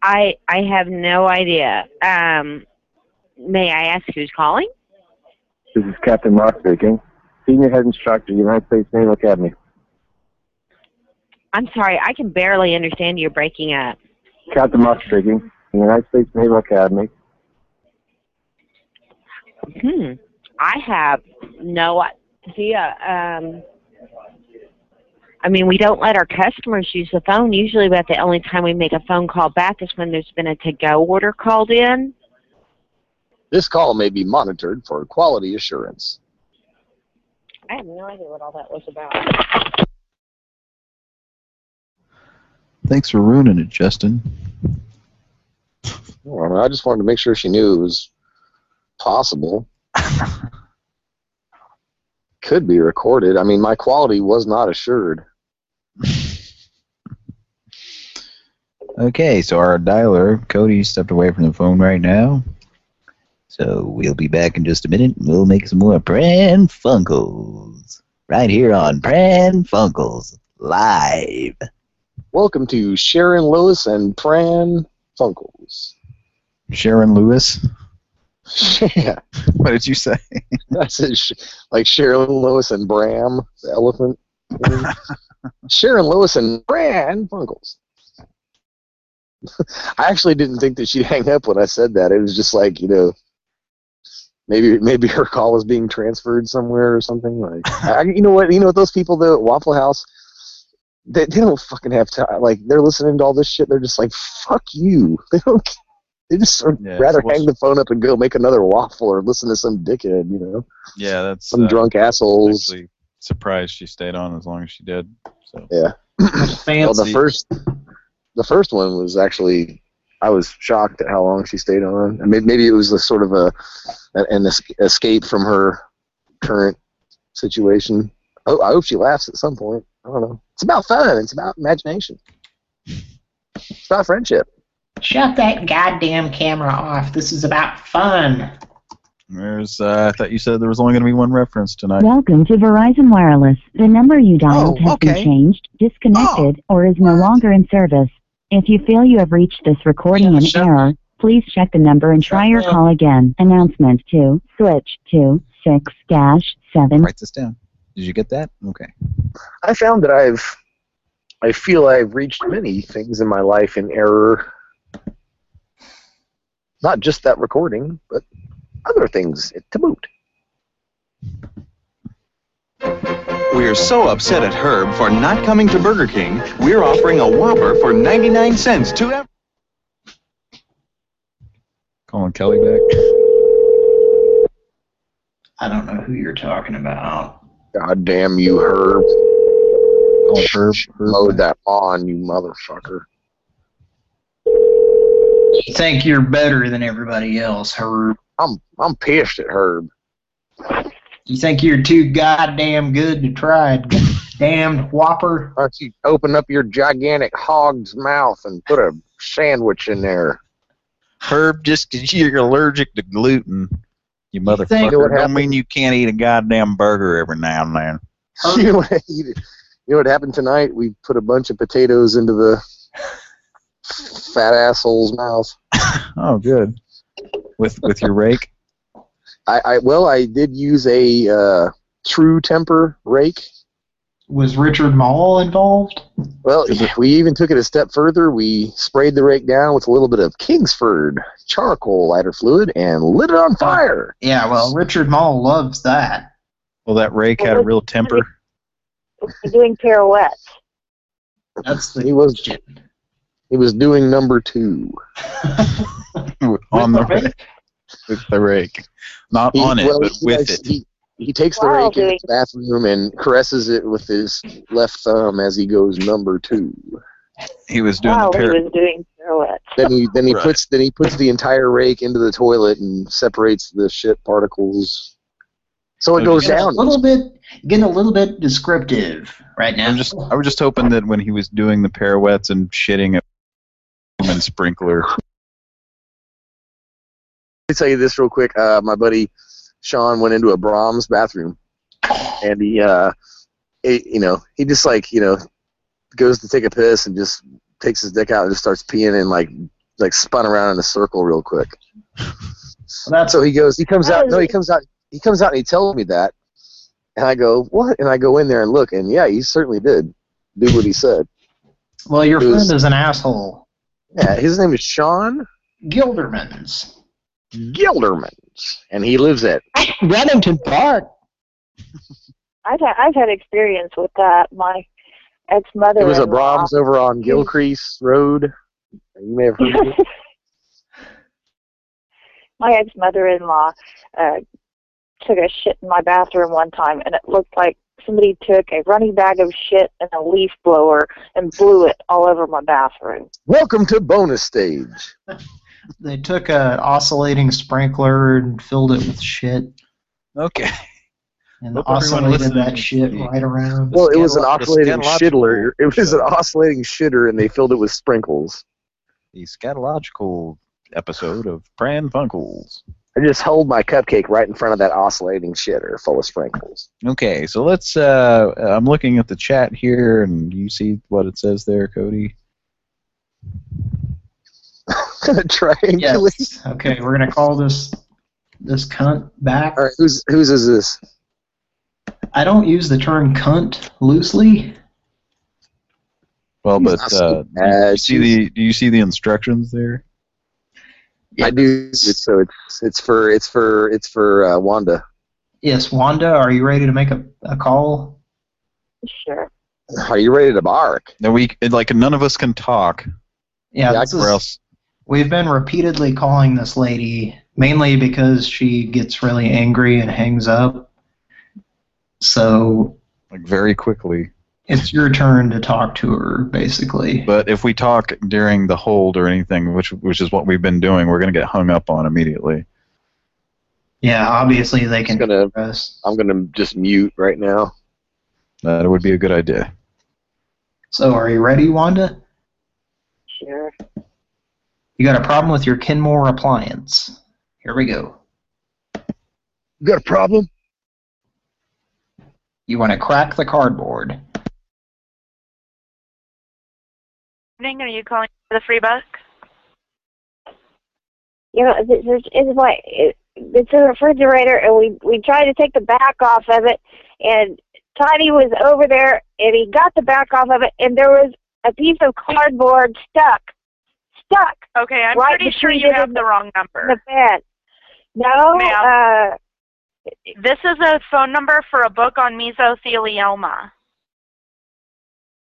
I I have no idea. Um. May I ask who's calling? This is Captain Mark speaking, Senior Head Instructor, United States Naval Academy. I'm sorry. I can barely understand you breaking up. Captain Mark speaking, United States Naval Academy. Hmm. I have no idea. Um. I mean, we don't let our customers use the phone. Usually, about the only time we make a phone call back is when there's been a to-go order called in. This call may be monitored for quality assurance. I have no idea what all that was about. Thanks for ruining it, Justin. Well, I just wanted to make sure she knew it was possible. Could be recorded. I mean, my quality was not assured. Okay, so our dialer, Cody, stepped away from the phone right now. So we'll be back in just a minute. We'll make some more Pran Funkels Right here on Pran Funkels Live. Welcome to Sharon Lewis and Pran Funkels. Sharon Lewis. yeah. What did you say? I said sh- like Sharon Lewis and Bram, the elephant. Sharon Lewis and Bran Funkels. I actually didn't think that she'd hang up when I said that. It was just like, you know, maybe maybe her call was being transferred somewhere or something. Like, I, you know what? You know what? Those people though at Waffle House, they they don't fucking have time. Like they're listening to all this shit. They're just like, fuck you. They don't. They just would Yeah, rather so hang the phone up and go make another waffle or listen to some dickhead. You know, Yeah, that's some uh, drunk assholes. Surprised she stayed on as long as she did. So Yeah. well, the first, the first one was actually I was shocked at how long she stayed on. And maybe, maybe it was a sort of a an es- escape from her current situation. Oh, I hope she laughs at some point. I don't know. It's about fun. It's about imagination. It's about friendship. Shut that goddamn camera off. This is about fun. There's. Uh, I thought you said there was only going to be one reference tonight. Welcome to Verizon Wireless. The number you dialed Oh, has been changed, disconnected, or is no longer in service. If you feel you have reached this recording in error, please check the number and try your call again. Announcement 2, switch to 6 dash 7. Write this down. Did you get that? Okay. I found that I've, I feel I've reached many things in my life in error. Not just that recording, but other things to boot. We're so upset at Herb for not coming to Burger King, we're offering a Whopper for 99 cents to every. Calling Kelly back. I don't know who you're talking about. God damn you, Herb. Oh, Herb. Mowed that on, you motherfucker. You think you're better than everybody else, Herb. I'm I'm pissed at Herb. You think you're too goddamn good to try a damned whopper? Why don't you open up your gigantic hog's mouth and put a sandwich in there? Herb, just 'cause you're allergic to gluten, you motherfucker, You don't mean you can't eat a goddamn burger every now and then. you, know what, you know what happened tonight? We put a bunch of potatoes into the fat asshole's mouth. Oh, good. With with your rake. I, I well, I did use a uh, true temper rake. Was Richard Mall involved? Well, we even took it a step further. We sprayed the rake down with a little bit of Kingsford charcoal lighter fluid and lit it on fire. Yeah, well, Richard Mall loves that. Well, that rake had a real temper. We're doing pirouettes. That's the he was he was doing number two. on the rake. With the rake. Not He- on it, well, but with likes- it. He, he takes the Wow, rake in doing- his bathroom and caresses it with his left thumb as he goes number two. He was doing Wow, the he was doing pirouettes. Then he then he Right. puts then he puts the entire rake into the toilet and separates the shit particles. So it goes Getting down. A little bit, getting a little bit descriptive right now. I'm just I was just hoping that when he was doing the pirouettes and shitting a human sprinkler. Let me tell you this real quick. Uh, my buddy Sean went into a Braum's bathroom, and he, uh, he, you know, he just like, you know, goes to take a piss and just takes his dick out and just starts peeing and like, like spun around in a circle real quick. so he goes, he comes out. No, he comes out. He comes out and he tells me that, and I go, what? And I go in there and look, and yeah, he certainly did do what he said. Well, your It was- friend is an asshole. Yeah, his name is Sean Gildermans. Gildermans. Gildermans, and he lives at Reddington Park. I've had, I've had experience with that. My ex-mother. It was a Braum's over on Gilcrease Road. You may have heard of it. my ex-mother-in-law uh, took a shit in my bathroom one time, and it looked like somebody took a running bag of shit and a leaf blower and blew it all over my bathroom. Welcome to bonus stage. They took a oscillating sprinkler and filled it with shit. Okay. And Hope oscillated that shit can- right around. Well, it was an oscillating scatological shitter. It was an oscillating shitter, and they filled it with sprinkles. The scatological episode of Pran Funkels. I just held my cupcake right in front of that oscillating shitter full of sprinkles. Okay, so let's. Uh, I'm looking at the chat here, and you see what it says there, Cody. Triangulate. Yes. Okay, we're gonna call this this cunt back. All right, whose whose is this? I don't use the term cunt loosely. Well, but uh, do you see the do you see the instructions there? I do. It's, so it's it's for it's for it's for uh, Wanda. Yes, Wanda, are you ready to make a, a call? Sure. Are you ready to bark? No, we like none of us can talk. Yeah, Yeah, this Or is, else, we've been repeatedly calling this lady mainly because she gets really angry and hangs up. So like very quickly. It's your turn to talk to her, basically. But if we talk during the hold or anything, which which is what we've been doing, we're going to get hung up on immediately. Yeah, obviously they can. Gonna, I'm gonna just mute right now. That would be a good idea. So, are you ready, Wanda? Sure. You got a problem with your Kenmore appliance. Here we go. You got a problem? You want to crack the cardboard. Evening, Are you calling for the free buck? You know, this is it's like it, it's a refrigerator, and we we tried to take the back off of it, and Tiny was over there, and he got the back off of it, and there was a piece of cardboard stuck, stuck. Okay, I'm right pretty sure you have the wrong number. The bed. No, uh, This is a phone number for a book on mesothelioma.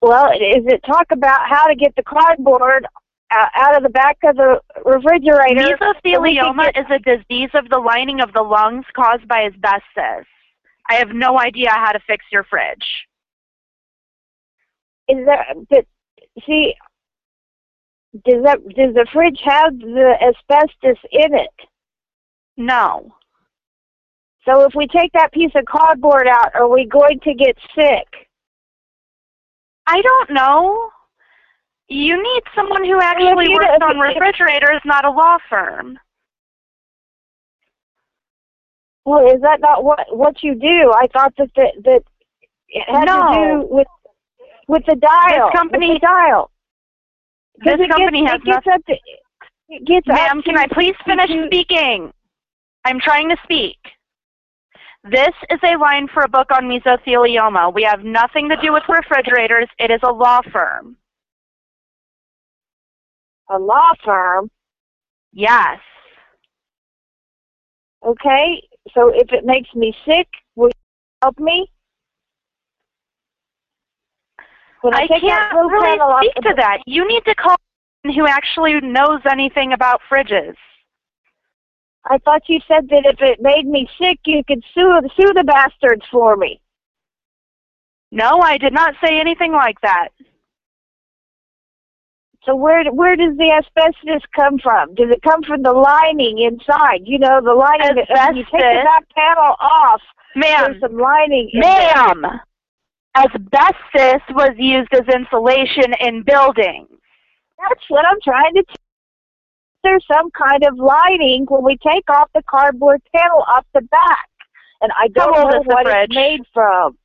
well, is it talk about how to get the cardboard uh, out of the back of the refrigerator? so Mesothelioma is a disease of the lining of the lungs caused by asbestos. I have no idea how to fix your fridge. Is that but see? Does that does the fridge have the asbestos in it? No. So if we take that piece of cardboard out, are we going to get sick? I don't know. You need someone who actually works know, on refrigerators, not a law firm. Well, is that not what what you do? I thought that that, that it had No. to do with with the dial. This company- with the dial. This it company gets, has it gets up to, it gets Ma'am, can to- I please finish speaking? I'm trying to speak. This is a line for a book on mesothelioma. We have nothing to do with refrigerators. It is a law firm. a law firm? Yes. Okay, so if it makes me sick, will you help me? When I, I can't really panel speak to that. You need to call someone who actually knows anything about fridges. I thought you said that if it made me sick, you could sue sue the bastards for me. No, I did not say anything like that. So where where does the asbestos come from? Does it come from the lining inside? You know, the lining. that- When you take the back panel off, Ma'am. there's some lining. Ma'am, asbestos was used as insulation in buildings. That's what I'm trying to. T- there's some kind of lining when we take off the cardboard panel off the back, and I don't know what it's made from.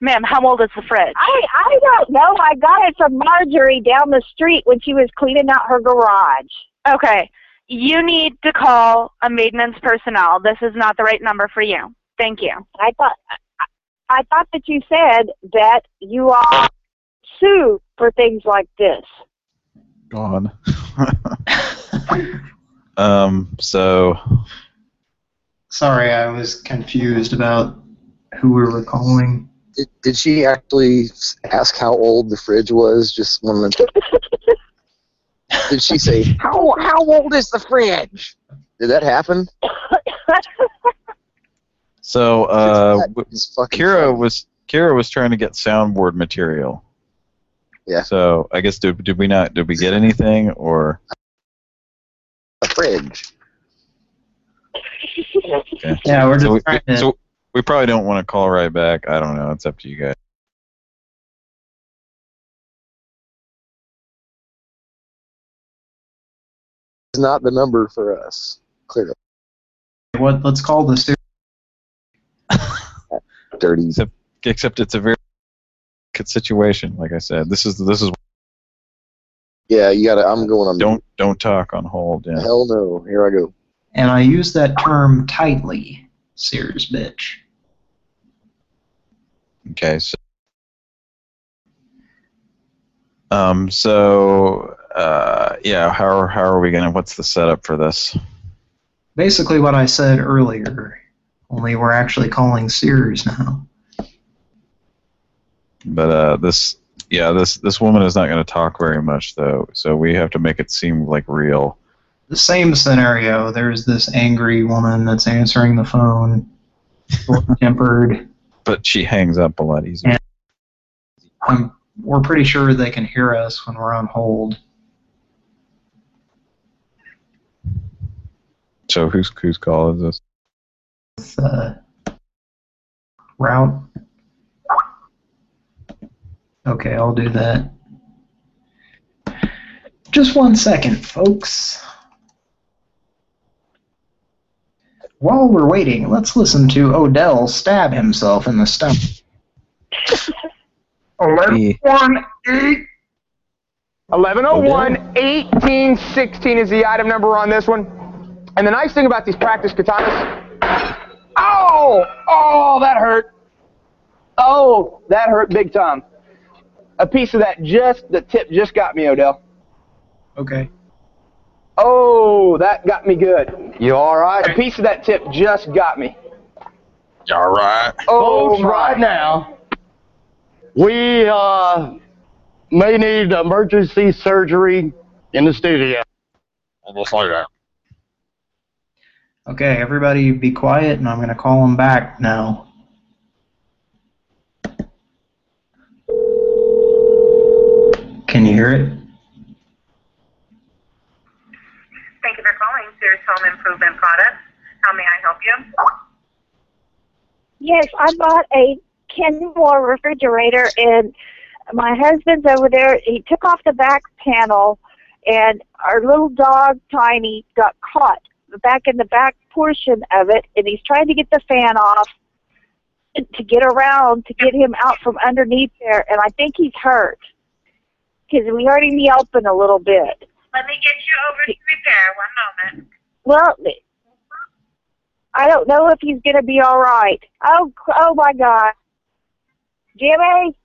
Ma'am, how old is the fridge? I I don't know. I got it from Marjorie down the street when she was cleaning out her garage. Okay. You need to call a maintenance personnel. This is not the right number for you. Thank you. I thought I, I thought that you said that you are sue for things like this. Gone. um. So Sorry, I was confused about who we were calling. Did, did she actually ask how old the fridge was? Just one of. Did she say how how old is the fridge? Did that happen? so uh, Kira funny. was Kira was trying to get soundboard material. Yeah. So I guess did did we not did we get anything or A fridge. okay. Yeah, we're so just we, trying we- to. so we probably don't want to call right back. I don't know. It's up to you guys. It's not the number for us. Clearly. What? Let's call the ser- Dirty. Except, except it's a very good situation. Like I said, this is this is Yeah, you gotta. I'm going on. don't don't talk on hold. Yeah. Hell no. Here I go. and I use that term tightly. Sears bitch. Okay. So. Um. So. Uh. Yeah. How how are we gonna? What's the setup for this? Basically, what I said earlier. Only we're actually calling Sears now. But uh, this, yeah, this this woman is not going to talk very much though, so we have to make it seem like real. The same scenario. There's this angry woman that's answering the phone, tempered. But she hangs up a lot easier. Um, we're pretty sure they can hear us when we're on hold. So whose whose call is this? With, uh, route. Okay, I'll do that. Just one second, folks. While we're waiting, let's listen to Odell stab himself in the stomach. 1101 8 1101 1816 is the item number on this one. And the nice thing about these practice katanas. Oh! Oh, that hurt. Oh, that hurt big time. A piece of that just, the tip just got me, Odell. Okay. Oh, that got me good. You all right? A piece of that tip just got me. You all right? Oh, Folks, right now, we uh, may need emergency surgery in the studio. Almost like that. Okay, everybody be quiet, and I'm going to call him back now. Can you hear it? Thank you for calling Sears Home Improvement Products. How may I help you? Yes, I bought a Kenmore refrigerator, and my husband's over there. He took off the back panel, and our little dog Tiny got caught back in the back portion of it, and he's trying to get the fan off to get around to get him out from underneath there, and I think he's hurt because we heard him yelping a little bit. Let me get you over to repair. One moment. Well, I don't know if he's going to be all right. Oh, oh my God, Jimmy,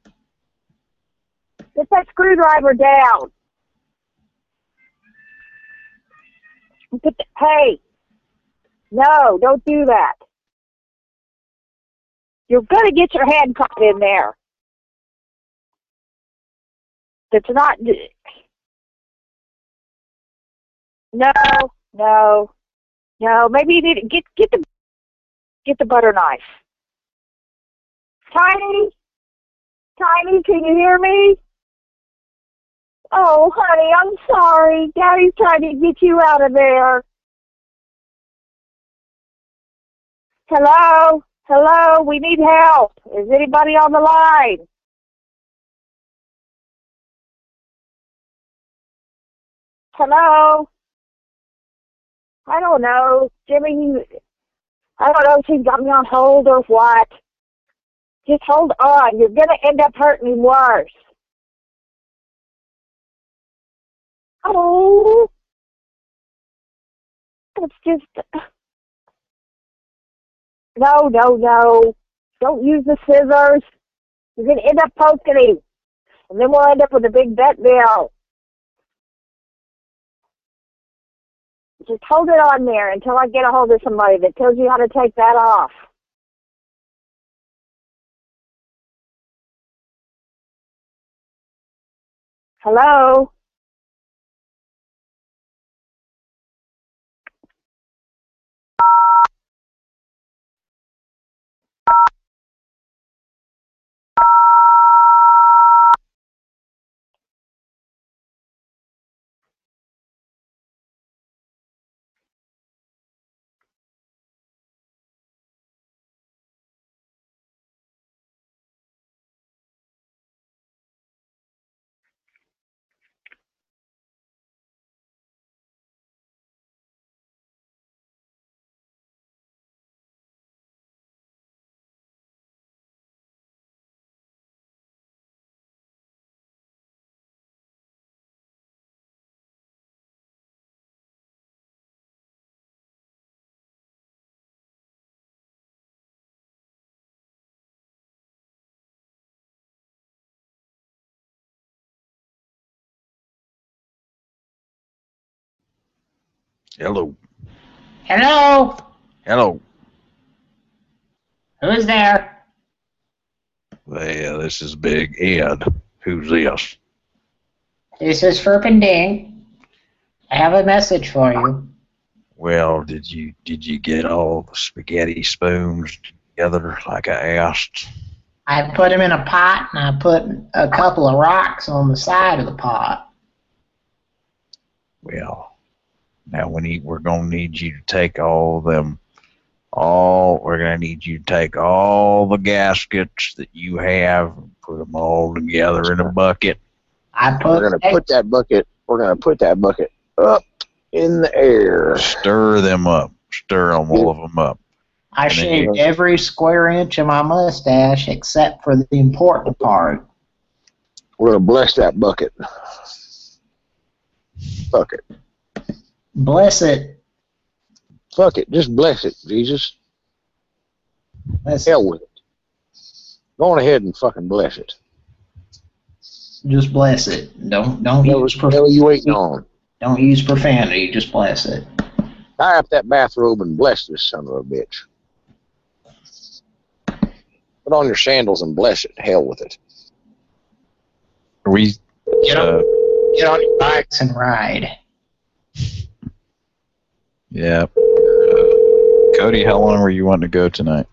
get that screwdriver down. Put the, hey, no, don't do that. You're going to get your hand caught in there. It's not. No, no, no. Maybe you need to get get the get the butter knife. Tiny, Tiny, can you hear me? Oh, honey, I'm sorry. Daddy's trying to get you out of there. Hello? Hello? We need help. Is anybody on the line? Hello? I don't know. Jimmy, I don't know if he's got me on hold or what. Just hold on. You're going to end up hurting me worse. Oh. It's just. No, no, no. Don't use the scissors. You're to end up poking him. And then we'll end up with a big vet bill. Just hold it on there until I get a hold of somebody that tells you how to take that off. Hello? Hello. Hello? Hello. Who's there? Well, this is Big Ed. Who's this? This is Ferpin Ding. I have a message for you. Well, did you did you get all the spaghetti spoons together like I asked? I put them in a pot and I put a couple of rocks on the side of the pot. Well, now we need, we're gonna need you to take all them, all we're gonna need you to take all the gaskets that you have and put them all together in a bucket. I put We're gonna put that bucket. We're gonna put that bucket up in the air. Stir them up. Stir them, all of them up. I And shaved you- every square inch of my mustache except for the important part. We're gonna bless that bucket. Fuck it. Bless it. Fuck it. Just bless it, Jesus. Bless Hell with it. Go on ahead and fucking bless it. Just bless it. Don't don't Hell, use hell are you waiting on? don't use profanity. Just bless it. Tie up that bathrobe and bless this son of a bitch. Put on your sandals and bless it. Hell with it. Are we? Get uh, Get on your bikes and ride. Yeah. Uh, Cody, how long were you wanting to go tonight?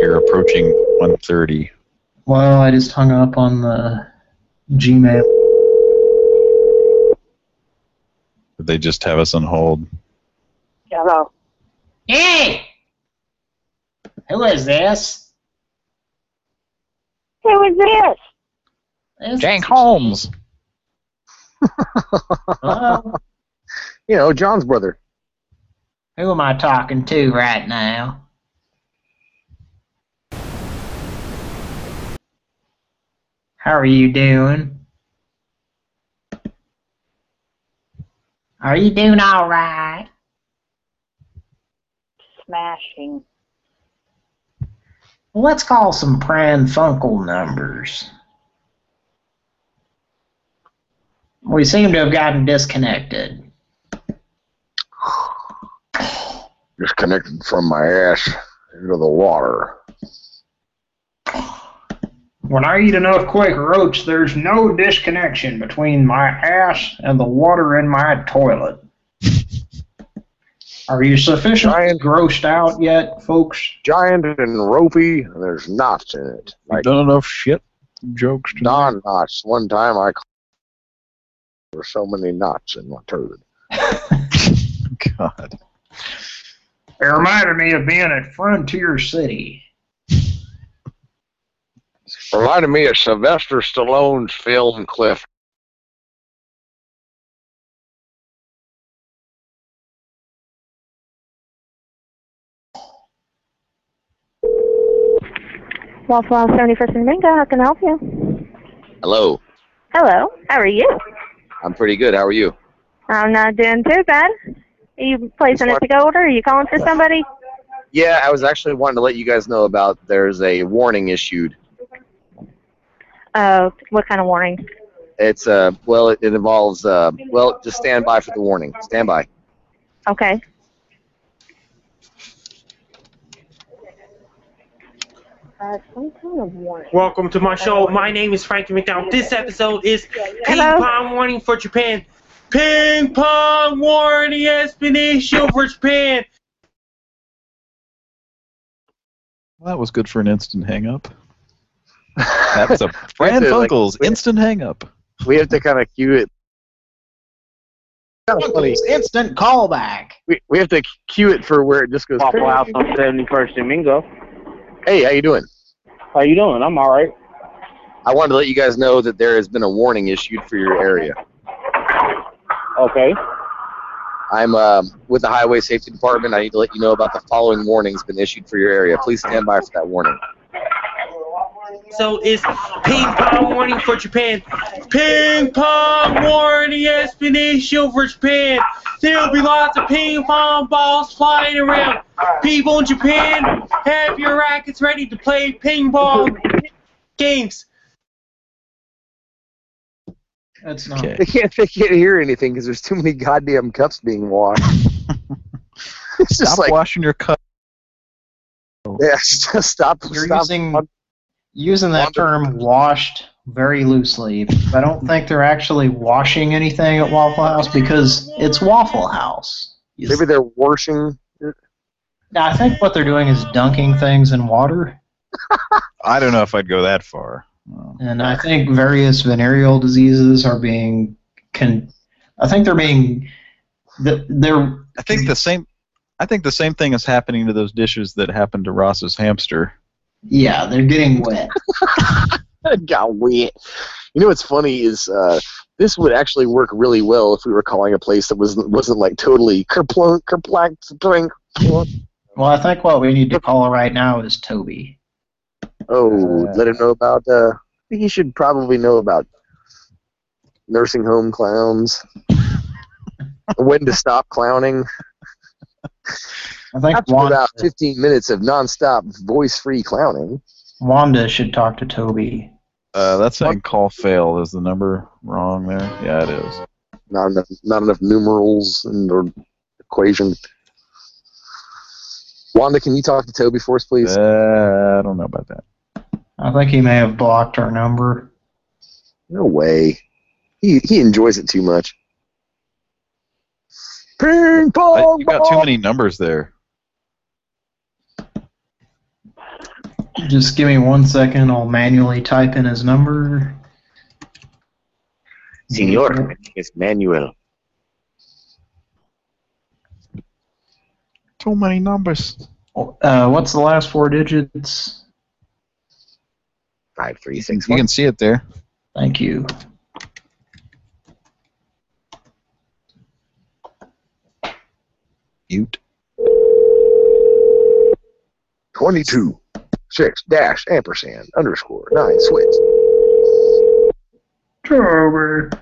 You're approaching 1:30. Well, I just hung up on the Gmail. Did they just have us on hold? Hello. Hey! Who is this? Who is this? Jank Holmes. Hello? Uh-huh. You know, John's brother. Who am I talking to right now? How are you doing? Are you doing all right? Smashing. Let's call some Pran Funkel numbers. We seem to have gotten disconnected. Disconnected from my ass into the water. When I eat enough Quaker Oats, there's no disconnection between my ass and the water in my toilet. Are you sufficiently grossed out yet, folks? Giant and ropey, and there's knots in it. Like done enough shit jokes. Non knots. One time I called there were so many knots in my turd. God. It reminded me of being at Frontier City. Reminded me of Sylvester Stallone's film Cliff. Waffle House 71st and Mingo, how can I help you? Hello. Hello, how are you? I'm pretty good. How are you? I'm not doing too bad. Are you placing a to-go order? Are you calling for somebody? Yeah, I was actually wanting to let you guys know about there's a warning issued. Uh, what kind of warning? It's uh well it, it involves uh well just stand by for the warning. Stand by. Okay. Some kind of warning. Welcome to my show. My name is Frankie McDowell. This episode is Ping Pong Warning for Japan. Ping Pong Warning has been issued for Japan. Well, that was good for an instant hang up. That was a We have Fran to, like, instant hang up. We have to kind of cue it. Kind of funny. Instant callback. We, we have to cue it for where it just goes. Waffle House on 71st and Mingo. Hey, how you doing? How you doing? I'm all right. I wanted to let you guys know that there has been a warning issued for your area. Okay. I'm um, with the Highway Safety Department. I need to let you know about the following warnings been issued for your area. Please stand by for that warning. So it's Ping Pong Warning for Japan. Ping Pong Warning has been for Japan. There'll be lots of ping pong balls flying around. People in Japan, have your rackets ready to play ping pong games. That's not. They can't they can't hear anything because there's too many goddamn cups being washed. it's just Stop like washing your cup. yeah, just stop. You're stop. using using that term "washed" very loosely. I don't think they're actually washing anything at Waffle House because it's Waffle House. Maybe they're washing. I think what they're doing is dunking things in water, I don't know if I'd go that far. and I think various venereal diseases are being. Con- I think they're being. th- They're. I think the same. I think the same thing is happening to those dishes that happened to Ross's hamster. Yeah, they're getting wet. Got wet. You know what's funny is uh, this would actually work really well if we were calling a place that wasn't wasn't like totally kerplunk, kerplunk, kerplunk. Well, I think what we need to call right now is Toby. Oh, let him know about. Uh, I think he should probably know about nursing home clowns. when to stop clowning. I think After Wanda, about 15 minutes of nonstop voice-free clowning. Wanda should talk to Toby. Uh, that's saying call fail. Is the number wrong there? Yeah, it is. Not enough, not enough numerals and or equation. Wanda, can you talk to Toby for us, please? Uh, I don't know about that. I think he may have blocked our number. No way. He he enjoys it too much. Ping pong. You got too many numbers there. Just give me one second. I'll manually type in his number. Senor, it's Manuel. Too many numbers. Uh, what's the last four digits? Five three six. You can see it there. Thank you. Mute. Twenty-two. Six dash ampersand underscore nine switch. Toby.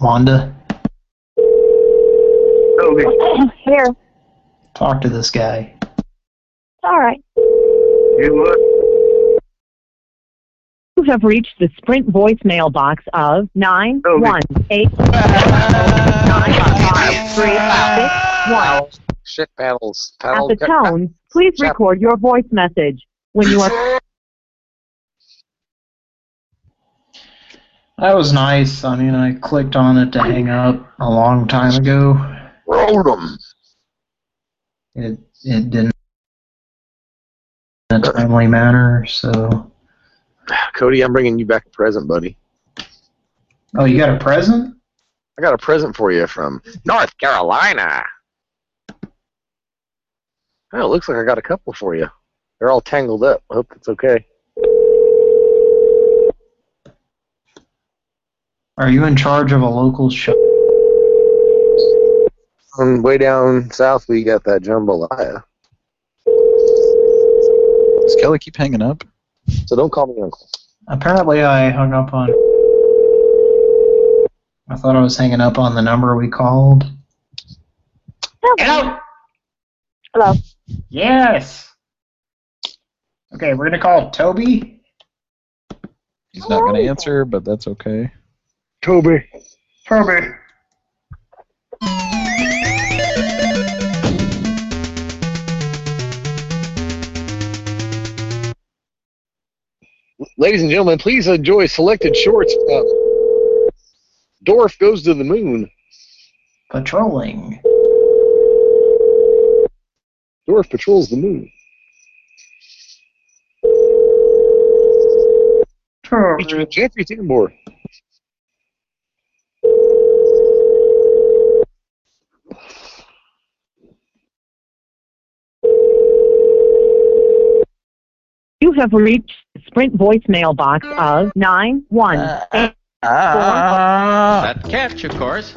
Wanda, oh, Here. talk to this guy. All right. You would. You have reached the Sprint voicemail box of nine oh, one eight one. Shit paddles. At the tone, please record your voice message. When you are That was nice. I mean, I clicked on it to hang up a long time ago. Rolled 'em. It it didn't in a timely manner. So, Cody, I'm bringing you back a present, buddy. oh, you got a present? I got a present for you from North Carolina. Oh, it looks like I got a couple for you. They're all tangled up. I hope it's okay. Are you in charge of a local show? On way down south, we got that jambalaya. Does Kelly keep hanging up? So don't call me uncle. Apparently, I hung up on. I thought I was hanging up on the number we called. Hello. Hello. Yes. Okay, we're gonna call Toby. He's not going to answer, but that's okay. Toby. Toby. Ladies and gentlemen, please enjoy selected shorts from Dorf Goes to the Moon. Patrolling. Dorf patrols the moon. Jeffrey Tambor. You have reached the Sprint voicemail box of nine one eight That catch, of course.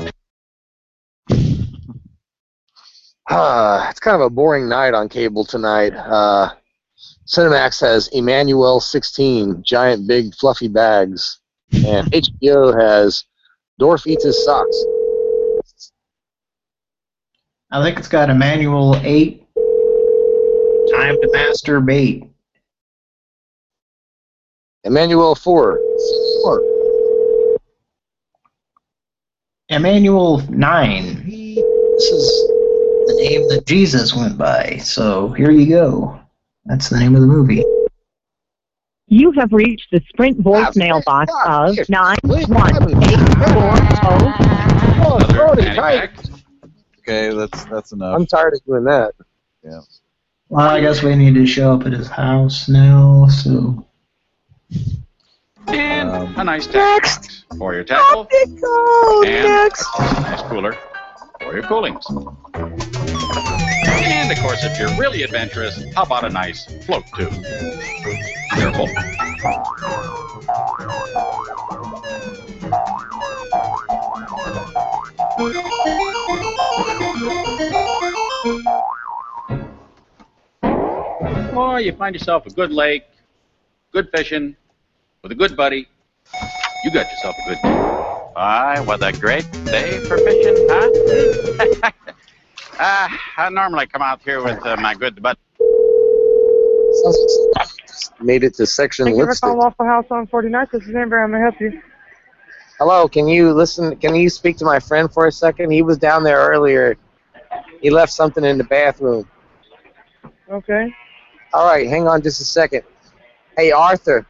Uh, it's kind of a boring night on cable tonight. Uh, Cinemax has Emmanuel 16, giant big fluffy bags, and HBO has Dorf eats his socks. I think it's got Emmanuel eight. Time to masturbate. Emmanuel 4. Four. Emmanuel nine. This is the name that Jesus went by. So here you go. That's the name of the movie. You have reached the Sprint voicemail box of nine one eight four oh. oh okay, that's that's enough. I'm tired of doing that. Yeah. Well, I guess we need to show up at his house now, so. And Um, a nice text box for your tackle. and a nice cooler for your coolings. And of course, if you're really adventurous, how about a nice float too? Careful. Or you find yourself a good lake, good fishing, with a good buddy. You got yourself a good day. Why, what a great day for fishing, huh? uh, I normally come out here with uh, my good buddy. Made it to section Thank you for calling Waffle House on 49th. This is Amber. How may I help you? Hello, can you listen? Can you speak to my friend for a second? He was down there earlier. He left something in the bathroom. Okay. All right, hang on just a second. Hey, Arthur.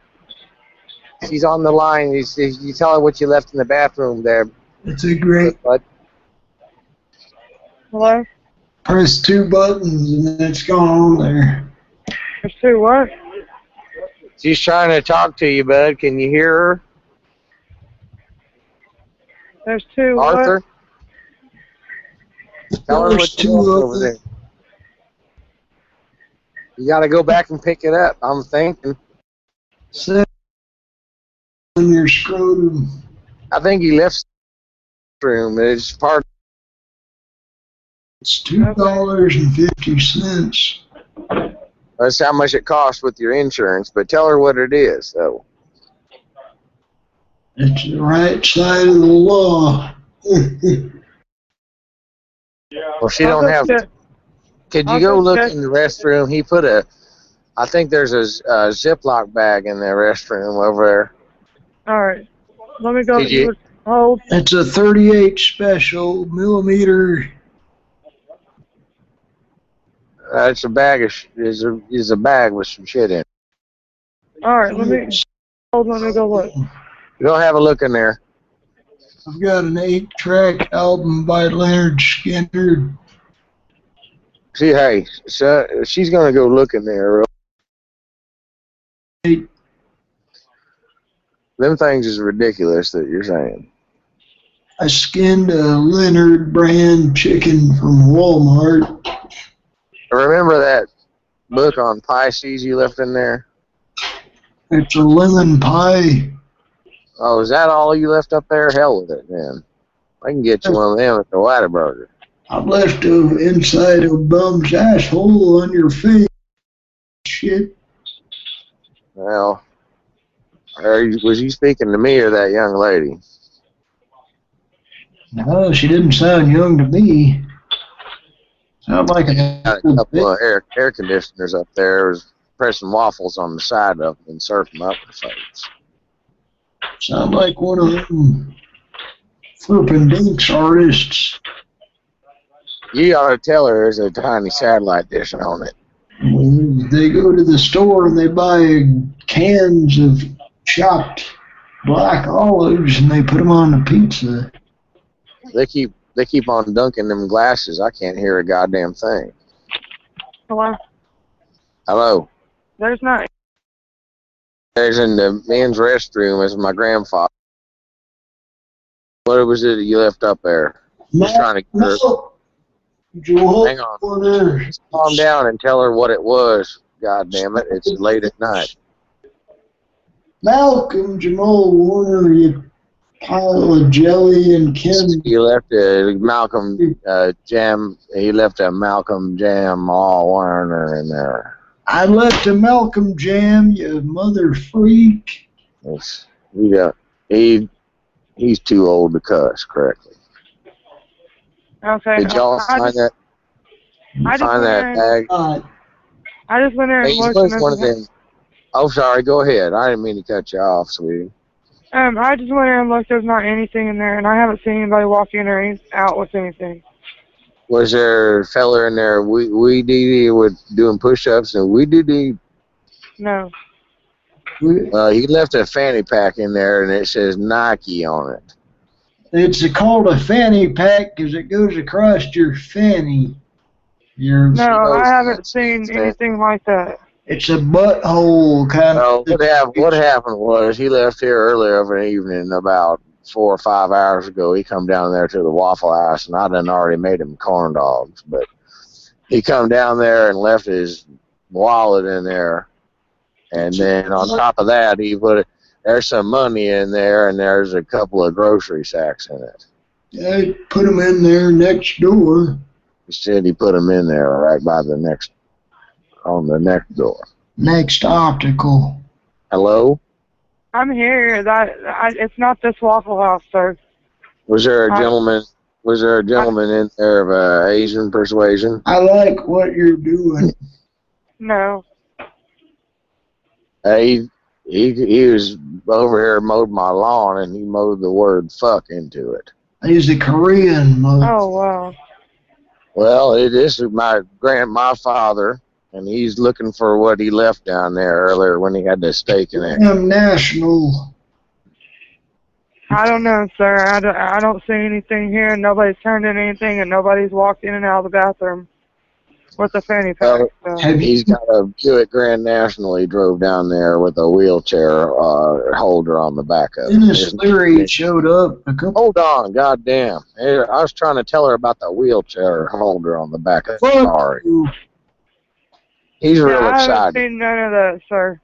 She's on the line. You, you you tell her what you left in the bathroom there. It's a great. Bud. Hello? Press two buttons and it's gone on there. There's two what? She's trying to talk to you, bud. Can you hear her? There's two Arthur? Tell her There's what two you left over there. You got to go back and pick it up. I'm thinking. Sit on your scrotum. I think he left the room. It's part. It's two dollars and fifty cents. That's how much it costs with your insurance. But tell her what it is, though. It's the right side of the law. Well, she don't have. Could you go go look in the restroom? He put a. I think there's a, a Ziploc bag in the restroom over there. All right. Let me go. Did you- Hold. It's a 38 special millimeter. Uh, it's a bag of. Is a is a bag with some shit in. it. All right. Let me. Hold. Let me go look. You don't have a look in there. I've got an eight-track album by Lynyrd Skynyrd. See, hey, so, she's gonna go look in there. Hey. Them things is ridiculous that you're saying. I skinned a Leonard brand chicken from Walmart. Remember that book on Pisces you left in there? It's a lemon pie. Oh, is that all you left up there? Hell with it, man. I can get you one of them at the Whataburger. I left a inside a bum's asshole on your face. Shit. Well, are you, was you speaking to me or that young lady? No, she didn't sound young to me. Sound like a couple of air air conditioners up there. Was pressing waffles on the side of them and surfing up her face. sound like one of them flipping dinks artists. You ought to tell her there's a tiny satellite dish on it. They go to the store and they buy cans of chopped black olives and they put them on the pizza. They keep they keep on dunking them glasses. I can't hear a goddamn thing. Hello. Hello. There's not. There's in the men's restroom is my grandfather. What was it you left up there? Just trying to get her. Joel, Hang on. Calm down and tell her what it was. God damn it! It's late at night. Malcolm Jamal Warner, you pile of jelly and Ken. He left a Malcolm uh, Jam. He left a Malcolm Jam all Warner in there. I left a Malcolm jam, you mother freak. It's, he got he he's too old to cuss correctly. Okay. Did y'all I find just, that? I just Find that there and- I just went there and you looked. one of them. Oh, sorry. Go ahead. I didn't mean to cut you off, sweetie. Um, I just went there and looked. There's not anything in there, and I haven't seen anybody walk in or any, out with anything. Was there a fella in there we we dee with doing push-ups and we dee dee? No. Uh, he left a fanny pack in there, and it says Nike on it. It's called a fanny pack because it goes across your fanny. Your No, I haven't seen anything like that. It's a butthole kind No, of. what, hap- what happened was he left here earlier of an evening about four or five hours ago. He come down there to the Waffle House, and I done already made him corn dogs. But he come down there and left his wallet in there, and then on top of that, he put there's some money in there, and there's a couple of grocery sacks in it. I put them in there next door. He said he put them in there right by the next on the next door. Next optical. Hello, I'm here. That I, it's not this Waffle House, sir. was there a Hi. gentleman? Was there a gentleman in there of uh, Asian persuasion? I like what you're doing. No. Uh, he he he was over here mowed my lawn and he mowed the word fuck into it. He's a Korean mother. Oh wow. Well, it is my grand my father, and he's looking for what he left down there earlier when he had the steak in it. Damn national. I don't know, sir. I don't, I don't see anything here, and nobody's turned in anything, and nobody's walked in and out of the bathroom with a fanny pack. Well, so. he's got a Buick Grand National he drove down there with a wheelchair uh, holder on the back of it. Denis Leary showed up a couple. Hold on, goddamn! Here, I was trying to tell her about the wheelchair holder on the back of the car. He's real excited. I haven't excited. seen none of that, sir.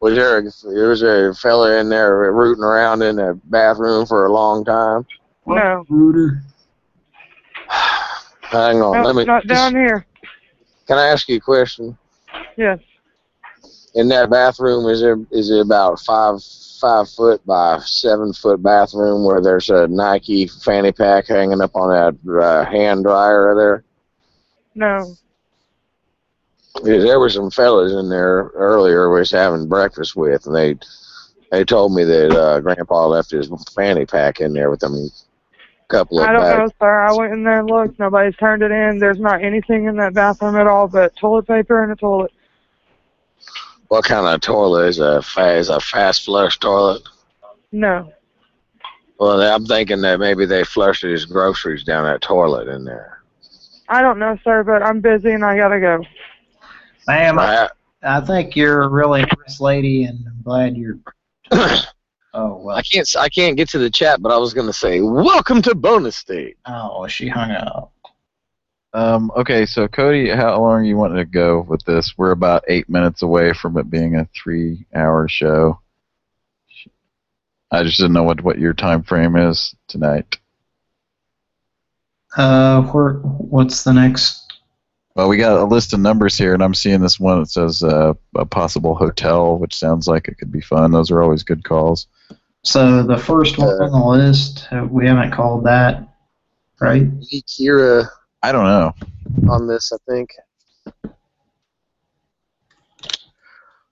Was there a, there was a fella in there rooting around in the bathroom for a long time? No. Rooter. Hang on, no, let me. not down here. Can I ask you a question? Yes. In that bathroom, is there is it about five five foot by seven foot bathroom where there's a Nike fanny pack hanging up on that uh, hand dryer there? No. There were some fellas in there earlier was having breakfast with, and they they told me that uh, Grandpa left his fanny pack in there with them couple of I don't know, sir. I went in there and looked. Nobody's turned it in. There's not anything in that bathroom at all but toilet paper and a toilet. What kind of toilet is a is a fast flush toilet? No. Well, I'm thinking that maybe they flushed his groceries down that toilet in there. I don't know, sir, but I'm busy and I gotta go. Ma'am, I, I think you're a really nice lady, and I'm glad you're. oh well. I can't I can't get to the chat, but I was gonna say welcome to bonus state. Oh, she hung up. Um, okay, so Cody, how long are you wanting to go with this? We're about eight minutes away from it being a three-hour show. I just didn't know what what your time frame is tonight. Uh, where? What's the next? Well, we got a list of numbers here, and I'm seeing this one that says uh, a possible hotel, which sounds like it could be fun. Those are always good calls. So the first one on the list, uh, we haven't called that, right? Kira. I don't know. On this, I think.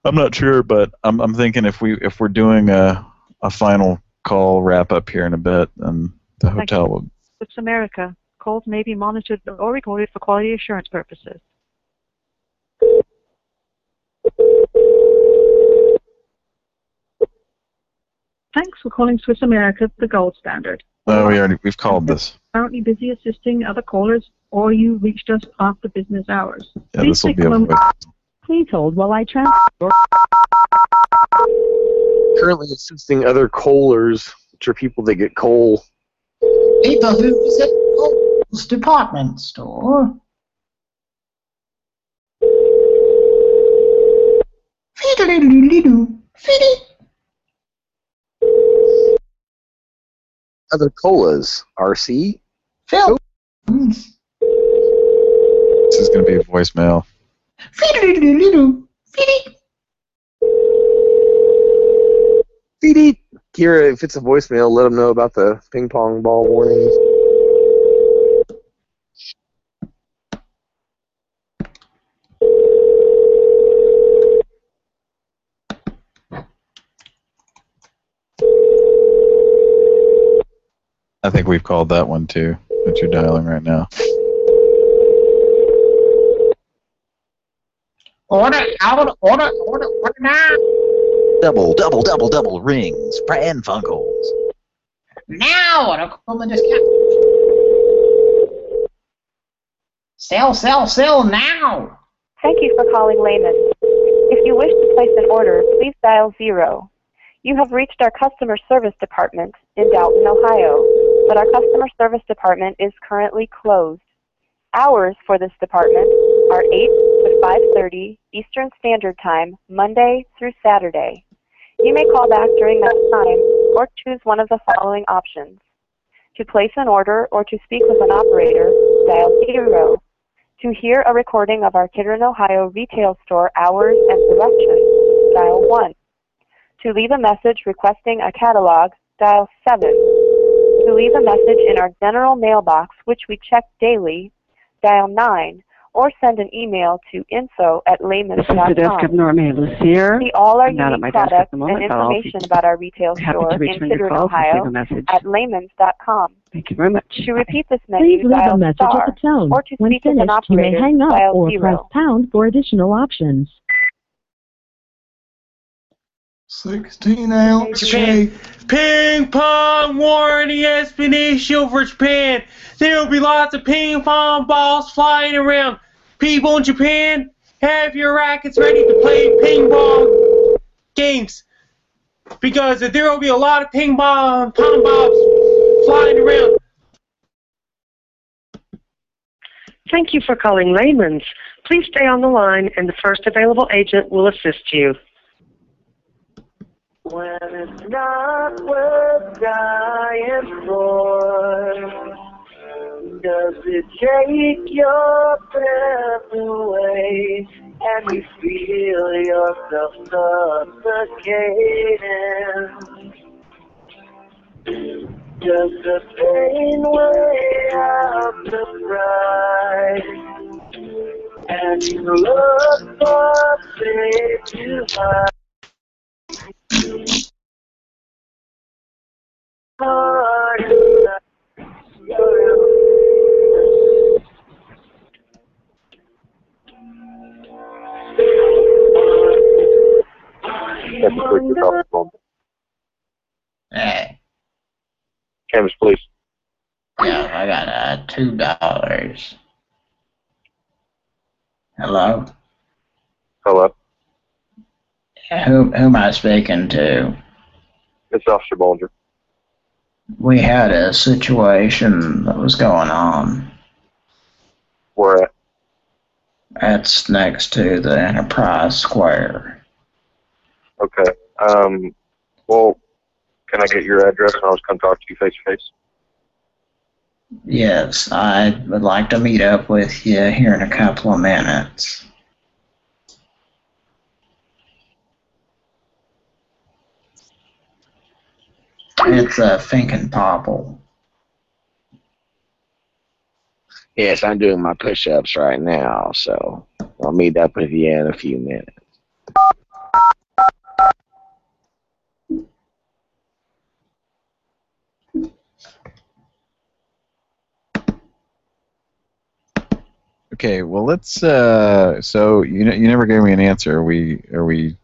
I'm not sure, but I'm I'm thinking if we if we're doing a a final call wrap up here in a bit, then the hotel you. will. It's America. Calls may be monitored or recorded for quality assurance purposes. Thanks for calling Swiss America, the gold standard. Oh, we already we've called this. Currently busy assisting other callers, or you reached us after business hours. Yeah, Please this will be a a moment. Please hold while I transfer. Currently assisting other coalers, which are people that get coal. People who visit Kohl's department store. Fiddle-diddle-diddle. Fiddle. Other colas. RC. Phil. This is going to be a voicemail. Fiddle-diddle-diddle. Fiddle. Beep. Kira, if it's a voicemail, let them know about the ping pong ball warnings. I think we've called that one too that you're dialing right now. Order, order, order, order, order now. Double, double, double, double rings, Pran Funkels. Now, an equipment discount. Sell, sell, sell now. Thank you for calling Lehman. If you wish to place an order, please dial zero. You have reached our customer service department in Dalton, Ohio, but our customer service department is currently closed. Hours for this department are 8 to 5.30 Eastern Standard Time, Monday through Saturday. You may call back during that time or choose one of the following options. To place an order or to speak with an operator, dial zero. To hear a recording of our Kidron, Ohio retail store hours and directions, dial 1. To leave a message requesting a catalog, dial 7. To leave a message in our general mailbox, which we check daily, dial 9. Or send an email to info at This is the desk of layman.com. Norma Lucier. See all our I'm at unique my desk at products the and moment, but I'll be information about our retail happy store to in return your Kidron, calls and leave Ohio a message. at lehmans.com. Thank you very much. To repeat this Please leave dial a message star. at the tone. Or to When speak with an finished, you may hang up dial or zero. press pound for additional options. 16 ounce Japan. Ping pong warning exponential for Japan. There will be lots of ping pong balls flying around. People in Japan, have your rackets ready to play ping pong games. Because there will be a lot of ping pong pong balls flying around. Thank you for calling Lehman's. Please stay on the line and the first available agent will assist you. When it's not worth dying for, does it take your breath away and you feel yourself suffocating? Does the pain weigh out the pride? And you look for safe to hide. Hey, Canvas, please. yeah, I got uh, two dollars. Hello? Hello. Who, who am I speaking to? It's Officer Bollinger. We had a situation that was going on. Where at? That's next to the Enterprise Square. Okay. Um, well, can I get your address and I'll just come talk to you face to face? Yes, I would like to meet up with you here in a couple of minutes. It's uh, Fink and Popple. Yes, I'm doing my push-ups right now, so I'll meet up with you in a few minutes. Okay, well let's. Uh, so you you never gave me an answer. Are we are we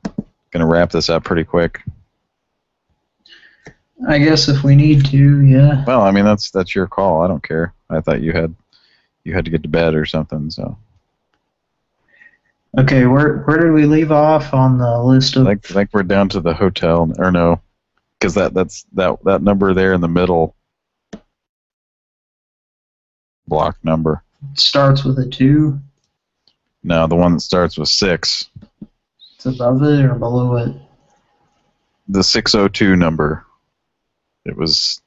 gonna wrap this up pretty quick? I guess if we need to, yeah. Well, I mean that's that's your call. I don't care. I thought you had you had to get to bed or something. So Okay, where where did we leave off on the list of? I think, I think we're down to the hotel or no, because that that's that that number there in the middle block number. starts with a two. No, the one that starts with six. It's above it or below it. The 602 number. It was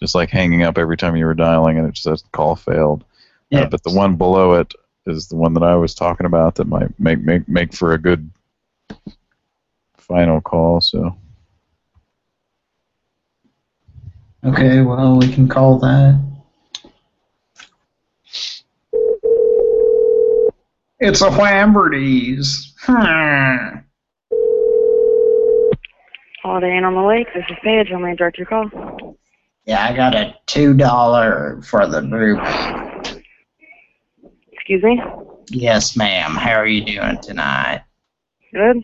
just like hanging up every time you were dialing, and it just says call failed. Uh, Yeah. but the one below it is the one that I was talking about that might make make make for a good final call. So Okay, well we can call that. It's a Whamberties. Holiday Inn on the Lake. This is Paige. How may I direct your call? Yeah, I got a two dollar for the group. Excuse me? Yes, ma'am. How are you doing tonight? Good.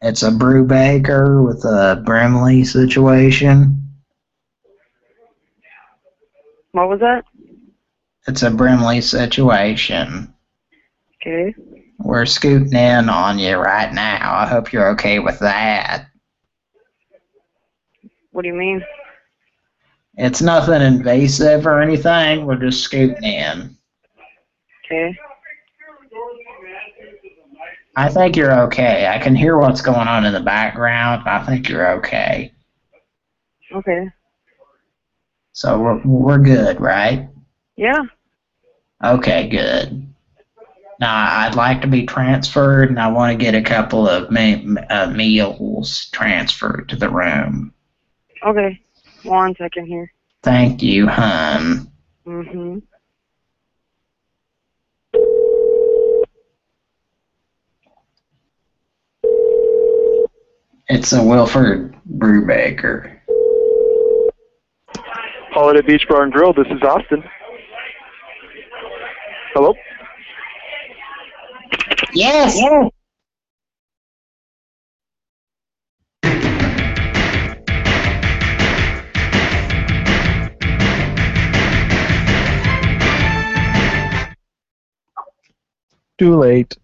It's a brew baker with a Brimley situation. What was that? It's a Brimley situation. Okay. We're scooting in on you right now. I hope you're okay with that. What do you mean? It's nothing invasive or anything. We're just scooting in. Okay. I think you're okay. I can hear what's going on in the background. I think you're okay. Okay. So we're we're good, right? Yeah. Okay, good. Now I'd like to be transferred, and I want to get a couple of me uh, meals transferred to the room. Okay. One second here. Thank you, hun. Mm-hmm. It's a Wilford Brubaker. Holiday Beach Bar and Grill. This is Austin. Hello. Yes. Too late.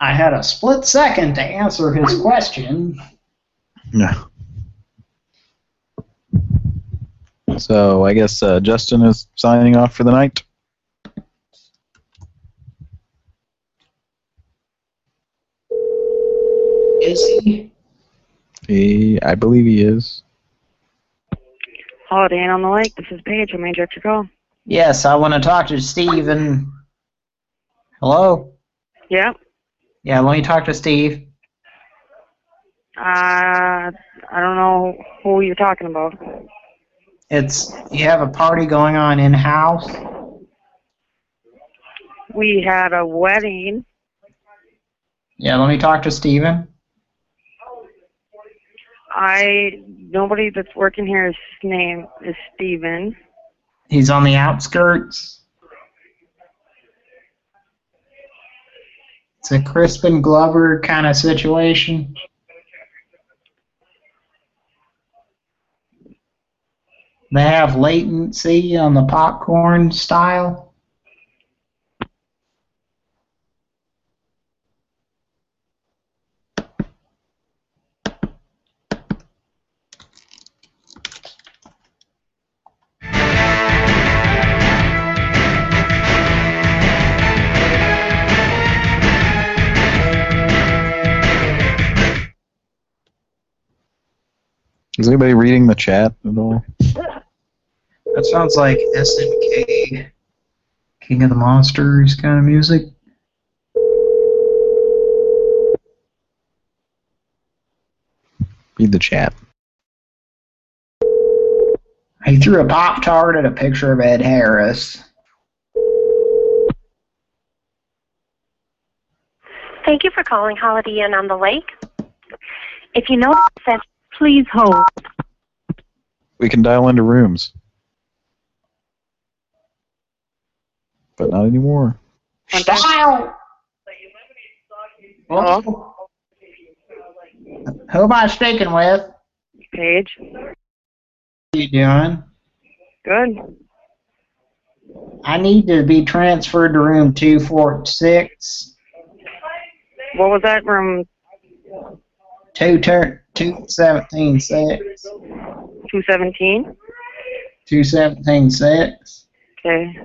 I had a split second to answer his question. No. So I guess uh, Justin is signing off for the night. Is he? He, I believe he is. Holiday Inn on the Lake. This is Paige. I may direct your call. Yes, I want to talk to Steven. Hello? Yeah. Yeah, let me talk to Steve. Uh, I don't know who you're talking about. It's you have a party going on in house. We had a wedding. Yeah, let me talk to Steven. I nobody that's working here is name is Steven. He's on the outskirts. It's a Crispin Glover kind of situation. They have latency on the popcorn style. Is anybody reading the chat at all? That sounds like SNK, King of the Monsters kind of music. Read the chat. He threw a Pop Tart at a picture of Ed Harris. Thank you for calling Holiday Inn on the Lake. If you know the extension, please hold. We can dial into rooms. But not anymore. Style! Hello? Who am I speaking with? Paige. How you doing? Good. I need to be transferred to room 246. What was that room? Two two seventeen six. Two seventeen. Two seventeen six. Okay.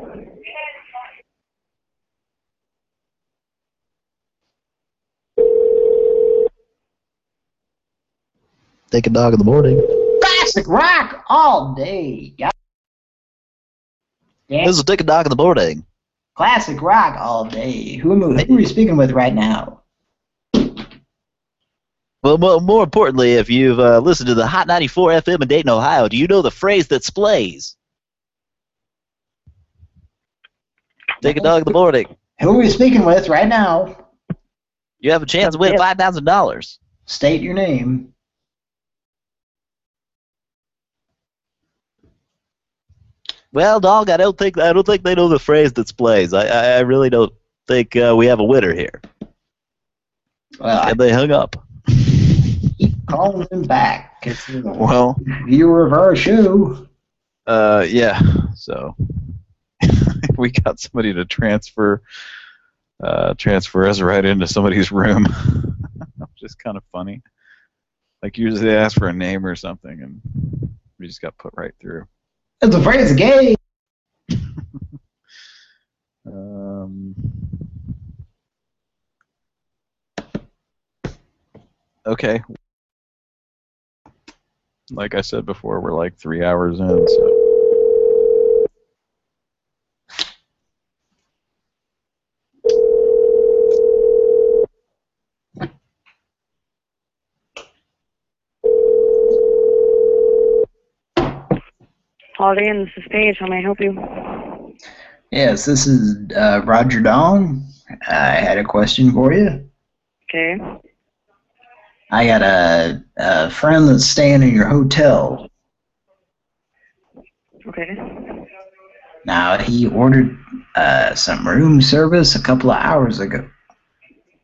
Take a dog in the morning. Classic rock all day. God. This is Take a dog in the morning. Classic rock all day. Who am, who are you speaking with right now? Well, mo- more importantly, if you've uh, listened to the Hot 94 FM in Dayton, Ohio, do you know the phrase that splays? Take a dog in the morning. Who are we speaking with right now? You have a chance to win five thousand dollars. State your name. Well, dog, I don't think I don't think they know the phrase that splays. I I, I really don't think uh, we have a winner here. Well, and they hung up. Calling him back. A Well, viewer of our show. uh, yeah. So we got somebody to transfer uh, transfer us right into somebody's room, Just kind of funny. Like usually they ask for a name or something, and we just got put right through. It's a phrase gay. Um, okay. Like I said before, we're like three hours in, so. Holiday Inn, this is Paige. How may I help you? Yes, this is uh, Roger Dong. I had a question for you. Okay. I got a, a friend that's staying in your hotel. Okay. Now, he ordered uh, some room service a couple of hours ago.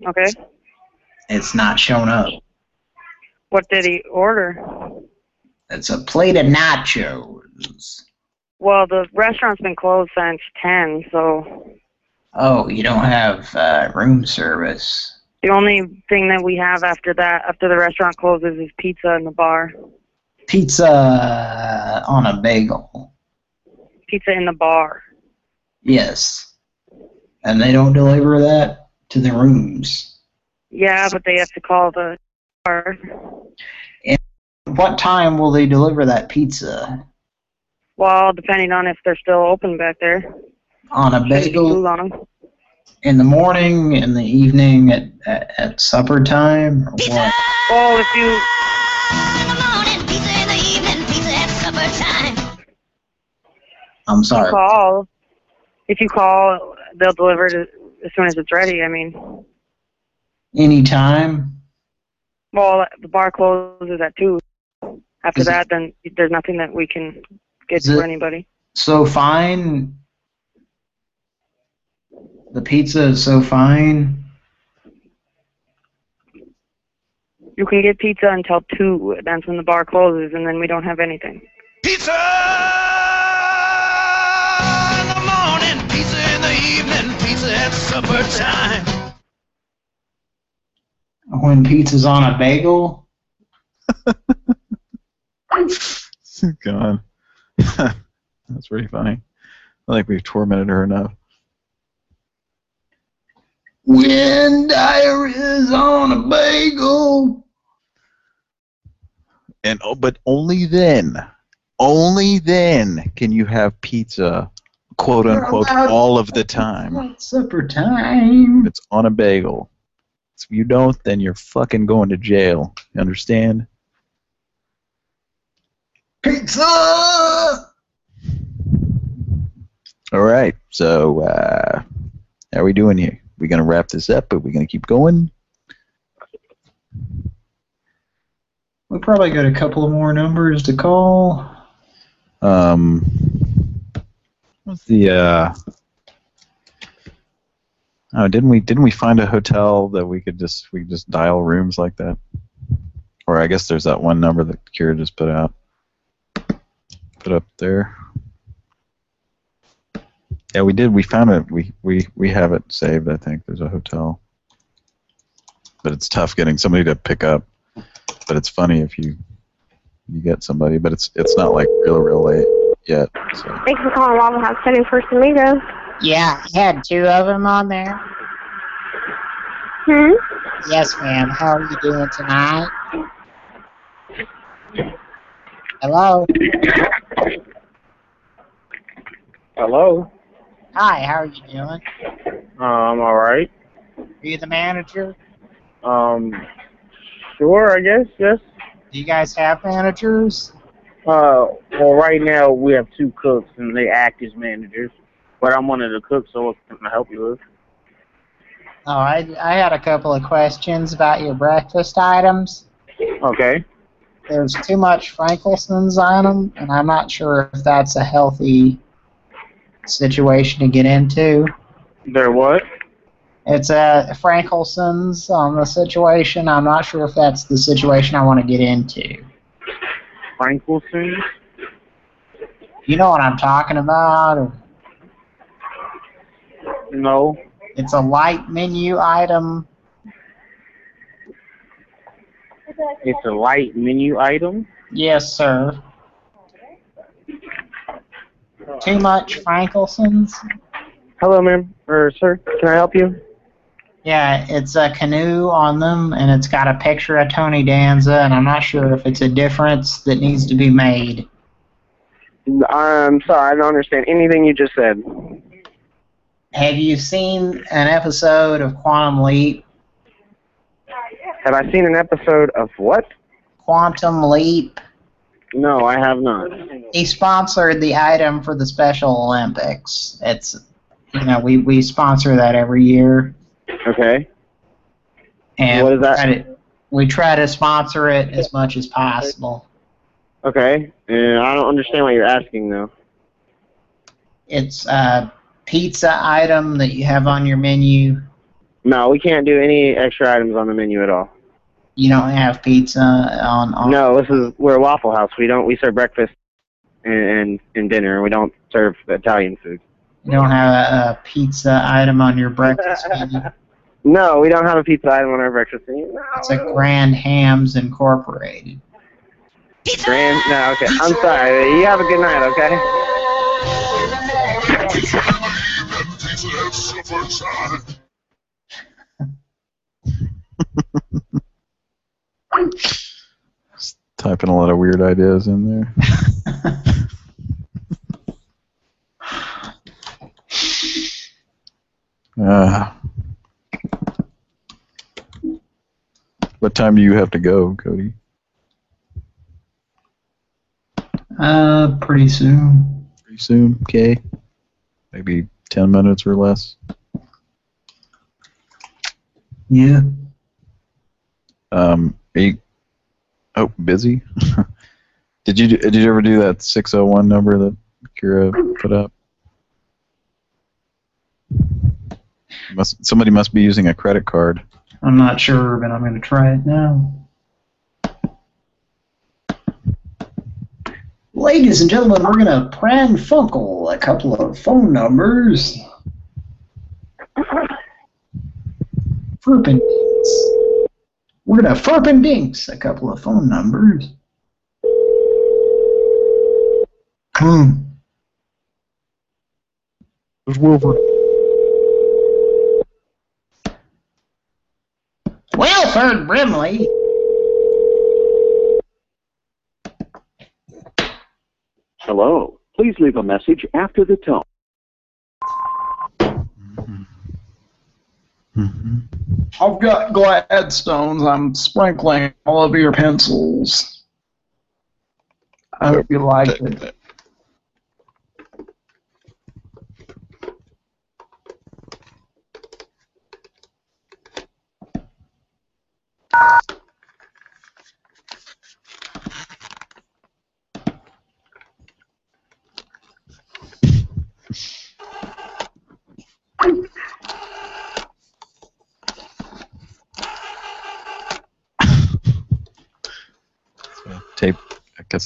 Okay. It's not shown up. What did he order? It's a plate of nachos. Well, the restaurant's been closed since 10, so Oh, you don't have uh, room service. The only thing that we have after that, after the restaurant closes, is pizza in the bar. Pizza on a bagel. Pizza in the bar. Yes. And they don't deliver that to the rooms. Yeah, but they have to call the bar. And what time will they deliver that pizza? Well, depending on if they're still open back there. On a bagel long. In the morning, in the evening, at, at, at supper time? Or what? Well, if you I'm you sorry. call, if you call, they'll deliver it as soon as it's ready. I mean, Any time? well, the bar closes at two. After Is it- that, then there's nothing that we can get for anybody. So fine? The pizza is so fine? You can get pizza until two. That's when the bar closes, and then we don't have anything. Pizza in the morning, pizza in the evening, pizza at supper time. When pizza's on a bagel? God. That's pretty funny. I think we've tormented her enough. When diarrhea's on a bagel? And oh, but only then, only then can you have pizza, quote unquote, all of the time. Supper time. It's on a bagel. If you don't, then you're fucking going to jail. You understand? Pizza! All right. So, uh, how are we doing here? We gonna wrap this up? Are we gonna keep going? We probably got a couple of more numbers to call. Um, what's the uh? Oh, didn't we didn't we find a hotel that we could just we could just dial rooms like that? Or I guess there's that one number that Kira just put out, put up there. Yeah, we did. We found it. We we we have it saved. I think there's a hotel, but it's tough getting somebody to pick up. But it's funny if you you get somebody, but it's it's not like real real late yet. So Thanks for calling Waffle House Setting First Amigo. Yeah, I had two of them on there. Hmm? Yes, ma'am. How are you doing tonight? Hello. Hello. Hi. How are you doing? I'm all right. Are you the manager? Um, sure, I guess. Yes. Do you guys have managers? Uh, well, right now we have two cooks and they act as managers, but I'm one of the cooks, so what can I help you with? Oh, I, I had a couple of questions about your breakfast items. Okay. There's too much Frankelsons on them, and I'm not sure if that's a healthy situation to get into. There what? It's uh, Frankelsen's on the situation. I'm not sure if that's the situation I want to get into. Frankelsen's? You know what I'm talking about? No. it's a light menu item. It's a light menu item. Yes, sir. Too much Frankelsons? Hello, ma'am. Or sir, can I help you? Yeah, it's a canoe on them, and it's got a picture of Tony Danza, and I'm not sure if it's a difference that needs to be made. I'm sorry, I don't understand anything you just said. Have you seen an episode of Quantum Leap? Have I seen an episode of what? Quantum Leap. No, I have not. He sponsored the item for the Special Olympics. It's, you know, we, we sponsor that every year. Okay. And What is that? We try, to, we try to sponsor it as much as possible. Okay. And I don't understand what you're asking though. It's a pizza item that you have on your menu. No, we can't do any extra items on the menu at all. You don't have pizza on. on No, this is we're a Waffle House. We don't we serve breakfast and and, and dinner. We don't serve Italian food. You don't have a, a pizza item on your breakfast menu. No, we don't have a pizza item on our breakfast menu. No. It's a Grand Hams Incorporated. Grand, no, okay. I'm sorry. You have a good night, okay? Typing a lot of weird ideas in there. uh, what time do you have to go, Cody? Uh, pretty soon. Pretty soon. Okay. Maybe ten minutes or less. Yeah. Um, are you, oh, busy? did you did you ever do that 601 number that Kira put up? Must somebody must be using a credit card. I'm not sure, but I'm going to try it now. Ladies and gentlemen, we're going to pran funkle a couple of phone numbers. Furpin dinks. We're going to furpin dinks a couple of phone numbers. Hmm. There's Wilbur. Wilford Brimley. Hello. Please leave a message after the tone. I've got Gladstones. I'm sprinkling all over your pencils. I hope you like it.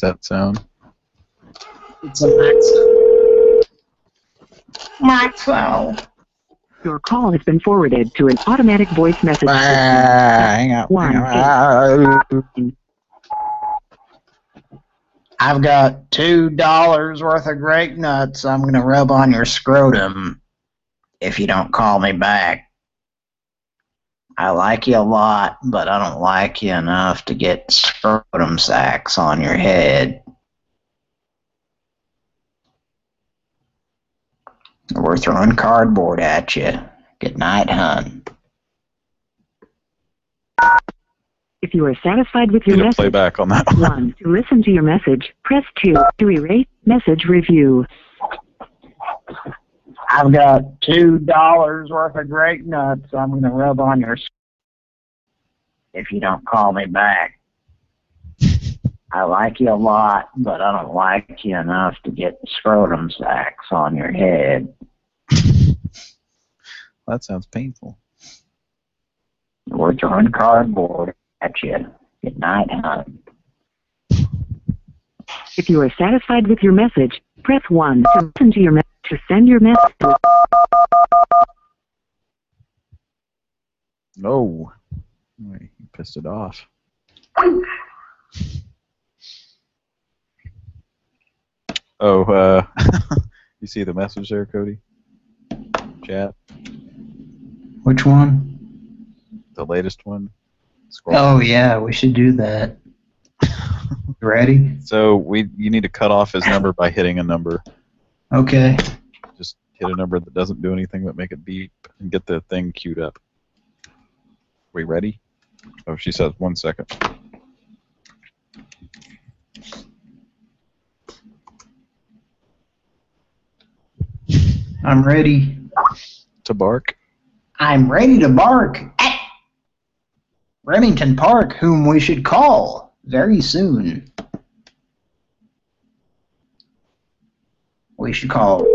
A cassette sound. It's a Maxell. Maxell. Your call has been forwarded to an automatic voice message ah, system. hang on. One, I've got two dollars worth of grape nuts I'm gonna rub on your scrotum if you don't call me back. I like you a lot, but I don't like you enough to get scrotum sacks on your head. We're throwing cardboard at you. Good night, hun. If you are satisfied with your Need message, play back on that one. 1. To listen to your message, press 2. To erase message review. I've got two dollars worth of grape nuts I'm gonna rub on your s- if you don't call me back. I like you a lot, but I don't like you enough to get scrotum sacks on your head. That sounds painful. We're throwing cardboard at you. Good night, hon. If you are satisfied with your message, press 1 to listen to your message. To send your message. No. Wait, you pissed it off. Oh, uh, you see the message there, Cody? Chat, Which one? the latest one. Scroll. Oh yeah, we should do that. Ready? So we, you need to cut off his number by hitting a number. Okay. Hit a number that doesn't do anything but make it beep and get the thing queued up. We ready? Oh, she says one second. I'm ready. To bark. I'm ready to bark at Remington Park, whom we should call very soon. We should call.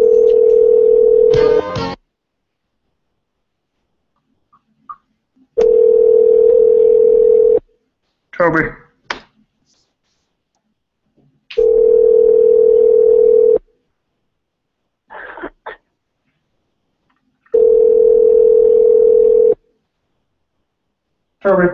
Toby. Toby.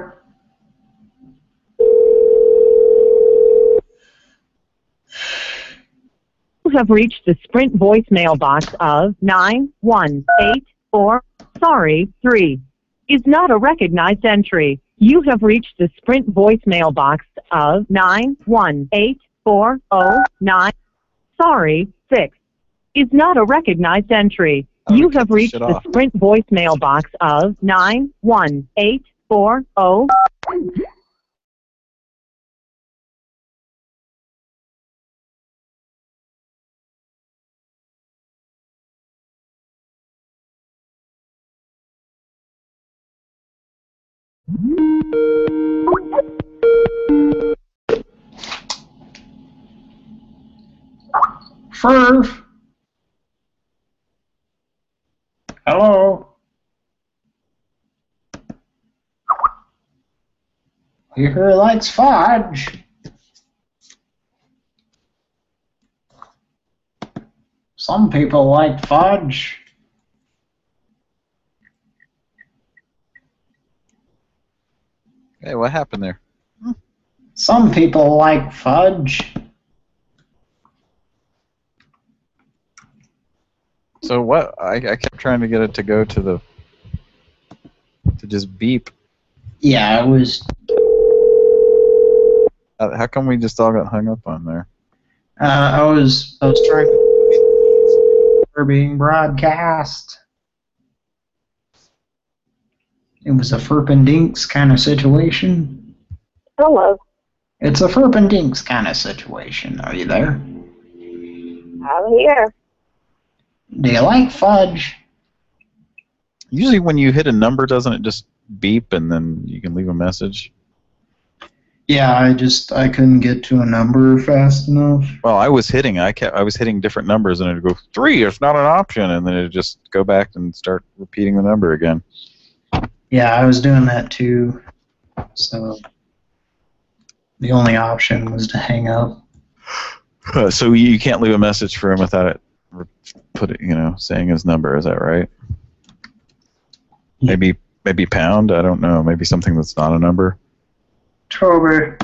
You have reached the Sprint voicemail box of 9184. Sorry, 3 is not a recognized entry. You have reached the Sprint voicemail box of 918409. Sorry, 6 is not a recognized entry. You have reached the. Sprint voicemail box of 918409. Furf. Hello. He sure likes fudge. Some people like fudge. Hey, what happened there? Some people like fudge. So what? I, I kept trying to get it to go to the to just beep. Yeah, I was. Uh, How come we just all got hung up on there? Uh, I was. I was trying. For being broadcast. It was a Furpendinks kind of situation. Hello. It's a Furpendinks kind of situation. Are you there? I'm here. Do you like fudge? Usually, when you hit a number, doesn't it just beep and then you can leave a message? Yeah, I just I couldn't get to a number fast enough. Well, I was hitting. I kept. I was hitting different numbers, and it'd go three. It's not an option, and then it'd just go back and start repeating the number again. Yeah, I was doing that too. So the only option was to hang up. Uh, so you can't leave a message for him without it re- put it, you know, saying his number. Is that right? Maybe maybe pound. I don't know. Maybe something that's not a number. Toby.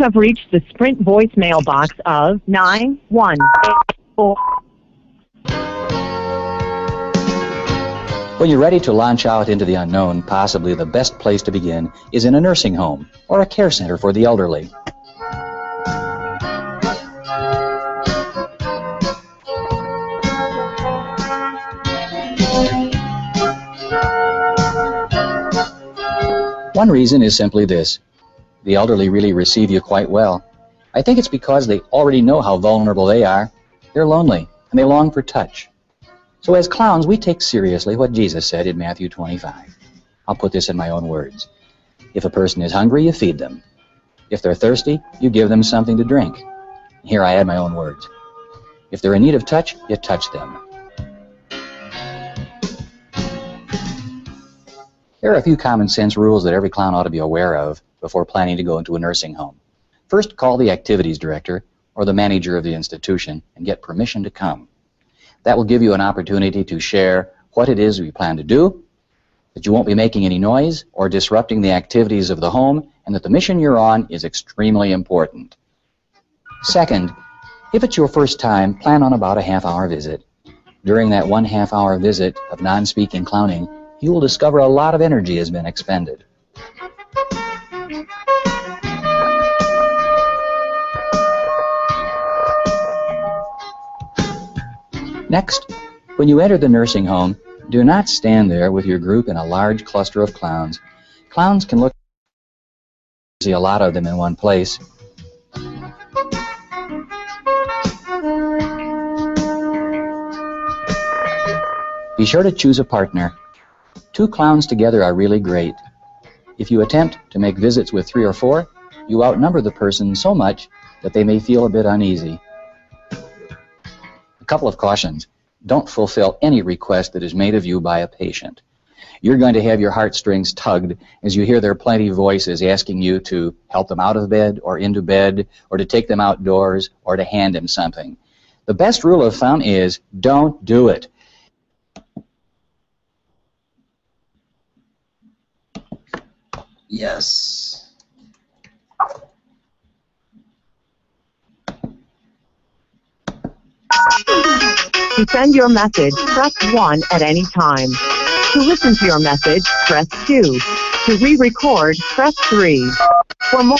have reached the Sprint voicemail box of 9184. When you're ready to launch out into the unknown, possibly the best place to begin is in a nursing home or a care center for the elderly. One reason is simply this the elderly really receive you quite well. I think it's because they already know how vulnerable they are. They're lonely, and they long for touch. So, as clowns, we take seriously what Jesus said in Matthew 25. I'll put this in my own words. If a person is hungry, you feed them. If they're thirsty, you give them something to drink. Here I add my own words. If they're in need of touch, you touch them. There are a few common sense rules that every clown ought to be aware of before planning to go into a nursing home. First, call the activities director or the manager of the institution and get permission to come. That will give you an opportunity to share what it is we plan to do, that you won't be making any noise or disrupting the activities of the home, and that the mission you're on is extremely important. Second, if it's your first time, plan on about a half hour visit. During that one half hour visit of non speaking clowning, you will discover a lot of energy has been expended. Next, when you enter the nursing home, do not stand there with your group in a large cluster of clowns. Clowns can look see a lot of them in one place. Be sure to choose a partner. Two clowns together are really great. If you attempt to make visits with three or four, you outnumber the person so much that they may feel a bit uneasy. A couple of cautions. Don't fulfill any request that is made of you by a patient. You're going to have your heartstrings tugged as you hear their plenty of voices asking you to help them out of bed or into bed or to take them outdoors or to hand them something. The best rule of thumb is don't do it. Yes. To send your message, press 1 at any time. To listen to your message, press 2. To re-record, press 3. For more,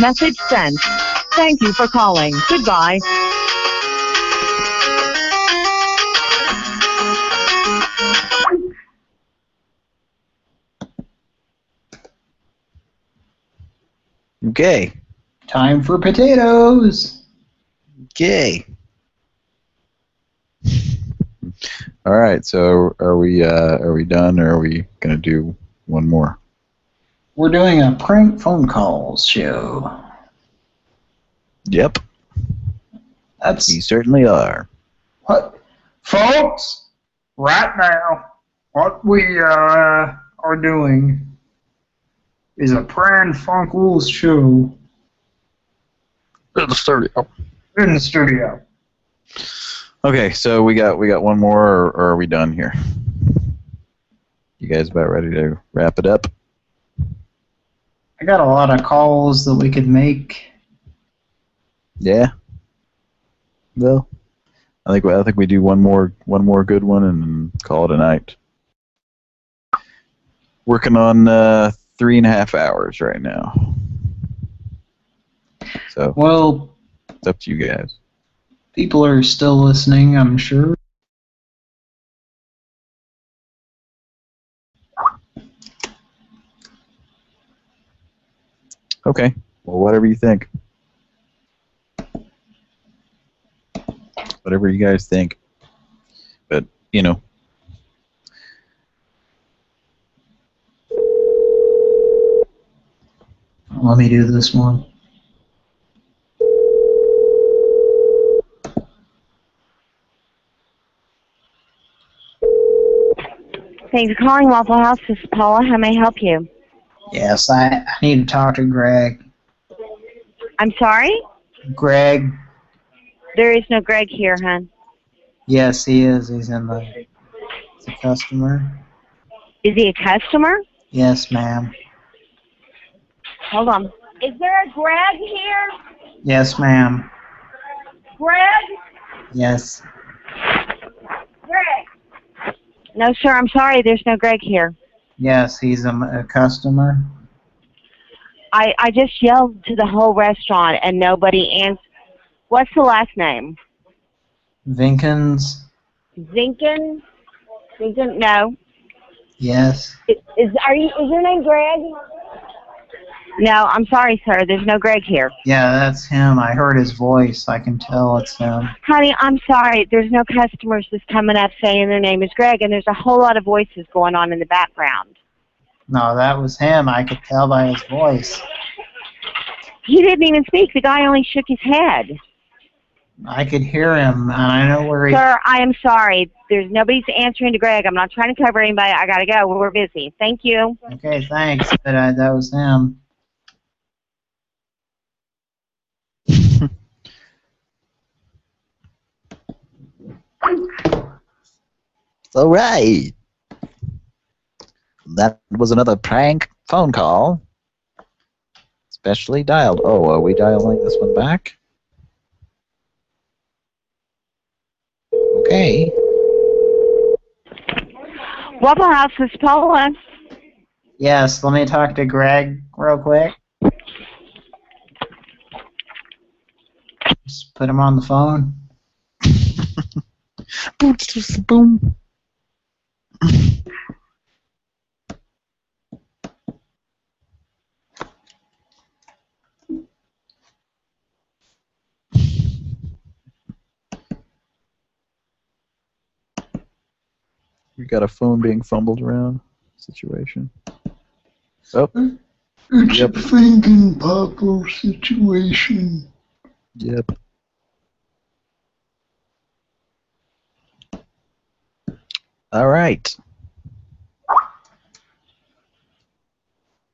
message sent. Thank you for calling. Goodbye. Okay. Time for potatoes. Okay. All right. So are we uh, are we done, or are we gonna do one more? We're doing a prank phone calls show. Yep. That's we certainly are. What, folks? Right now, what we uh, are doing is a Pran Funkels show In the studio. in the studio. Okay, so we got we got one more, or, or are we done here? You guys about ready to wrap it up? I got a lot of calls that we could make. Yeah. Well, I think I think we do one more one more good one and call it a night. Working on uh, three and a half hours right now. So Well, it's up to you guys. people are still listening, I'm sure. Okay. Well, whatever you think. Whatever you guys think. But you know, Let me do this one. Thanks for calling Waffle House. This is Paula. How may I help you? Yes, I, I need to talk to Greg. I'm sorry? Greg, There is no Greg here, hon. yes, he is. He's in the, he's a customer. Is he a customer? Yes, ma'am. Hold on. Is there a Greg here? Yes, ma'am. Greg? Yes. Greg? No, sir. I'm sorry. There's no Greg here. Yes, he's a, a customer. I, I just yelled to the whole restaurant and nobody answered. What's the last name? Vinkins. Zinkin? Zinkin? No. Yes. Is, is are you is your name Greg? No, I'm sorry, sir. There's no Greg here. Yeah, that's him. I heard his voice. I can tell it's him. Honey, I'm sorry. There's no customers that's coming up saying their name is Greg, and there's a whole lot of voices going on in the background. No, that was him. I could tell by his voice. He didn't even speak. The guy only shook his head. I could hear him, and I know where he. Sir, I am sorry. There's nobody's answering to Greg. I'm not trying to cover anybody. I gotta go. We're busy. Thank you. Okay, thanks. But uh, that was him. All right. That was another prank phone call. Specially dialed. Oh, are we dialing this one back? Okay. Waffle House is Paula. Yes, let me talk to Greg real quick. Just put him on the phone. Boom. We got a phone being fumbled around situation. Oh, It's Yep. a thinking Pablo situation. yep. All right.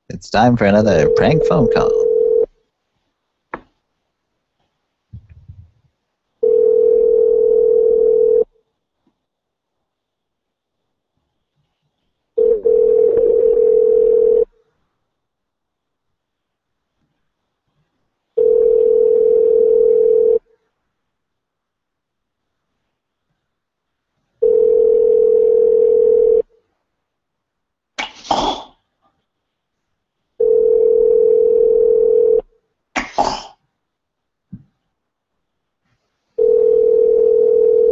It's time for another prank phone call.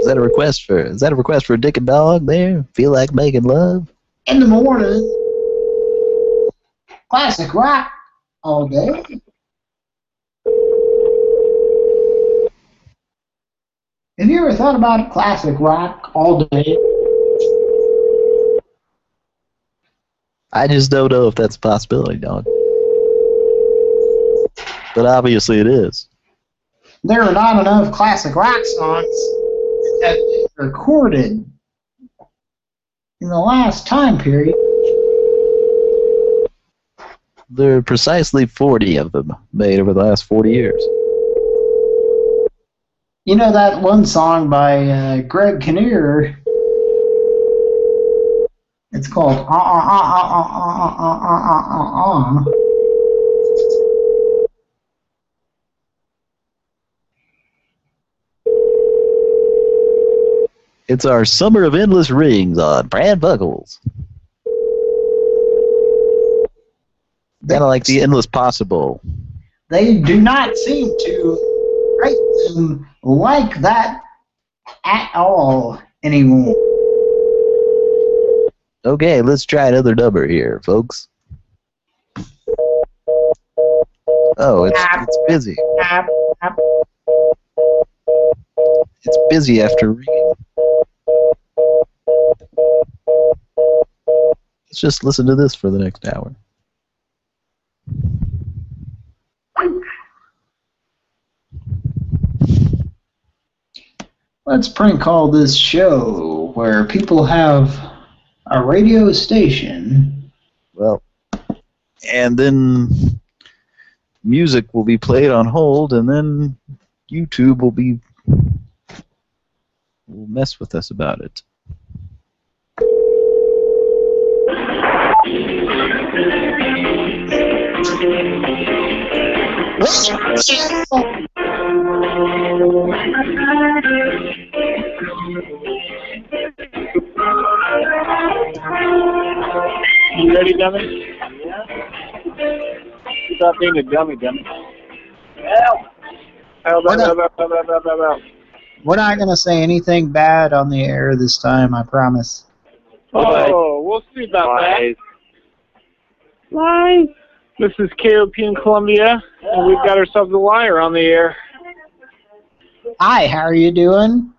Is that a request for? Is that a request for a dick and dog? There, feel like making love. In the morning, classic rock all day. Have you ever thought about classic rock all day? I just don't know if that's a possibility, dog. But obviously it is. There are not enough classic rock songs that recorded in the last time period. There are precisely 40 of them made over the last 40 years. You know that one song by uh, Greg Kinnear? It's called Uh Uh Uh Uh Uh Uh Uh Uh Uh Uh. It's our Summer of Endless Rings on Brand Buckles. Kind of like the Endless Possible. They do not seem to write them like that at all anymore. Okay, let's try another number here, folks. Oh, it's it's busy. It's busy after reading. Let's just listen to this for the next hour. Let's prank call this show where people have a radio station. Well, and then music will be played on hold, and then YouTube will be will mess with us about it. You ready, dummy? Yeah. Stop being a dummy, dummy. Help! Help, What help, help, help, help, help, help, help. We're not going to say anything bad on the air this time, I promise. Oh, we'll see about that. Live. This is KOP in Columbia, and we've got ourselves a liar on the air. Hi, how are you doing?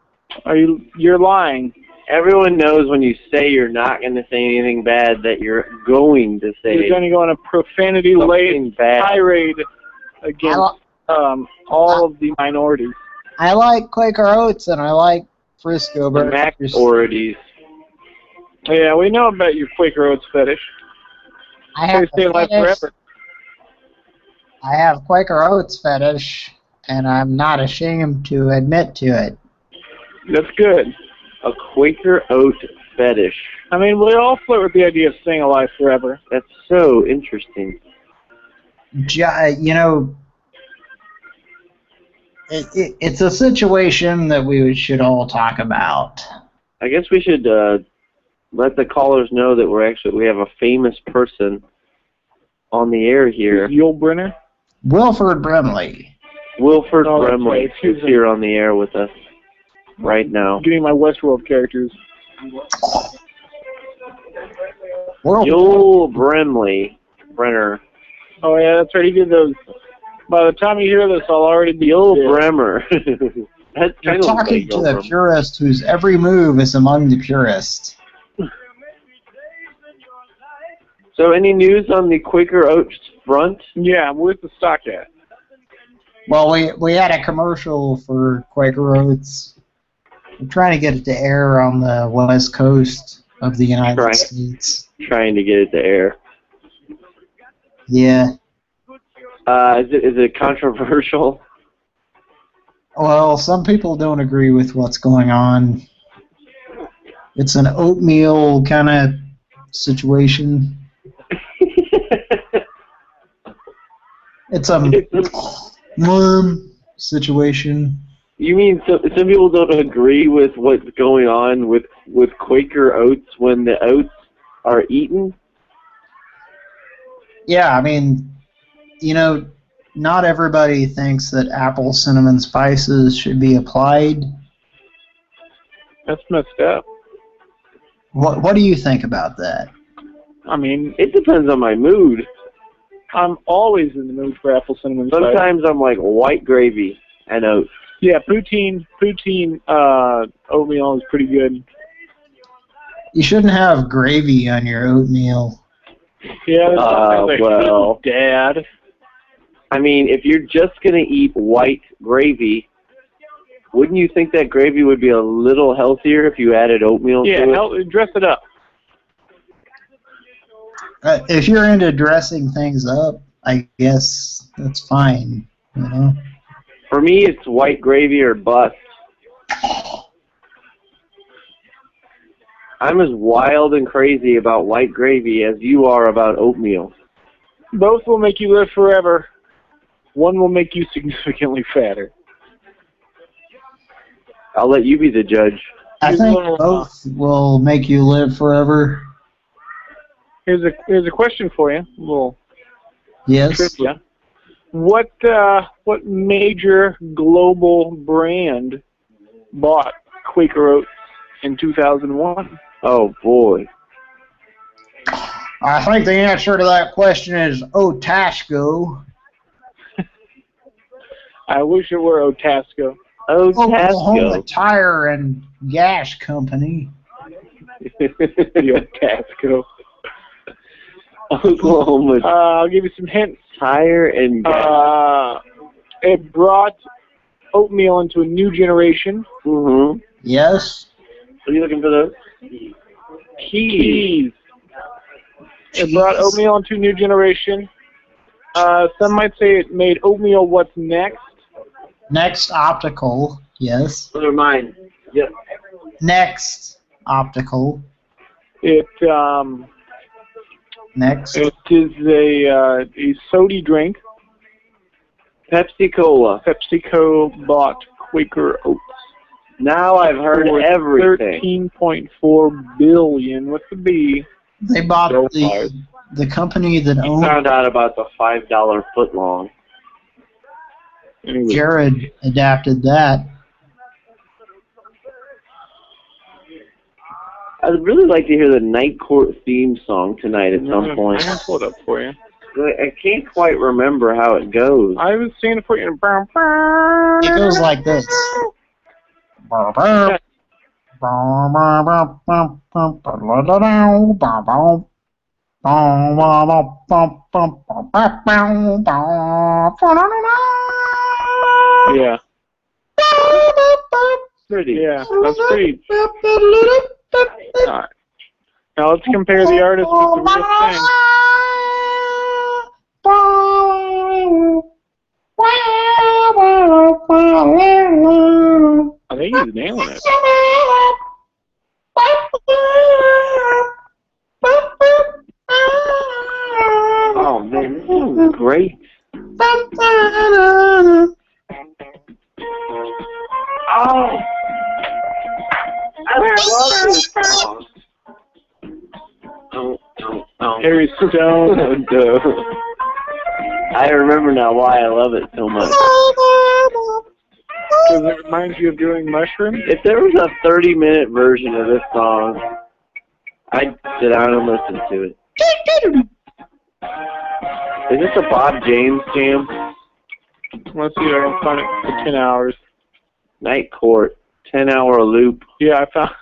Are you? You're lying. Everyone knows when you say you're not going to say anything bad that you're going to say You're going to go on a profanity-laden tirade against um, all of the minorities. I like Quaker Oats and I like Frisco The burgers. McOrities. Yeah, we know about your Quaker Oats fetish. I have They stay a alive fetish. forever. I have Quaker Oats fetish, and I'm not ashamed to admit to it. That's good. A Quaker oat fetish. I mean, we all flirt with the idea of staying alive forever. That's so interesting. Ju- you know, it, it, it's a situation that we should all talk about. I guess we should uh, let the callers know that we're actually we have a famous person on the air here. Yul Brynner? Wilford Brimley. Wilford Oh, that's Brimley right. is here on the air with us right now. Getting my Westworld characters. Joel Brimley, Brenner. Oh yeah, that's right. He did those. By the time you hear this, I'll already be old. dead. Bremer. That's You're kind of talking like to Joel the purist whose every move is among the purest. So, any news on the Quaker Oats front? Yeah, where's the stock at? Well, we we had a commercial for Quaker Oats. We're trying to get it to air on the west coast of the United Right. States. Trying to get it to air. Yeah. Uh, is it is it controversial? Well, some people don't agree with what's going on. It's an oatmeal kind of situation. It's a worm situation. You mean some some people don't agree with what's going on with with Quaker Oats when the oats are eaten? Yeah, I mean, you know, not everybody thinks that apple cinnamon spices should be applied. That's messed up. What What do you think about that? I mean, It depends on my mood. I'm always in the mood for apple cinnamon spice. Sometimes I'm like white gravy and oats. Yeah, poutine, poutine uh, oatmeal is pretty good. You shouldn't have gravy on your oatmeal. Yeah, that's Uh, like well. Dad. I mean, if you're just gonna eat white gravy, wouldn't you think that gravy would be a little healthier if you added oatmeal Yeah, to it? hell, dress it up. Uh, if you're into dressing things up, I guess that's fine. You know. For me, it's white gravy or bust. I'm as wild and crazy about white gravy as you are about oatmeal. Both will make you live forever. One will make you significantly fatter. I'll let you be the judge. I think both will make you live forever. Here's a here's a question for you. A little Yes. trivia. What uh, what major global brand bought Quaker Oats in 2001? Oh boy. I think the answer to that question is Otasco. I wish it were Otasco. Otasco. Oklahoma Tire and Gas Company. the Otasco. Oklahoma Uh, I'll give you some hints. tire and. Uh, it brought oatmeal into a new generation. mm-hmm. Yes. Are you looking for those? Keys. It brought oatmeal into a new generation. Uh, some might say it made oatmeal what's next. Next Optical. Yes. Those are mine. Yep. Next Optical. It um, Next. it is a uh, a soda drink. Pepsi Cola. PepsiCo bought Quaker Oats. Now I've heard for everything. 13.4 billion with the B. They bought So the fired. the company that You owned found out about the five dollar foot long. Anyway, Jared adapted that. I'd really like to hear the Night Court theme song tonight at some point. I'm gonna pull it up for you. I can't quite remember how it goes. I was seeing it for you. It goes like this. Yeah. Pretty. Yeah, that's pretty. Alright. Now let's compare the artist with the real thing. I think he's nailing it. Oh man, this is great. Oh, Oh, oh, oh. Harry Stone. I remember now why I love it so much. Because it reminds you of doing mushrooms. If there was a 30 minute version of this song, I'd sit down and listen to it. Is this a Bob James jam? Let's see if I can find it for 10 hours. Night Court, 10 hour loop. Yeah, I found.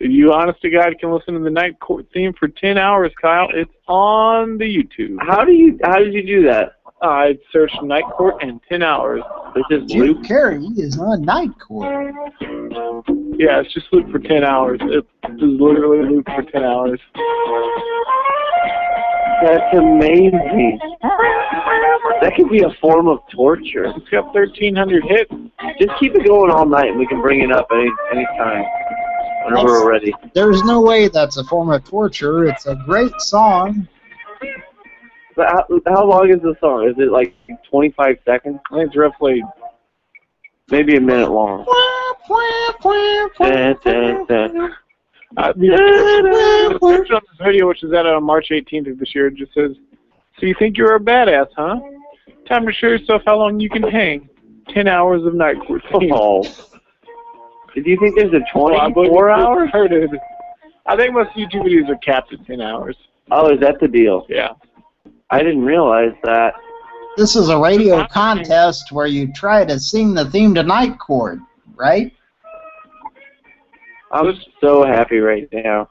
You honest to God can listen to the night court theme for 10 hours, Kyle. It's on the YouTube. How do you? How did you do that? I searched night court and 10 hours. It's just Jim loop. Carrey is on Night Court. Yeah, it's just loop for 10 hours. It is literally loop for 10 hours. That's amazing. That could be a form of torture. It's got 1,300 hits. Just keep it going all night, and we can bring it up any any time whenever we're ready. There's no way that's a form of torture. It's a great song. But how, how long is the song? Is it like 25 seconds? I think it's roughly Maybe a minute long. Uh, the description on this video, which is out on March 18th of this year, it just says, "So you think you're a badass, huh? Time to show yourself how long you can hang. Ten hours of night court theme." Oh. Do you think there's a Well, I believe 24 it's hours? recorded. I think most YouTube videos are capped at 10 hours. Oh, is that the deal? Yeah. I didn't realize that. This is a radio contest where you try to sing the theme to Night Court, right? I'm so happy right now.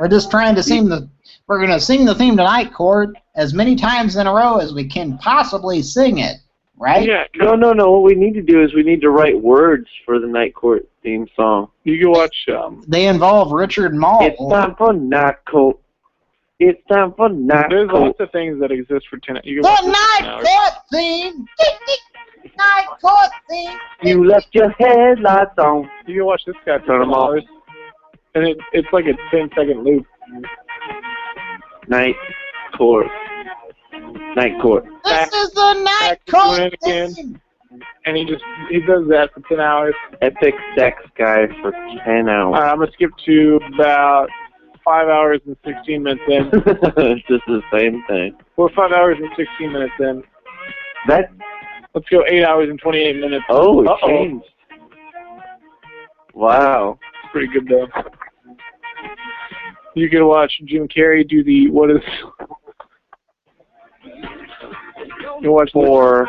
We're just trying to sing the. We're gonna sing the theme tonight, Court as many times in a row as we can possibly sing it, right? Yeah. No, no, no. What we need to do is we need to write words for the Night Court theme song. You can watch. Um, They involve Richard Moll. It's time for Night Court. It's time for Night there's Court. lots of things that exist for 10 You can watch The this for 10 Night. Court theme. Night Court theme. You left your headlights on. You can watch this guy for Turn 'em 10 off. Hours. And it, it's like a 10 second loop. Night Court. Night Court. This is the Night Back to Court it again. And he just he does that for 10 hours. Epic sex guy for 10 hours. Alright, I'm going to skip to about 5 hours and 16 minutes in. it's just the same thing. We're 5 hours and 16 minutes in. That Let's go 8 hours and 28 minutes. oh, it Uh-oh. changed. Wow. It's pretty good though. You can watch Jim Carrey do the what is. You watch For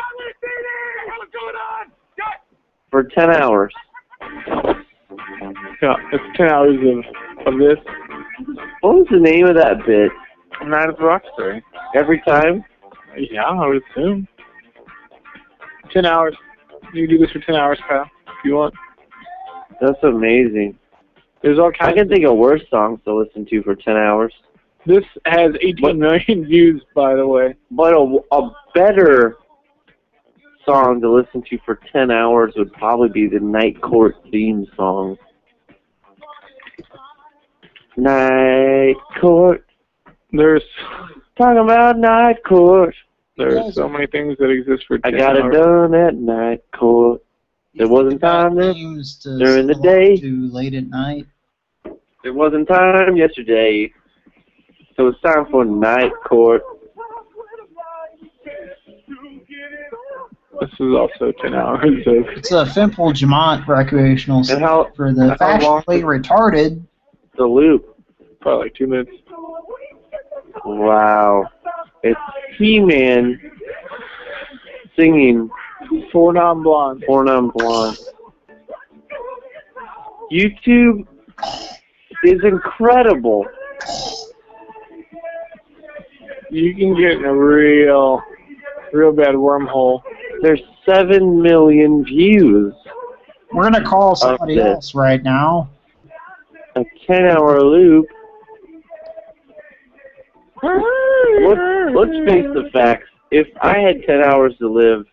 for 10 hours. Yeah, it's ten hours of of this. What was the name of that bit? Night of the Rockstar. Every time? Yeah, I would assume. Ten hours. You can do this for ten hours, Kyle, if you want. That's amazing. There's all I kinds. can think of worse songs to listen to for 10 hours. This has 18 million views, by the way. But a, a better song to listen to for 10 hours would probably be the Night Court theme song. Night Court. There's Talking about Night Court. there's so many things that exist for 10 I 10 got it hours. done at Night Court. There wasn't time there. To during the day. To late at night. There wasn't time yesterday. So it's time for Night Court. This is also 10 hours of. It's a Fimple Jamont recreational And how for the how fashionably retarded. the loop? Probably like two minutes. Wow. It's He-Man singing Four non blonde. Four Non Blonde. YouTube is incredible. You can get in a real, real bad wormhole. There's seven million views. We're gonna call somebody else right now. A ten-hour loop. Let's, let's face the facts. If I had ten hours to live,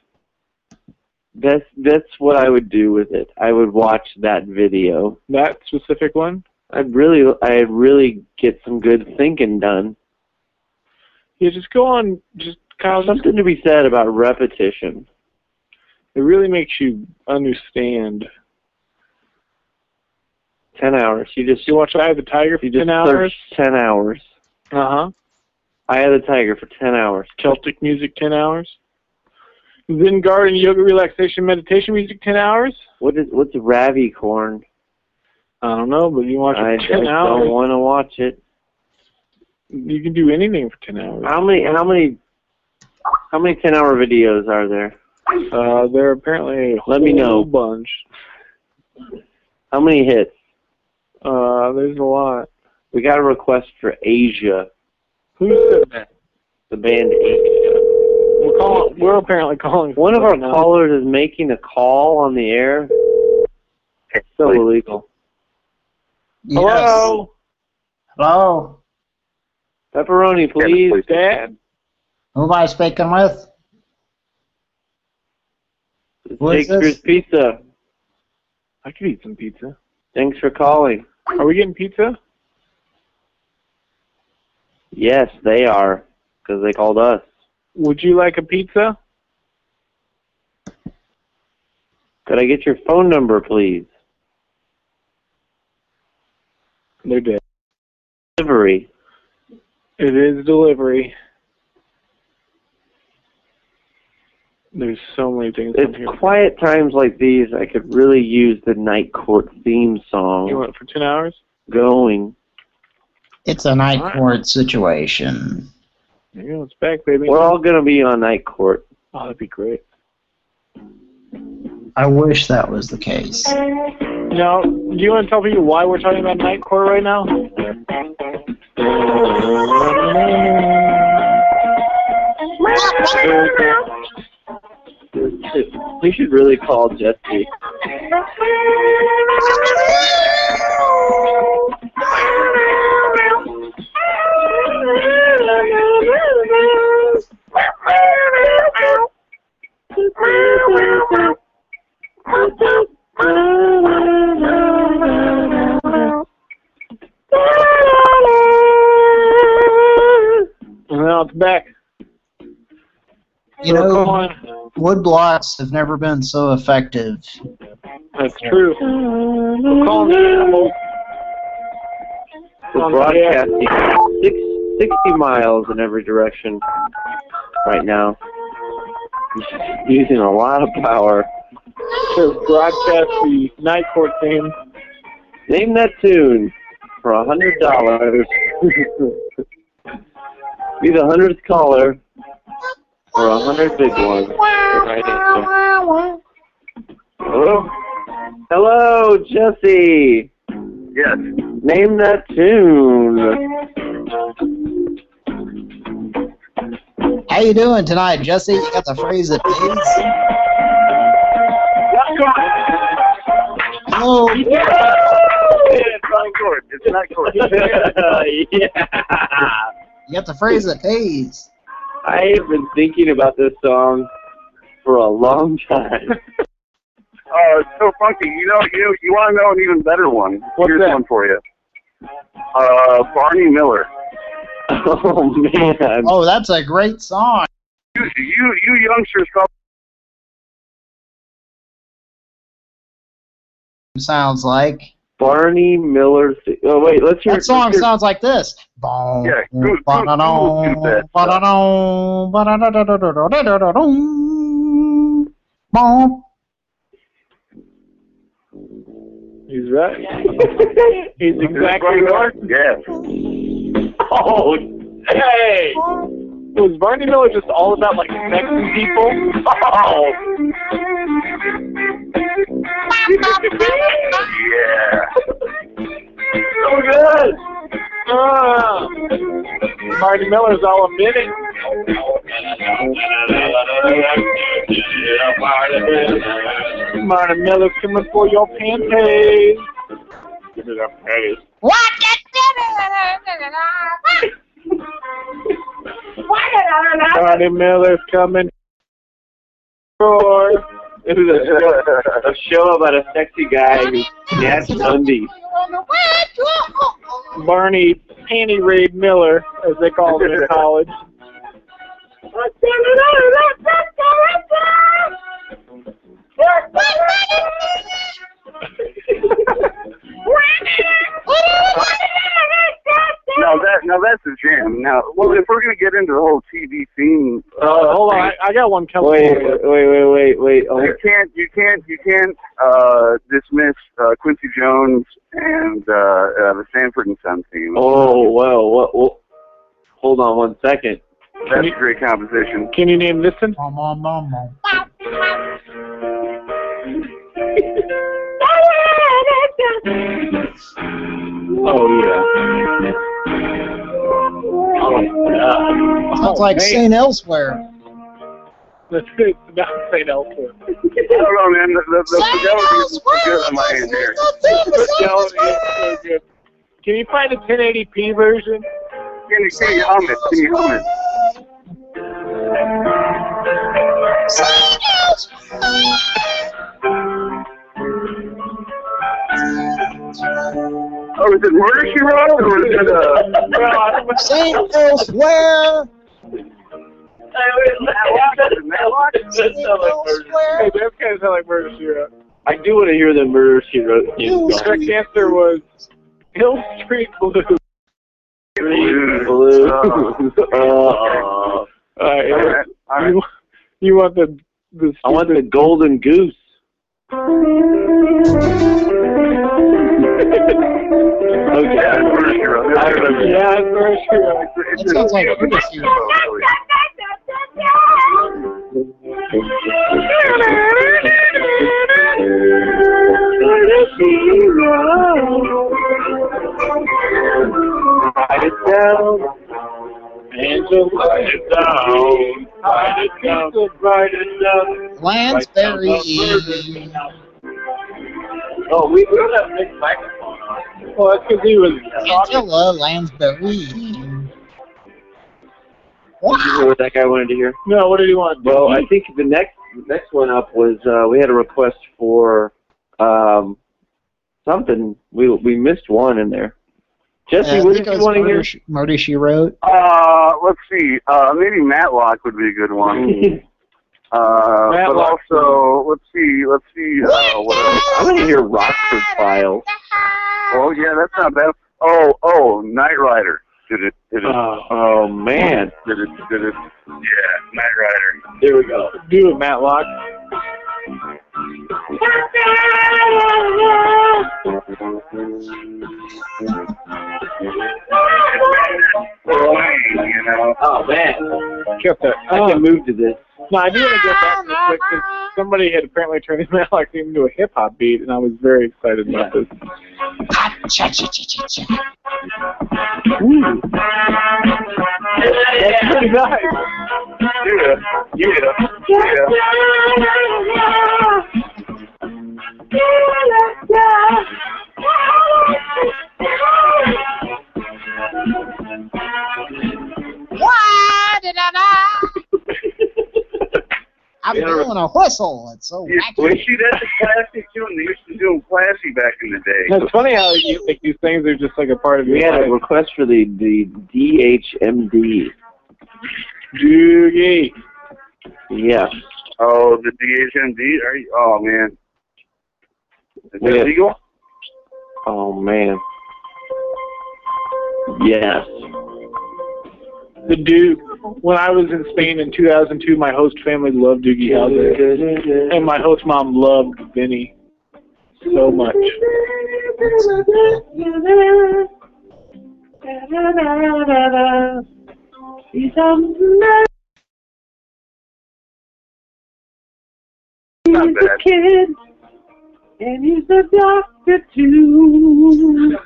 that's that's what I would do with it. I would watch that video. That specific one? I'd really, I'd really get some good thinking done. Yeah, just go on. Just Kyle. Just, Something to be said about repetition. it really makes you understand. Ten hours. You just You watch I Have the Tiger for just ten hours. ten hours. Uh huh. I had a tiger for ten hours. Celtic music ten hours. Zen garden yoga relaxation meditation music ten hours. What is what's Ravi corn? I don't know, but you watch I, it I for ten hours. don't want to watch it. You can do anything for ten hours. How many? How many? How many ten-hour videos are there? Uh, there are apparently a Let me know. whole bunch. How many hits? Uh, there's a lot. We got a request for Asia. Who said that? The band Asia. We're calling. We're apparently calling. One of our now. callers is making a call on the air. It's so illegal. Yes. Hello, Hello. Pepperoni, please. Dad. Who am I speaking with? Who is Shakespeare's this? Pizza. I could eat some pizza. Thanks for calling. Are we getting pizza? Yes, they are, because they called us. Would you like a pizza? Could I get your phone number, please? They're dead. Delivery. It is delivery. There's so many things It's here. quiet times like these. I could really use the night court theme song. You song want it for ten hours? going. It's a night court situation. There you go. It's back, baby. We're all gonna be on night court. Oh, that'd be great. I wish that was the case. Now, do you want to tell people why we're talking about night court right now? We should really call Jesse. And now it's back. You So know, come wood blocks have never been so effective. That's true. We're calling the animal. We're On the air. broadcasting six, 60 miles in every direction right now. Using a lot of power. to broadcast the night court theme. Name that tune for a hundred dollars. Be the hundredth caller for a hundred big ones. Right answer. Hello? Hello, Jesse. Yes. Name that tune. How you doing tonight, Jesse? You got the phrase that pays? Hello. it's night court. It's night court. yeah. You got the phrase that pays. I've been thinking about this song for a long time. Oh, it's so funky. You know, you you want to know an even better one? What's Here's that? one for you. Uh, Barney Miller. Oh man. Oh, that's a great song. You you, you youngsters probably sounds like Barney Miller. Oh wait, let's hear. That song hear. sounds like this. Yeah. He's right. He's exactly right. Yeah. Oh, hey! was Barney Miller just all about like sexy people? Oh. yeah. So good. Ah. Marty Miller's all a minute. Marty Miller's coming for your panties. Give me that panties. Marty Miller's coming. For It was a, a show about a sexy guy who had undies. Barney Panty Raid Miller, as they called him in college. Now that now that's a jam. Now, well, if we're gonna get into the whole TV theme, Uh, hold on, I, I got one coming. Wait, wait, wait, wait, wait. Oh, you can't you can't you can't uh, dismiss uh, Quincy Jones and uh, uh, the Sanford and Son theme. oh wow. What, what, hold on one second. That's a great composition. Can you name this one? Oh yeah. Oh yeah. Sounds like man. St. Elsewhere. That's it's about St. Elsewhere. I don't know, man. The, the, the fidelity is so good on my end here. Fidelity is so good. Can you find a 1080p version? Can you, can you hum it? Can you hum it? Oh, is it Murder She Wrote or is it uh? St. Elsewhere. Hey, that's kind of sound like Murder She Wrote. I do want to hear the murder she wrote. The correct answer was Hill Street Blues. Blue. Uh, All right, you, you want the the I want the golden goose. Okay. I. Yeah, Murder She That sounds like down. Angel, write it down. Write it down. Write it down. Lansbury. Oh, we, we don't have a big microphone on. Well, that's because he was talking. Angela Lansbury. Did you hear what that guy wanted to hear? No, what did he want? Well, I think the next the next one up was uh, we had a request for um, something. We we missed one in there. Jesse, Yeah, I what think did you want to hear? She, Murder, She Wrote. Uh, let's see. Uh, maybe Matlock would be a good one. Uh, but also, let's see, let's see, uh, what else? I want to hear Rockford Files. Oh, yeah, that's not bad. Oh, oh, Knight Rider. Did it, did it, Oh, oh man, did it, did it, yeah, Knight Rider. there we go. Do it, Matlock. You know? Oh man, Kept. I can move to this. No, I do want to get back real quick because somebody had apparently turned his theme into a hip hop beat, and I was very excited about this. Ooh. That's pretty nice. Yeah, yeah, yeah. I'm Yeah. doing a whistle. It's so Yeah, wacky. well, see, that's the classic tune. They used to do them classy back in the day. It's funny how you think these things are just like a part of your We had a request for the the DHMD. Doogie. Yeah. Oh, the DHMD? Are you, oh, man. Is that legal? Oh man. Yes. The Duke. When I was in Spain in 2002, my host family loved Doogie Howser, and my host mom loved Vinny so much. He's a. He's a kid, and he's a doctor too.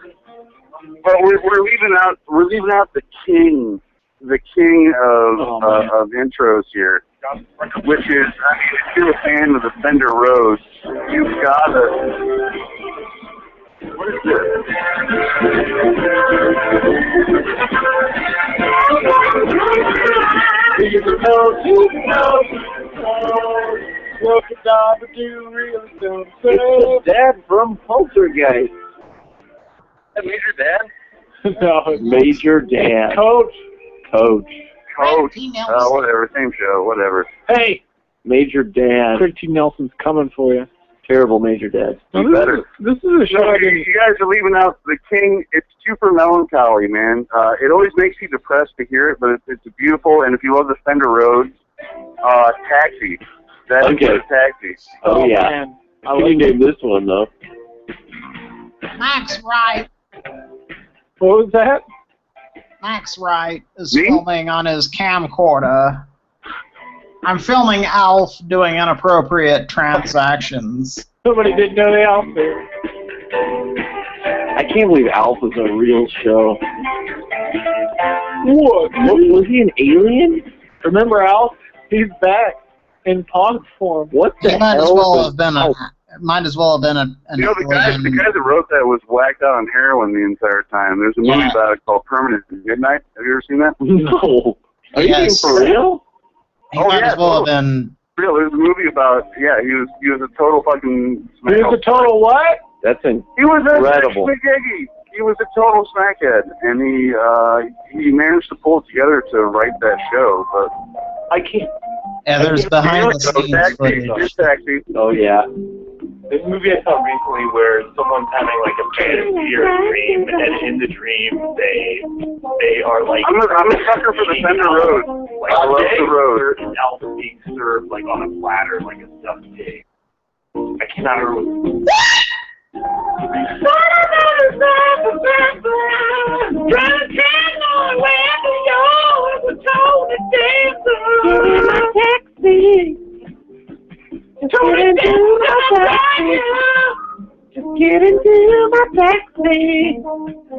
But we're, we're leaving out we're leaving out the king, the king of Oh, uh, of intros here, which is I mean, if you're a fan of the Fender Rhodes, you've gotta. What is this? He's a coach, he's a coach. Look do really don't It's the dad from Poltergeist. Major Dad? no, it's Major Dad. Coach. Coach. Coach. Uh, whatever, same show, whatever. Hey, Major Dad. Craig T. Nelson's coming for you. Terrible Major Dad. Now, You this, better. is, this is a show. No, I you, you guys are leaving out the king. It's super melancholy, man. Uh, it always makes you depressed to hear it, but it's, it's beautiful. And if you love the Fender Rhodes, uh, Taxi. That's Okay. the Taxi. Oh, yeah. man. I Can you like name this one though? Max Wright. What was that? Max Wright is Me? filming on his camcorder. I'm filming Alf doing inappropriate transactions. Somebody didn't know the out there. I can't believe Alf is a real show. What? Was, was he an alien? Remember Alf? He's back in pog form. What the He might as well have been a, might as well have been a, an You know, the guy, the guy that wrote that was whacked out on heroin the entire time. There's a movie Yeah. about it called Permanent Midnight. Have you ever seen that? No. Are you Yes. being for real? He Oh, might yeah, as well have been. Real. There's a movie about yeah. He was he was a total fucking. He was a total what? That's in. He was a Incredible. Spaghetti. He was a total snackhead, and he uh, he managed to pull it together to write that show. But I can't. Yeah, there's behind the scenes taxi, footage. it's. Oh yeah. This movie I saw recently where someone's having like a fantasy or a dream, and in the dream they they are like. I'm a, I'm a sucker for the Fender Rhodes. Like, I love the road. An elf being served like on a platter, like a stuffed pig. I cannot remember.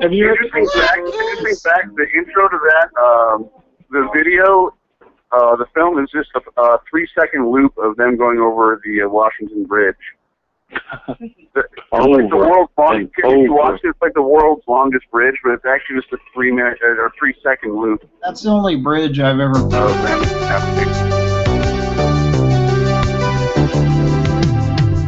Have you? Did you think back? The intro to that, um, the video, uh, the film is just a, a three-second loop of them going over the uh, Washington Bridge. The, it's like the world's long, and if you watch it, it's like the world's longest bridge, but it's actually just a three-minute uh, or three-second loop. That's the only bridge I've ever. of.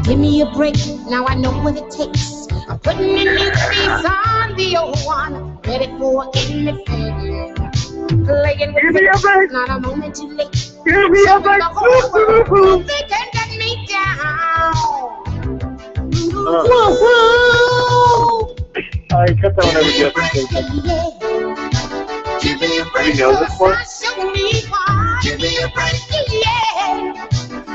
Give me a break, now I know what it takes. I'm putting a new piece on the old one, ready for anything. Playing with Give me a break. not a moment too late. Give me a break. The whole world, they can get me down. Uh. Whoa, whoa. I cut that one over yesterday. Give me a break. You know this one? Show me why. Give me a break. Yeah.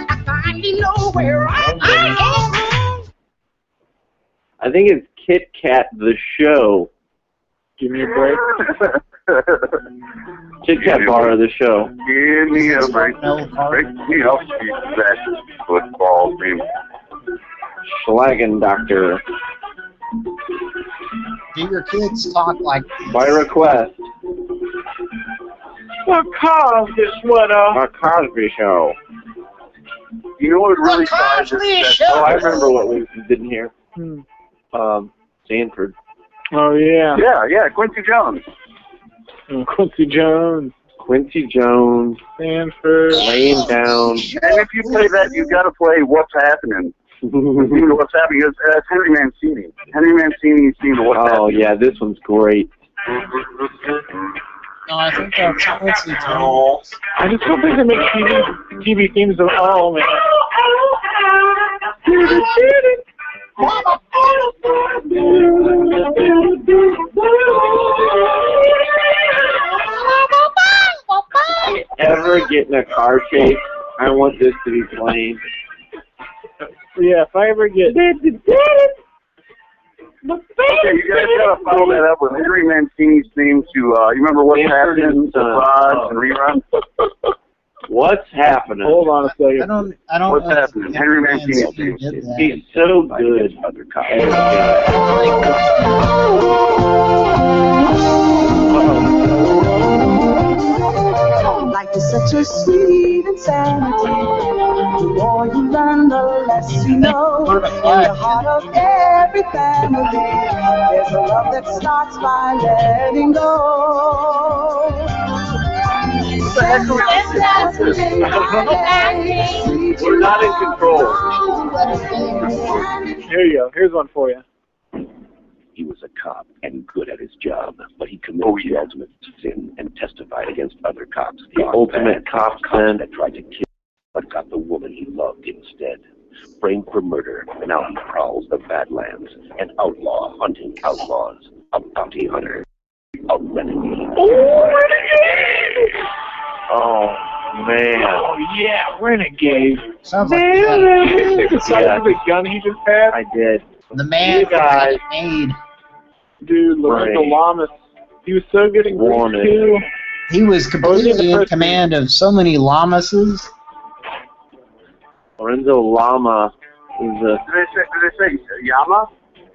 I finally know where I am. I think it's Kit Kat the show. Give me a break. Kit Kat bar of the show. Give me a break. Break me off that football team. Schlagen Doctor. Do your kids talk like By request. What caused this sweater? My Cosby Show. You know what really What ties Cosby this? Oh, I remember what we didn't hear. Hmm. Um, Sanford. Oh yeah. Yeah, yeah, Quincy Jones. Oh, Quincy Jones, Quincy Jones. Sanford. Laying down. And if you play that, you've got to play What's Happening. You know what's happening is uh, it's Henry Mancini. Henry Mancini's seen What's oh Happening. yeah, this one's great. No, I think that's Quincy Jones. I just don't think they make TV, TV themes of oh man. Ever get in a car chase? I want this to be playing. Yeah, if I ever get Okay, Okay, you guys gotta follow that up with Henry Mancini's theme to, uh, you remember what's Sanford happening and to Son. Rods and reruns? What's happening? Hold on a second. I don't. I don't. What's know if happening? Henry Mancini. Mancini did that. He's so good. Life is such a sweet insanity. The more you learn, the less you know. In the heart of every family, there's a love that starts by letting go. We're not in control. Here you go. Here's one for you. He was a cop and good at his job, but he committed oh, the ultimate sin and testified against other cops. The ultimate cop sin. that tried to kill, but got the woman he loved instead. Framed for murder, and now he prowls the Badlands, an outlaw hunting outlaws, a bounty hunter, a renegade. Oh man. Oh yeah, renegade. Sounds like the size Yeah. of the gun he just had. I did. the man You guys. made. Dude, Lorenzo Right. Lamas. He was so good in Grease Wanted. too. He was completely in command of so many llamas. Lorenzo Lama is a Did they say, did they say Yama?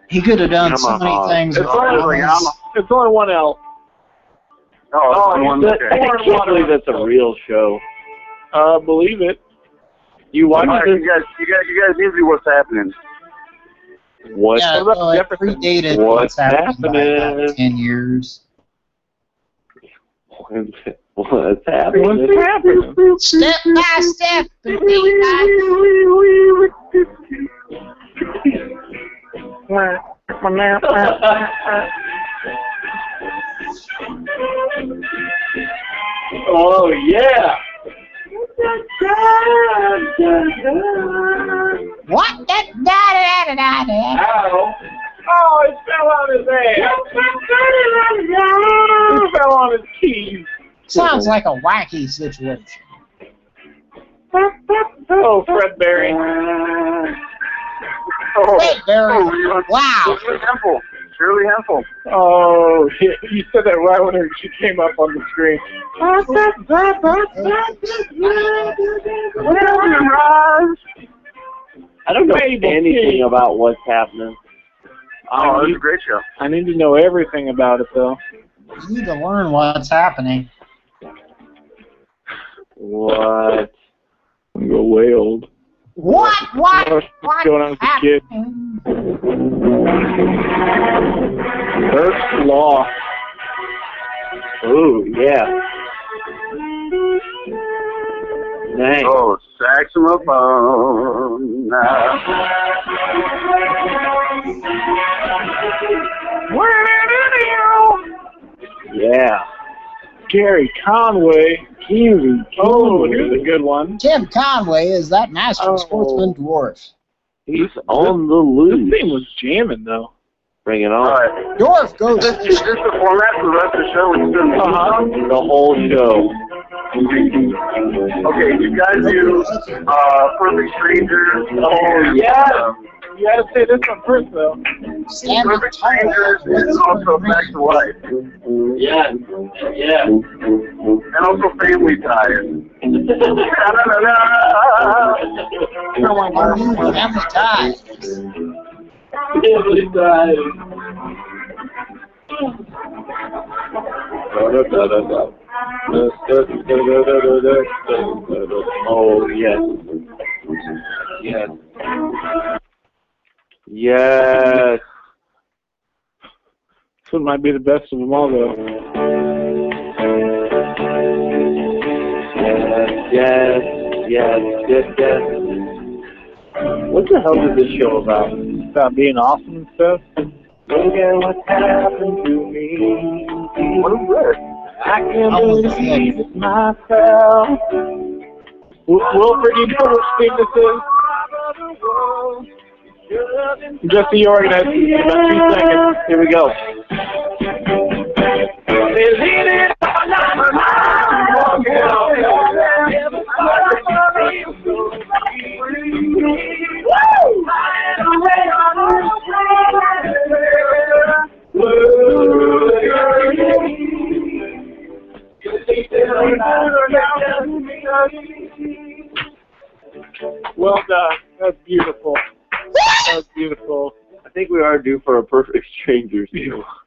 He could have done so Yamaha. many things. It's only. Yama. it's only one L. Oh, Oh, the one you that I can't believe that's a real show. Uh, believe it. You watch Alright, this? you guys, you guys, you guys need to see what's happening. What? Yeah, about well, it predated What's what's happening by happening? ten years. What's happening? What's happening? Step by step, oh yeah. What? Da, da, da, da, da, da. Ow. Oh, it fell on his ass. It fell on his keys. Sounds like a wacky situation. Oh, Fred Berry. Oh, Wait, Barry. oh, Wow. Shirley Hemphill. Oh, shit. you said that right when she came up on the screen. I don't know Mabel anything King. about what's happening. Oh, it's a great show. I need to know everything about it, though. You need to learn what's happening. What? I'm go way old. What? What? What's What? going on with the kid? First Law. Ooh, yeah. Dang. Oh, saxophone. Now. Yeah. Gary Conway. Gary Oh, here's a good one. Tim Conway is that master Oh. sportsman dwarf. He's on the loose. This thing was jamming, though. Bring it on. right. Dwarf goes. This is this the format for the rest of the show. It's been Uh-huh. The whole show. Okay, you guys do uh, Perfect Strangers. Oh, yeah. You gotta say this one first, though. Stand Perfect Strangers and also Back to Life. Yeah. Yeah. And also Family Ties. Family ties. Family ties. Oh yes. Yes. Yes. This one might be the best of them all, though. Yes, yes, yes, yes, yes. What the hell is this show about? About being awesome and stuff. Look at what's happened to me. What is this? I can't believe it myself. Wil- Wilfred, you know which thing this is? Just so you organize this in about two seconds. Here we go. Well done. That's beautiful. That's beautiful. I think we are due for a perfect strangers.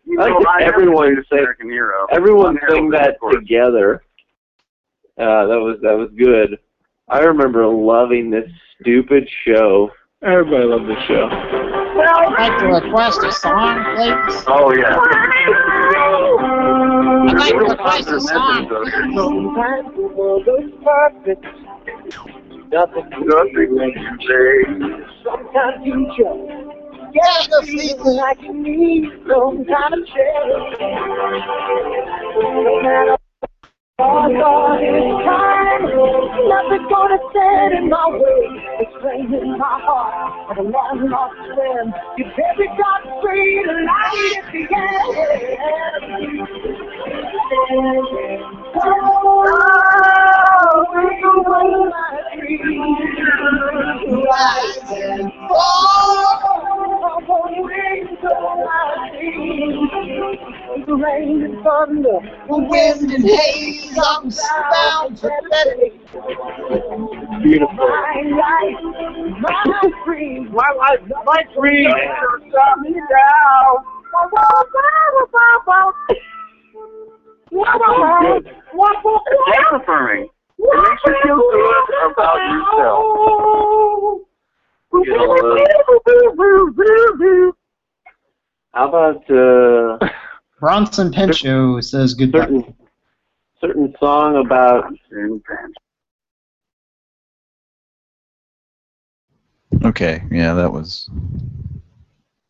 You know, like everyone say American hero. Everyone sing that together. Uh, that was that was good. I remember loving this stupid show. Everybody loved the show. I'd like to request a song, please. Oh yeah. I'd like to request song. Sometimes the world is perfect. Nothing, Nothing you say. sometimes you just get the feeling like you need some kind of change. No matter what God is time, nothing's gonna stand in my way. It's in my heart, and a long lost friend. You every dark free to light at the end. Oh, take away my dreams. Fall on wings of my dreams. The rain and thunder, the wind and haze, To let it. Beautiful. My life, my dreams, My life, my dream. Stop me down. It's wow. affirming. It makes you feel good about yourself. You know, uh, how about uh, Bronson Pinchot says goodbye. certain certain song about Okay, yeah, that was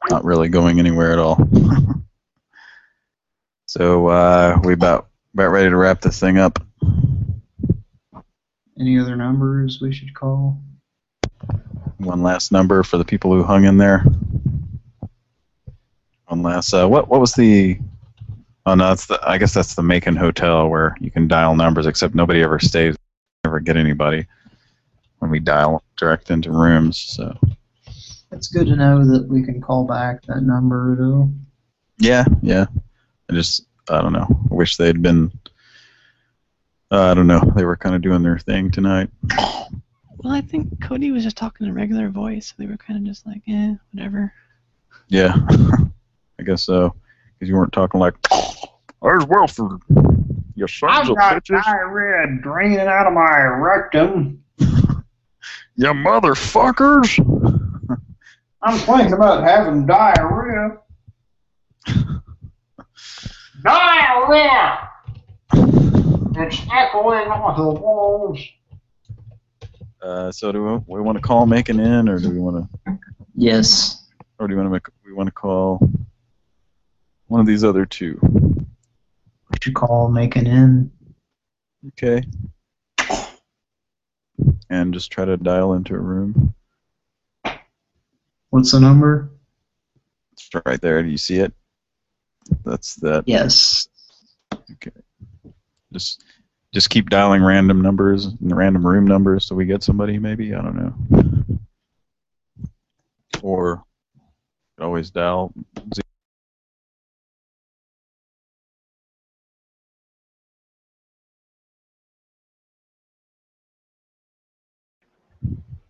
not really going anywhere at all. so uh, we about about ready to wrap this thing up. Any other numbers we should call? One last number for the people who hung in there. One last. Uh, what what was the? Oh no, that's the. I guess that's the Macon Hotel where you can dial numbers, except nobody ever stays. Never get anybody when we dial direct into rooms. So It's good to know that we can call back that number though. yeah, yeah. I just I don't know. I wish they'd been. Uh, I don't know. They were kind of doing their thing tonight. Well, I think Cody was just talking in a regular voice. So they were kind of just like, eh, whatever. Yeah, I guess so. Because you weren't talking like, "There's Wilford, you sons I've of got bitches, diarrhea draining out of my rectum. you motherfuckers." I'm thinking about having diarrhea. Diarrhea! It's echoing off the walls. Uh, so do we, we want to call Macon Inn, or do we want to, Yes. or do we want to make, we want to call one of these other two? We should call Macon Inn. Okay. And just try to dial into a room. What's the number? It's right there. Do you see it? That's that. Yes. Okay. Just just keep dialing random numbers and random room numbers so we get somebody maybe, I don't know. Or always dial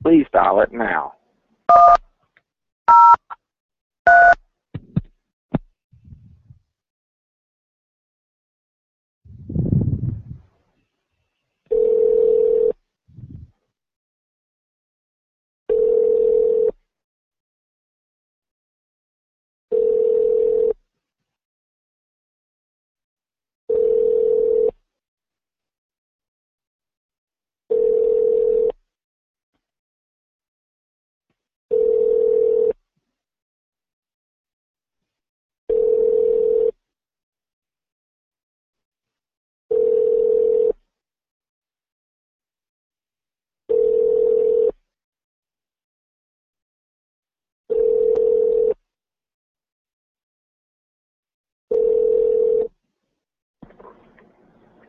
Please dial it now.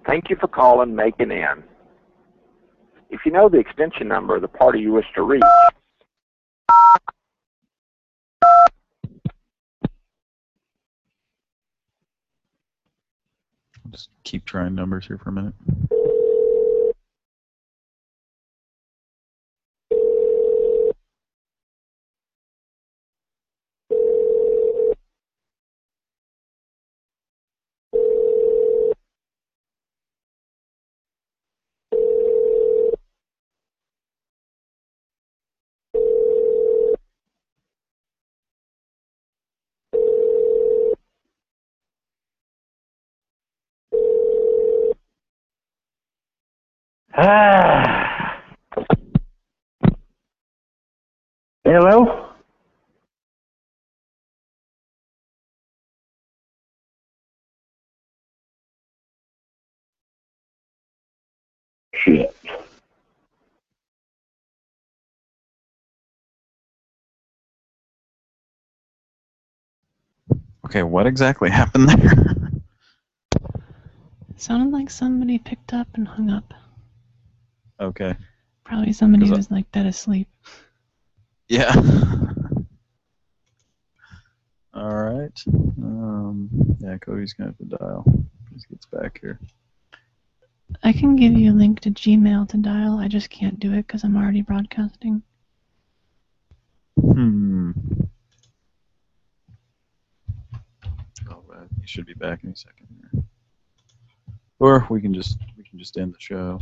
Thank you for calling Macon Inn. If you know the extension number of the party you wish to reach, I'll Just keep trying numbers here for a minute. Ah. Hello? Shit. Okay, what exactly happened there? It sounded like somebody picked up and hung up. Okay. Probably somebody who's like dead asleep. Yeah. All right. Um, yeah, Cody's gonna have to dial. He gets back here. I can give you a link to Gmail to dial. I just can't do it because I'm already broadcasting. Hmm. Oh, uh, he should be back any second here. Or we can just we can just end the show.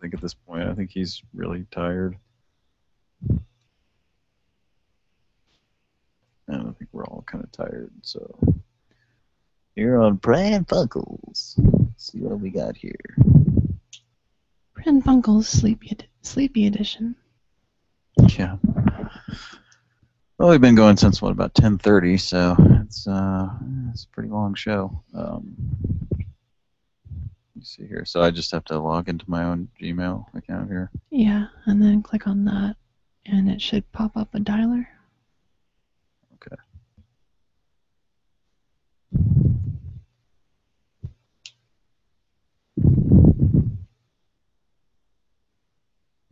I think at this point, I think he's really tired. And I think we're all kind of tired, so. Here on Pran Funkels. See what we got here. Pran Funkel's Sleepy, Sleepy Edition. Yeah. Well, we've been going since what about 10:30, so it's uh it's a pretty long show. Um, me see here. So I just have to log into my own Gmail account here. Yeah, and then click on that, and it should pop up a dialer. Okay.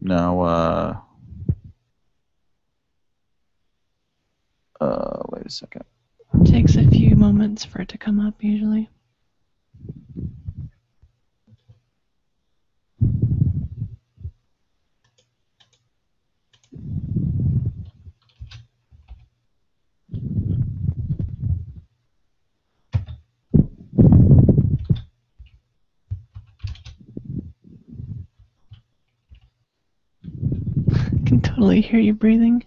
Now, uh, uh, wait a second. takes a few moments for it to come up usually. I can totally hear you breathing.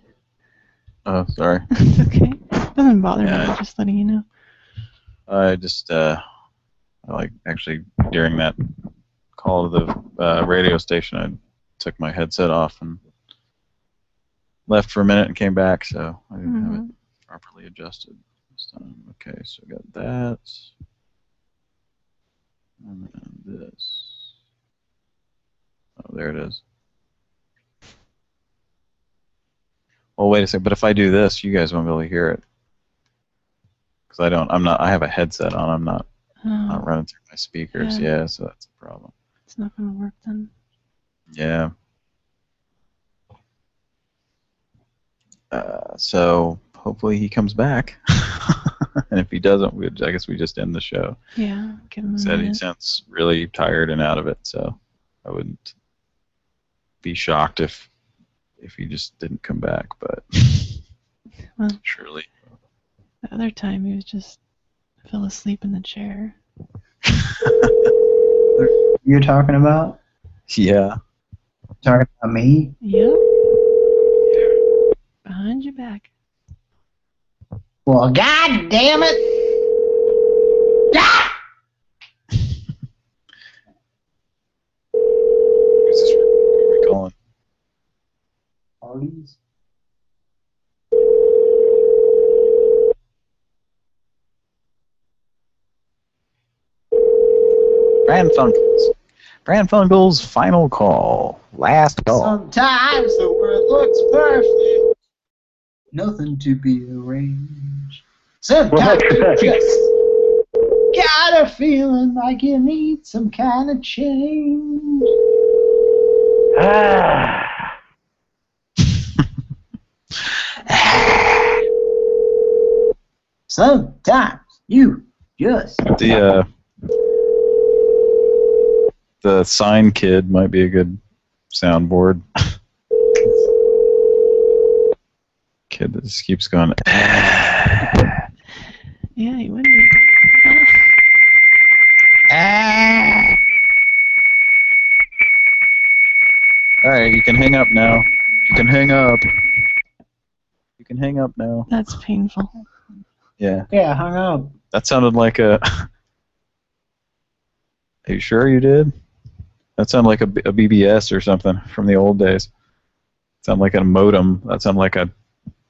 Oh, sorry. It's okay. Doesn't bother Yeah. me, just letting you know. I just, uh, I like actually during that call to the uh, radio station, I took my headset off and left for a minute and came back, so I didn't have it properly adjusted this time. Okay, so we got that. And then this. Oh, there it is. Well, wait a second. But if I do this, you guys won't be able to hear it. Because I don't. I'm not. I have a headset on. I'm not. Oh, Not running through my speakers. Yeah. Yeah, so that's a problem. it's not going to work then. Yeah. Uh, so hopefully he comes back. and if he doesn't, we I guess we just end the show. Yeah, give him a Said he sounds really tired and out of it, so I wouldn't be shocked if if he just didn't come back. But Well, surely, the other time he was just fell asleep in the chair. You're talking about? yeah. Talking about me? Yep. Behind your back. Well, god damn it! Who's this? Who are we calling? Parties? Pran Funkels. Pran Funkels final call. Last call. Sometimes the world looks perfect. Nothing to be arranged. Sometimes you just got a feeling like you need some kind of change. Ah. Sometimes you just The uh, the sign kid might be a good soundboard. kid that just keeps going. Yeah, would be. All right, you can hang up now. You can hang up. You can hang up now. That's painful. Yeah, yeah hung up. that sounded like a Are you sure you did? That sounded like a, a BBS or something from the old days. Sound like a modem. That sounded like a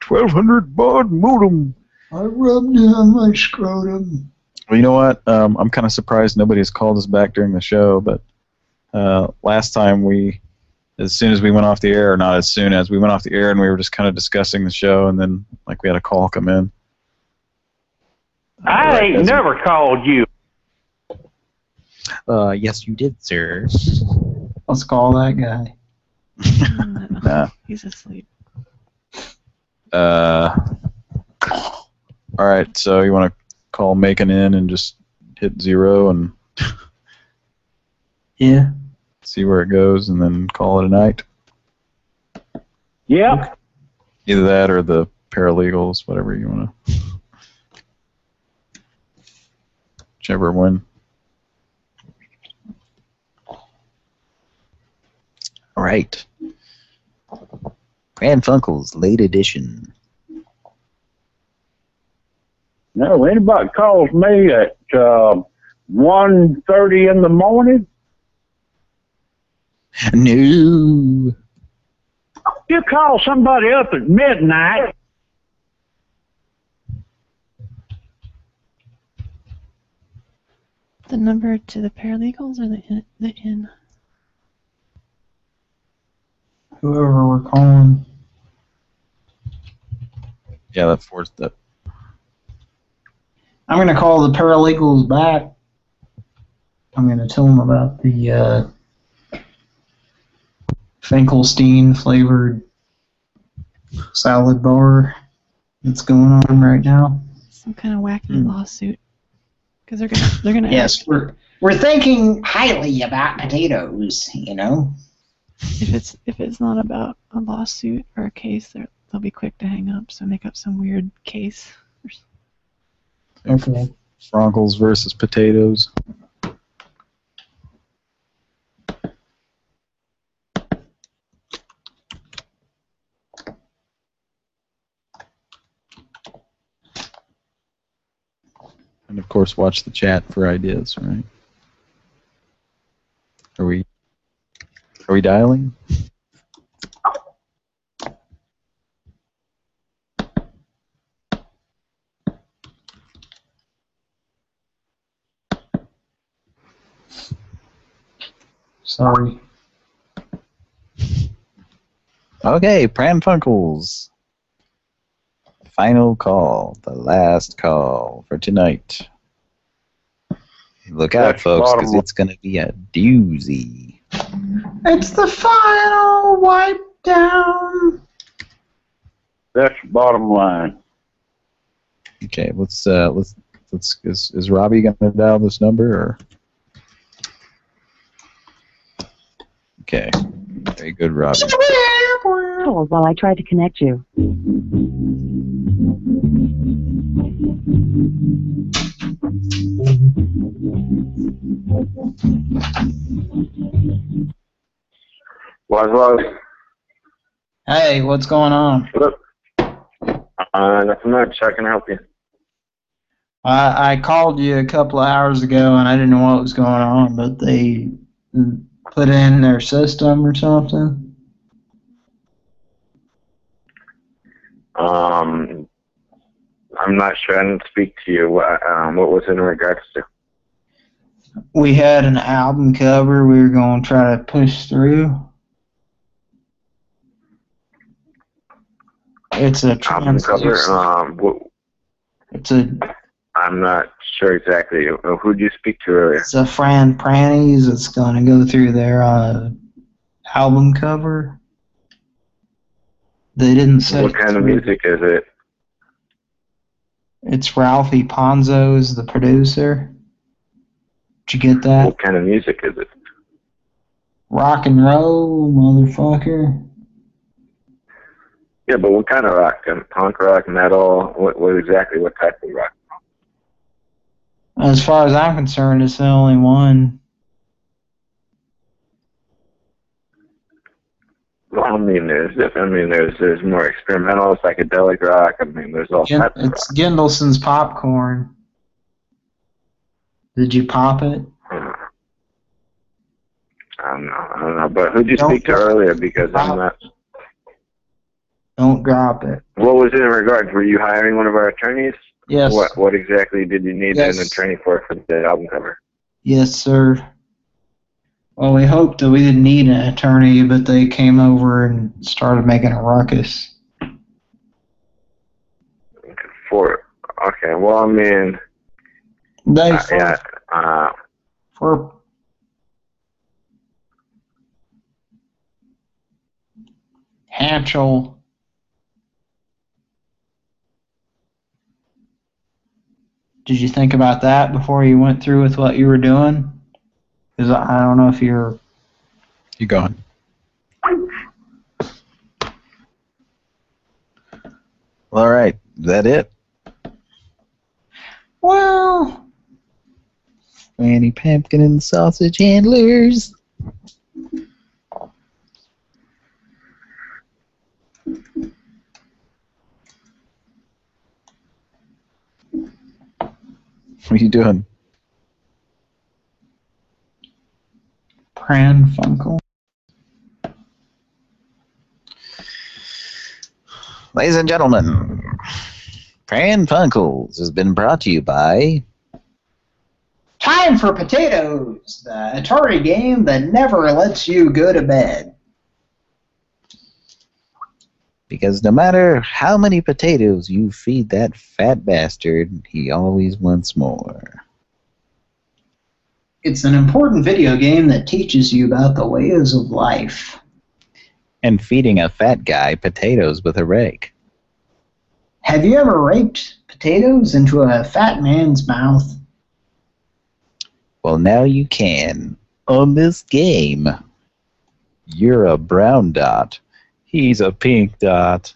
1200 baud modem. I rubbed it on my scrotum. Well, you know what? Um, I'm kind of surprised nobody has called us back during the show, but uh, last time we, as soon as we went off the air, or not as soon as we went off the air, and we were just kind of discussing the show, and then like we had a call come in. I ain't never called you. Uh, yes, you did, sir. Let's call that guy. Nah. He's asleep. Uh, all right. So you want to call Macon Inn and just hit zero and Yeah. See where it goes, and then call it a night. Yep. Either that or the paralegals, whatever you want to. Whichever one. All right. Pran Funkels, late edition. No, anybody calls me at uh, one thirty in the morning, No. you call somebody up at midnight. The number to the paralegals or the inn? The inn? Whoever we're calling. Yeah, that fourth. That I'm going to call the paralegals back. I'm going to tell them about the uh, Finkelstein flavored salad bar that's going on right now. Some kind of wacky hmm. lawsuit. Because they're gonna they're gonna Yes, we're we're thinking highly about potatoes. You know. if it's if it's not about a lawsuit or a case, they're, they'll be quick to hang up. So make up some weird case. Okay. Broncos versus potatoes. And of course, watch the chat for ideas, right? Are we? Are we dialing? Sorry. Okay, Pran Funkels. Final call, the last call for tonight. Look out, That's folks, because it's going to be a doozy. It's the final wipe down. That's the bottom line. Okay, let's uh, let's let's is is Robbie gonna dial this number or? Okay, very good, Robbie. Hold while I try to connect you. Was was. Hey, what's going on? Look. Uh, nothing much. I can help you. I, I called you a couple of hours ago and I didn't know what was going on, but they put in their system or something. Um, I'm not sure. I didn't speak to you. What, um, what was it in regards to? We had an album cover we were going to try to push through. It's a Album cover. Um, what, It's a I'm not sure exactly. Uh, Who did you speak to earlier? it's a Fran Prannies It's going to go through their a album cover. They didn't say What kind of music is it? It's Ralphie Ponzo's the producer. Did you get that? What kind of music is it? Rock and roll, motherfucker. Yeah, but what kind of rock? Um, Punk rock, metal? What, what exactly? What type of rock? As far as I'm concerned, it's the only one. Well, I mean, there's I mean, there's there's more experimental, psychedelic rock. I mean, there's all Gen- rock. it's Gendelson's popcorn. Did you pop it? Hmm. I don't know. I don't know. But who'd you Don't speak to earlier? Because I'm not. Don't drop it. What was it in regards? Were you hiring one of our attorneys? Yes. What What exactly did you need Yes. an attorney for for the album cover? Yes, sir. Well, we hoped that we didn't need an attorney, but they came over and started making a ruckus. For okay. Well, I mean, They uh, yeah. Uh, for Hatchel. Did you think about that before you went through with what you were doing? Because I don't know if you're. You going? All right. Is that it? Well, Fanny Pumpkin and the Sausage Handlers. What are you doing? Pran Funkel. Ladies and gentlemen, Pran Funkels has been brought to you by Time for potatoes, the Atari game that never lets you go to bed. because no matter how many potatoes you feed that fat bastard, he always wants more. It's an important video game that teaches you about the ways of life. And feeding a fat guy potatoes with a rake. Have you ever raked potatoes into a fat man's mouth? Well, now you can. On this game, you're a brown dot. He's a pink dot.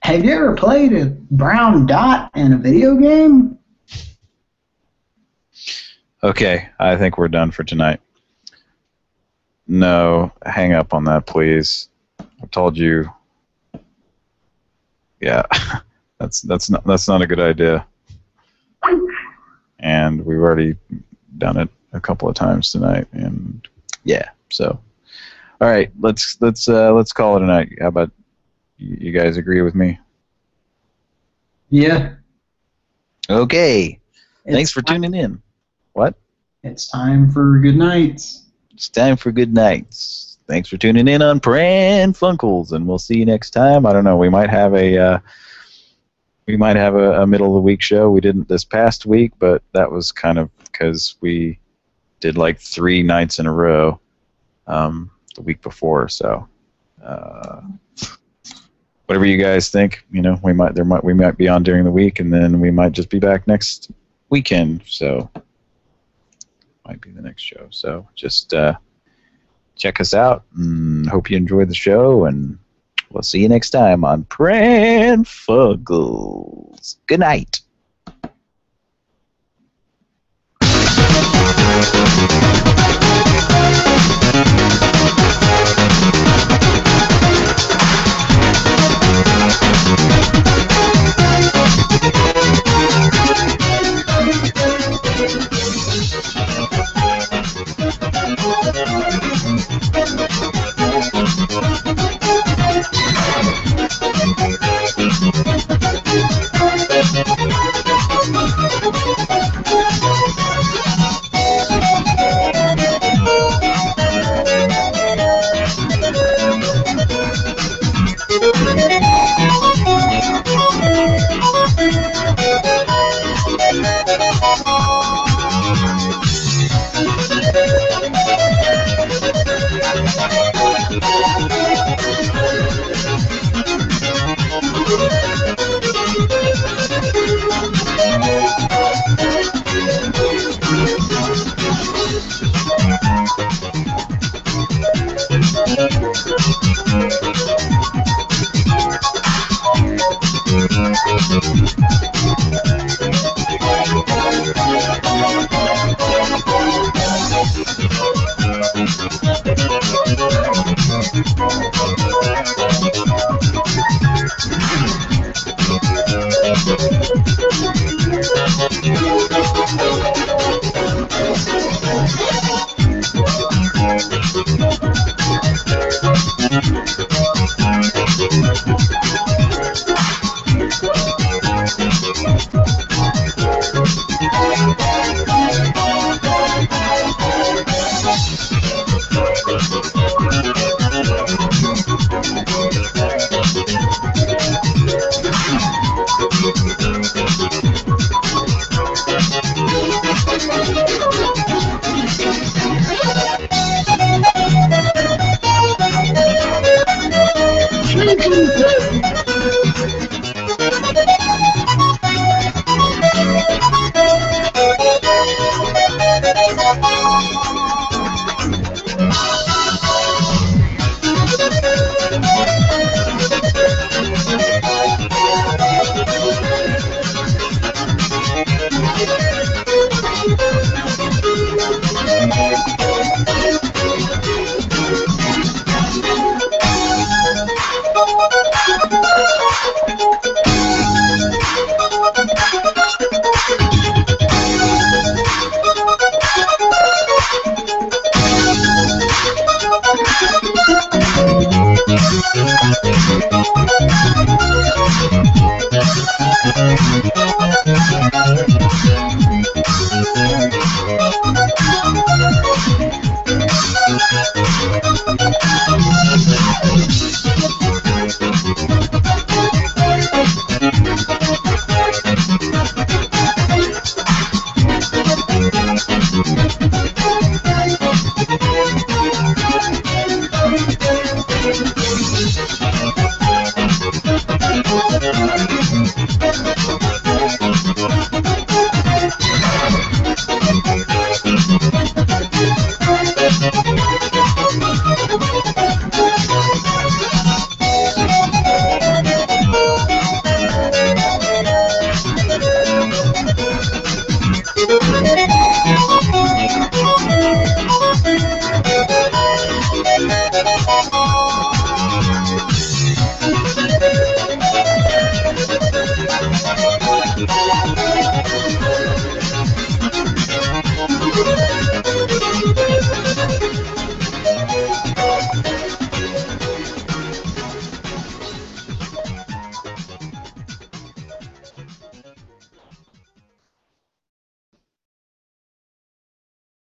Have you ever played a brown dot in a video game? Okay, I think we're done for tonight. No, hang up on that, please. I told you. Yeah, that's that's not that's not a good idea. And we've already done it a couple of times tonight, and yeah. So, all right, let's let's uh, let's call it a night. How about you, you guys agree with me? Yeah. Okay. Thanks for tuning in. What? It's time for good nights. It's time for good nights. Thanks for tuning in on Pran Funkels, and we'll see you next time. I don't know. We might have a uh, we might have a, a middle of the week show. We didn't this past week, but that was kind of because we did like three nights in a row um, the week before. So uh, whatever you guys think, you know, we might there might we might be on during the week, and then we might just be back next weekend. So might be the next show. So just uh, check us out and hope you enjoyed the show and we'll see you next time on Pran Funkels. Good night.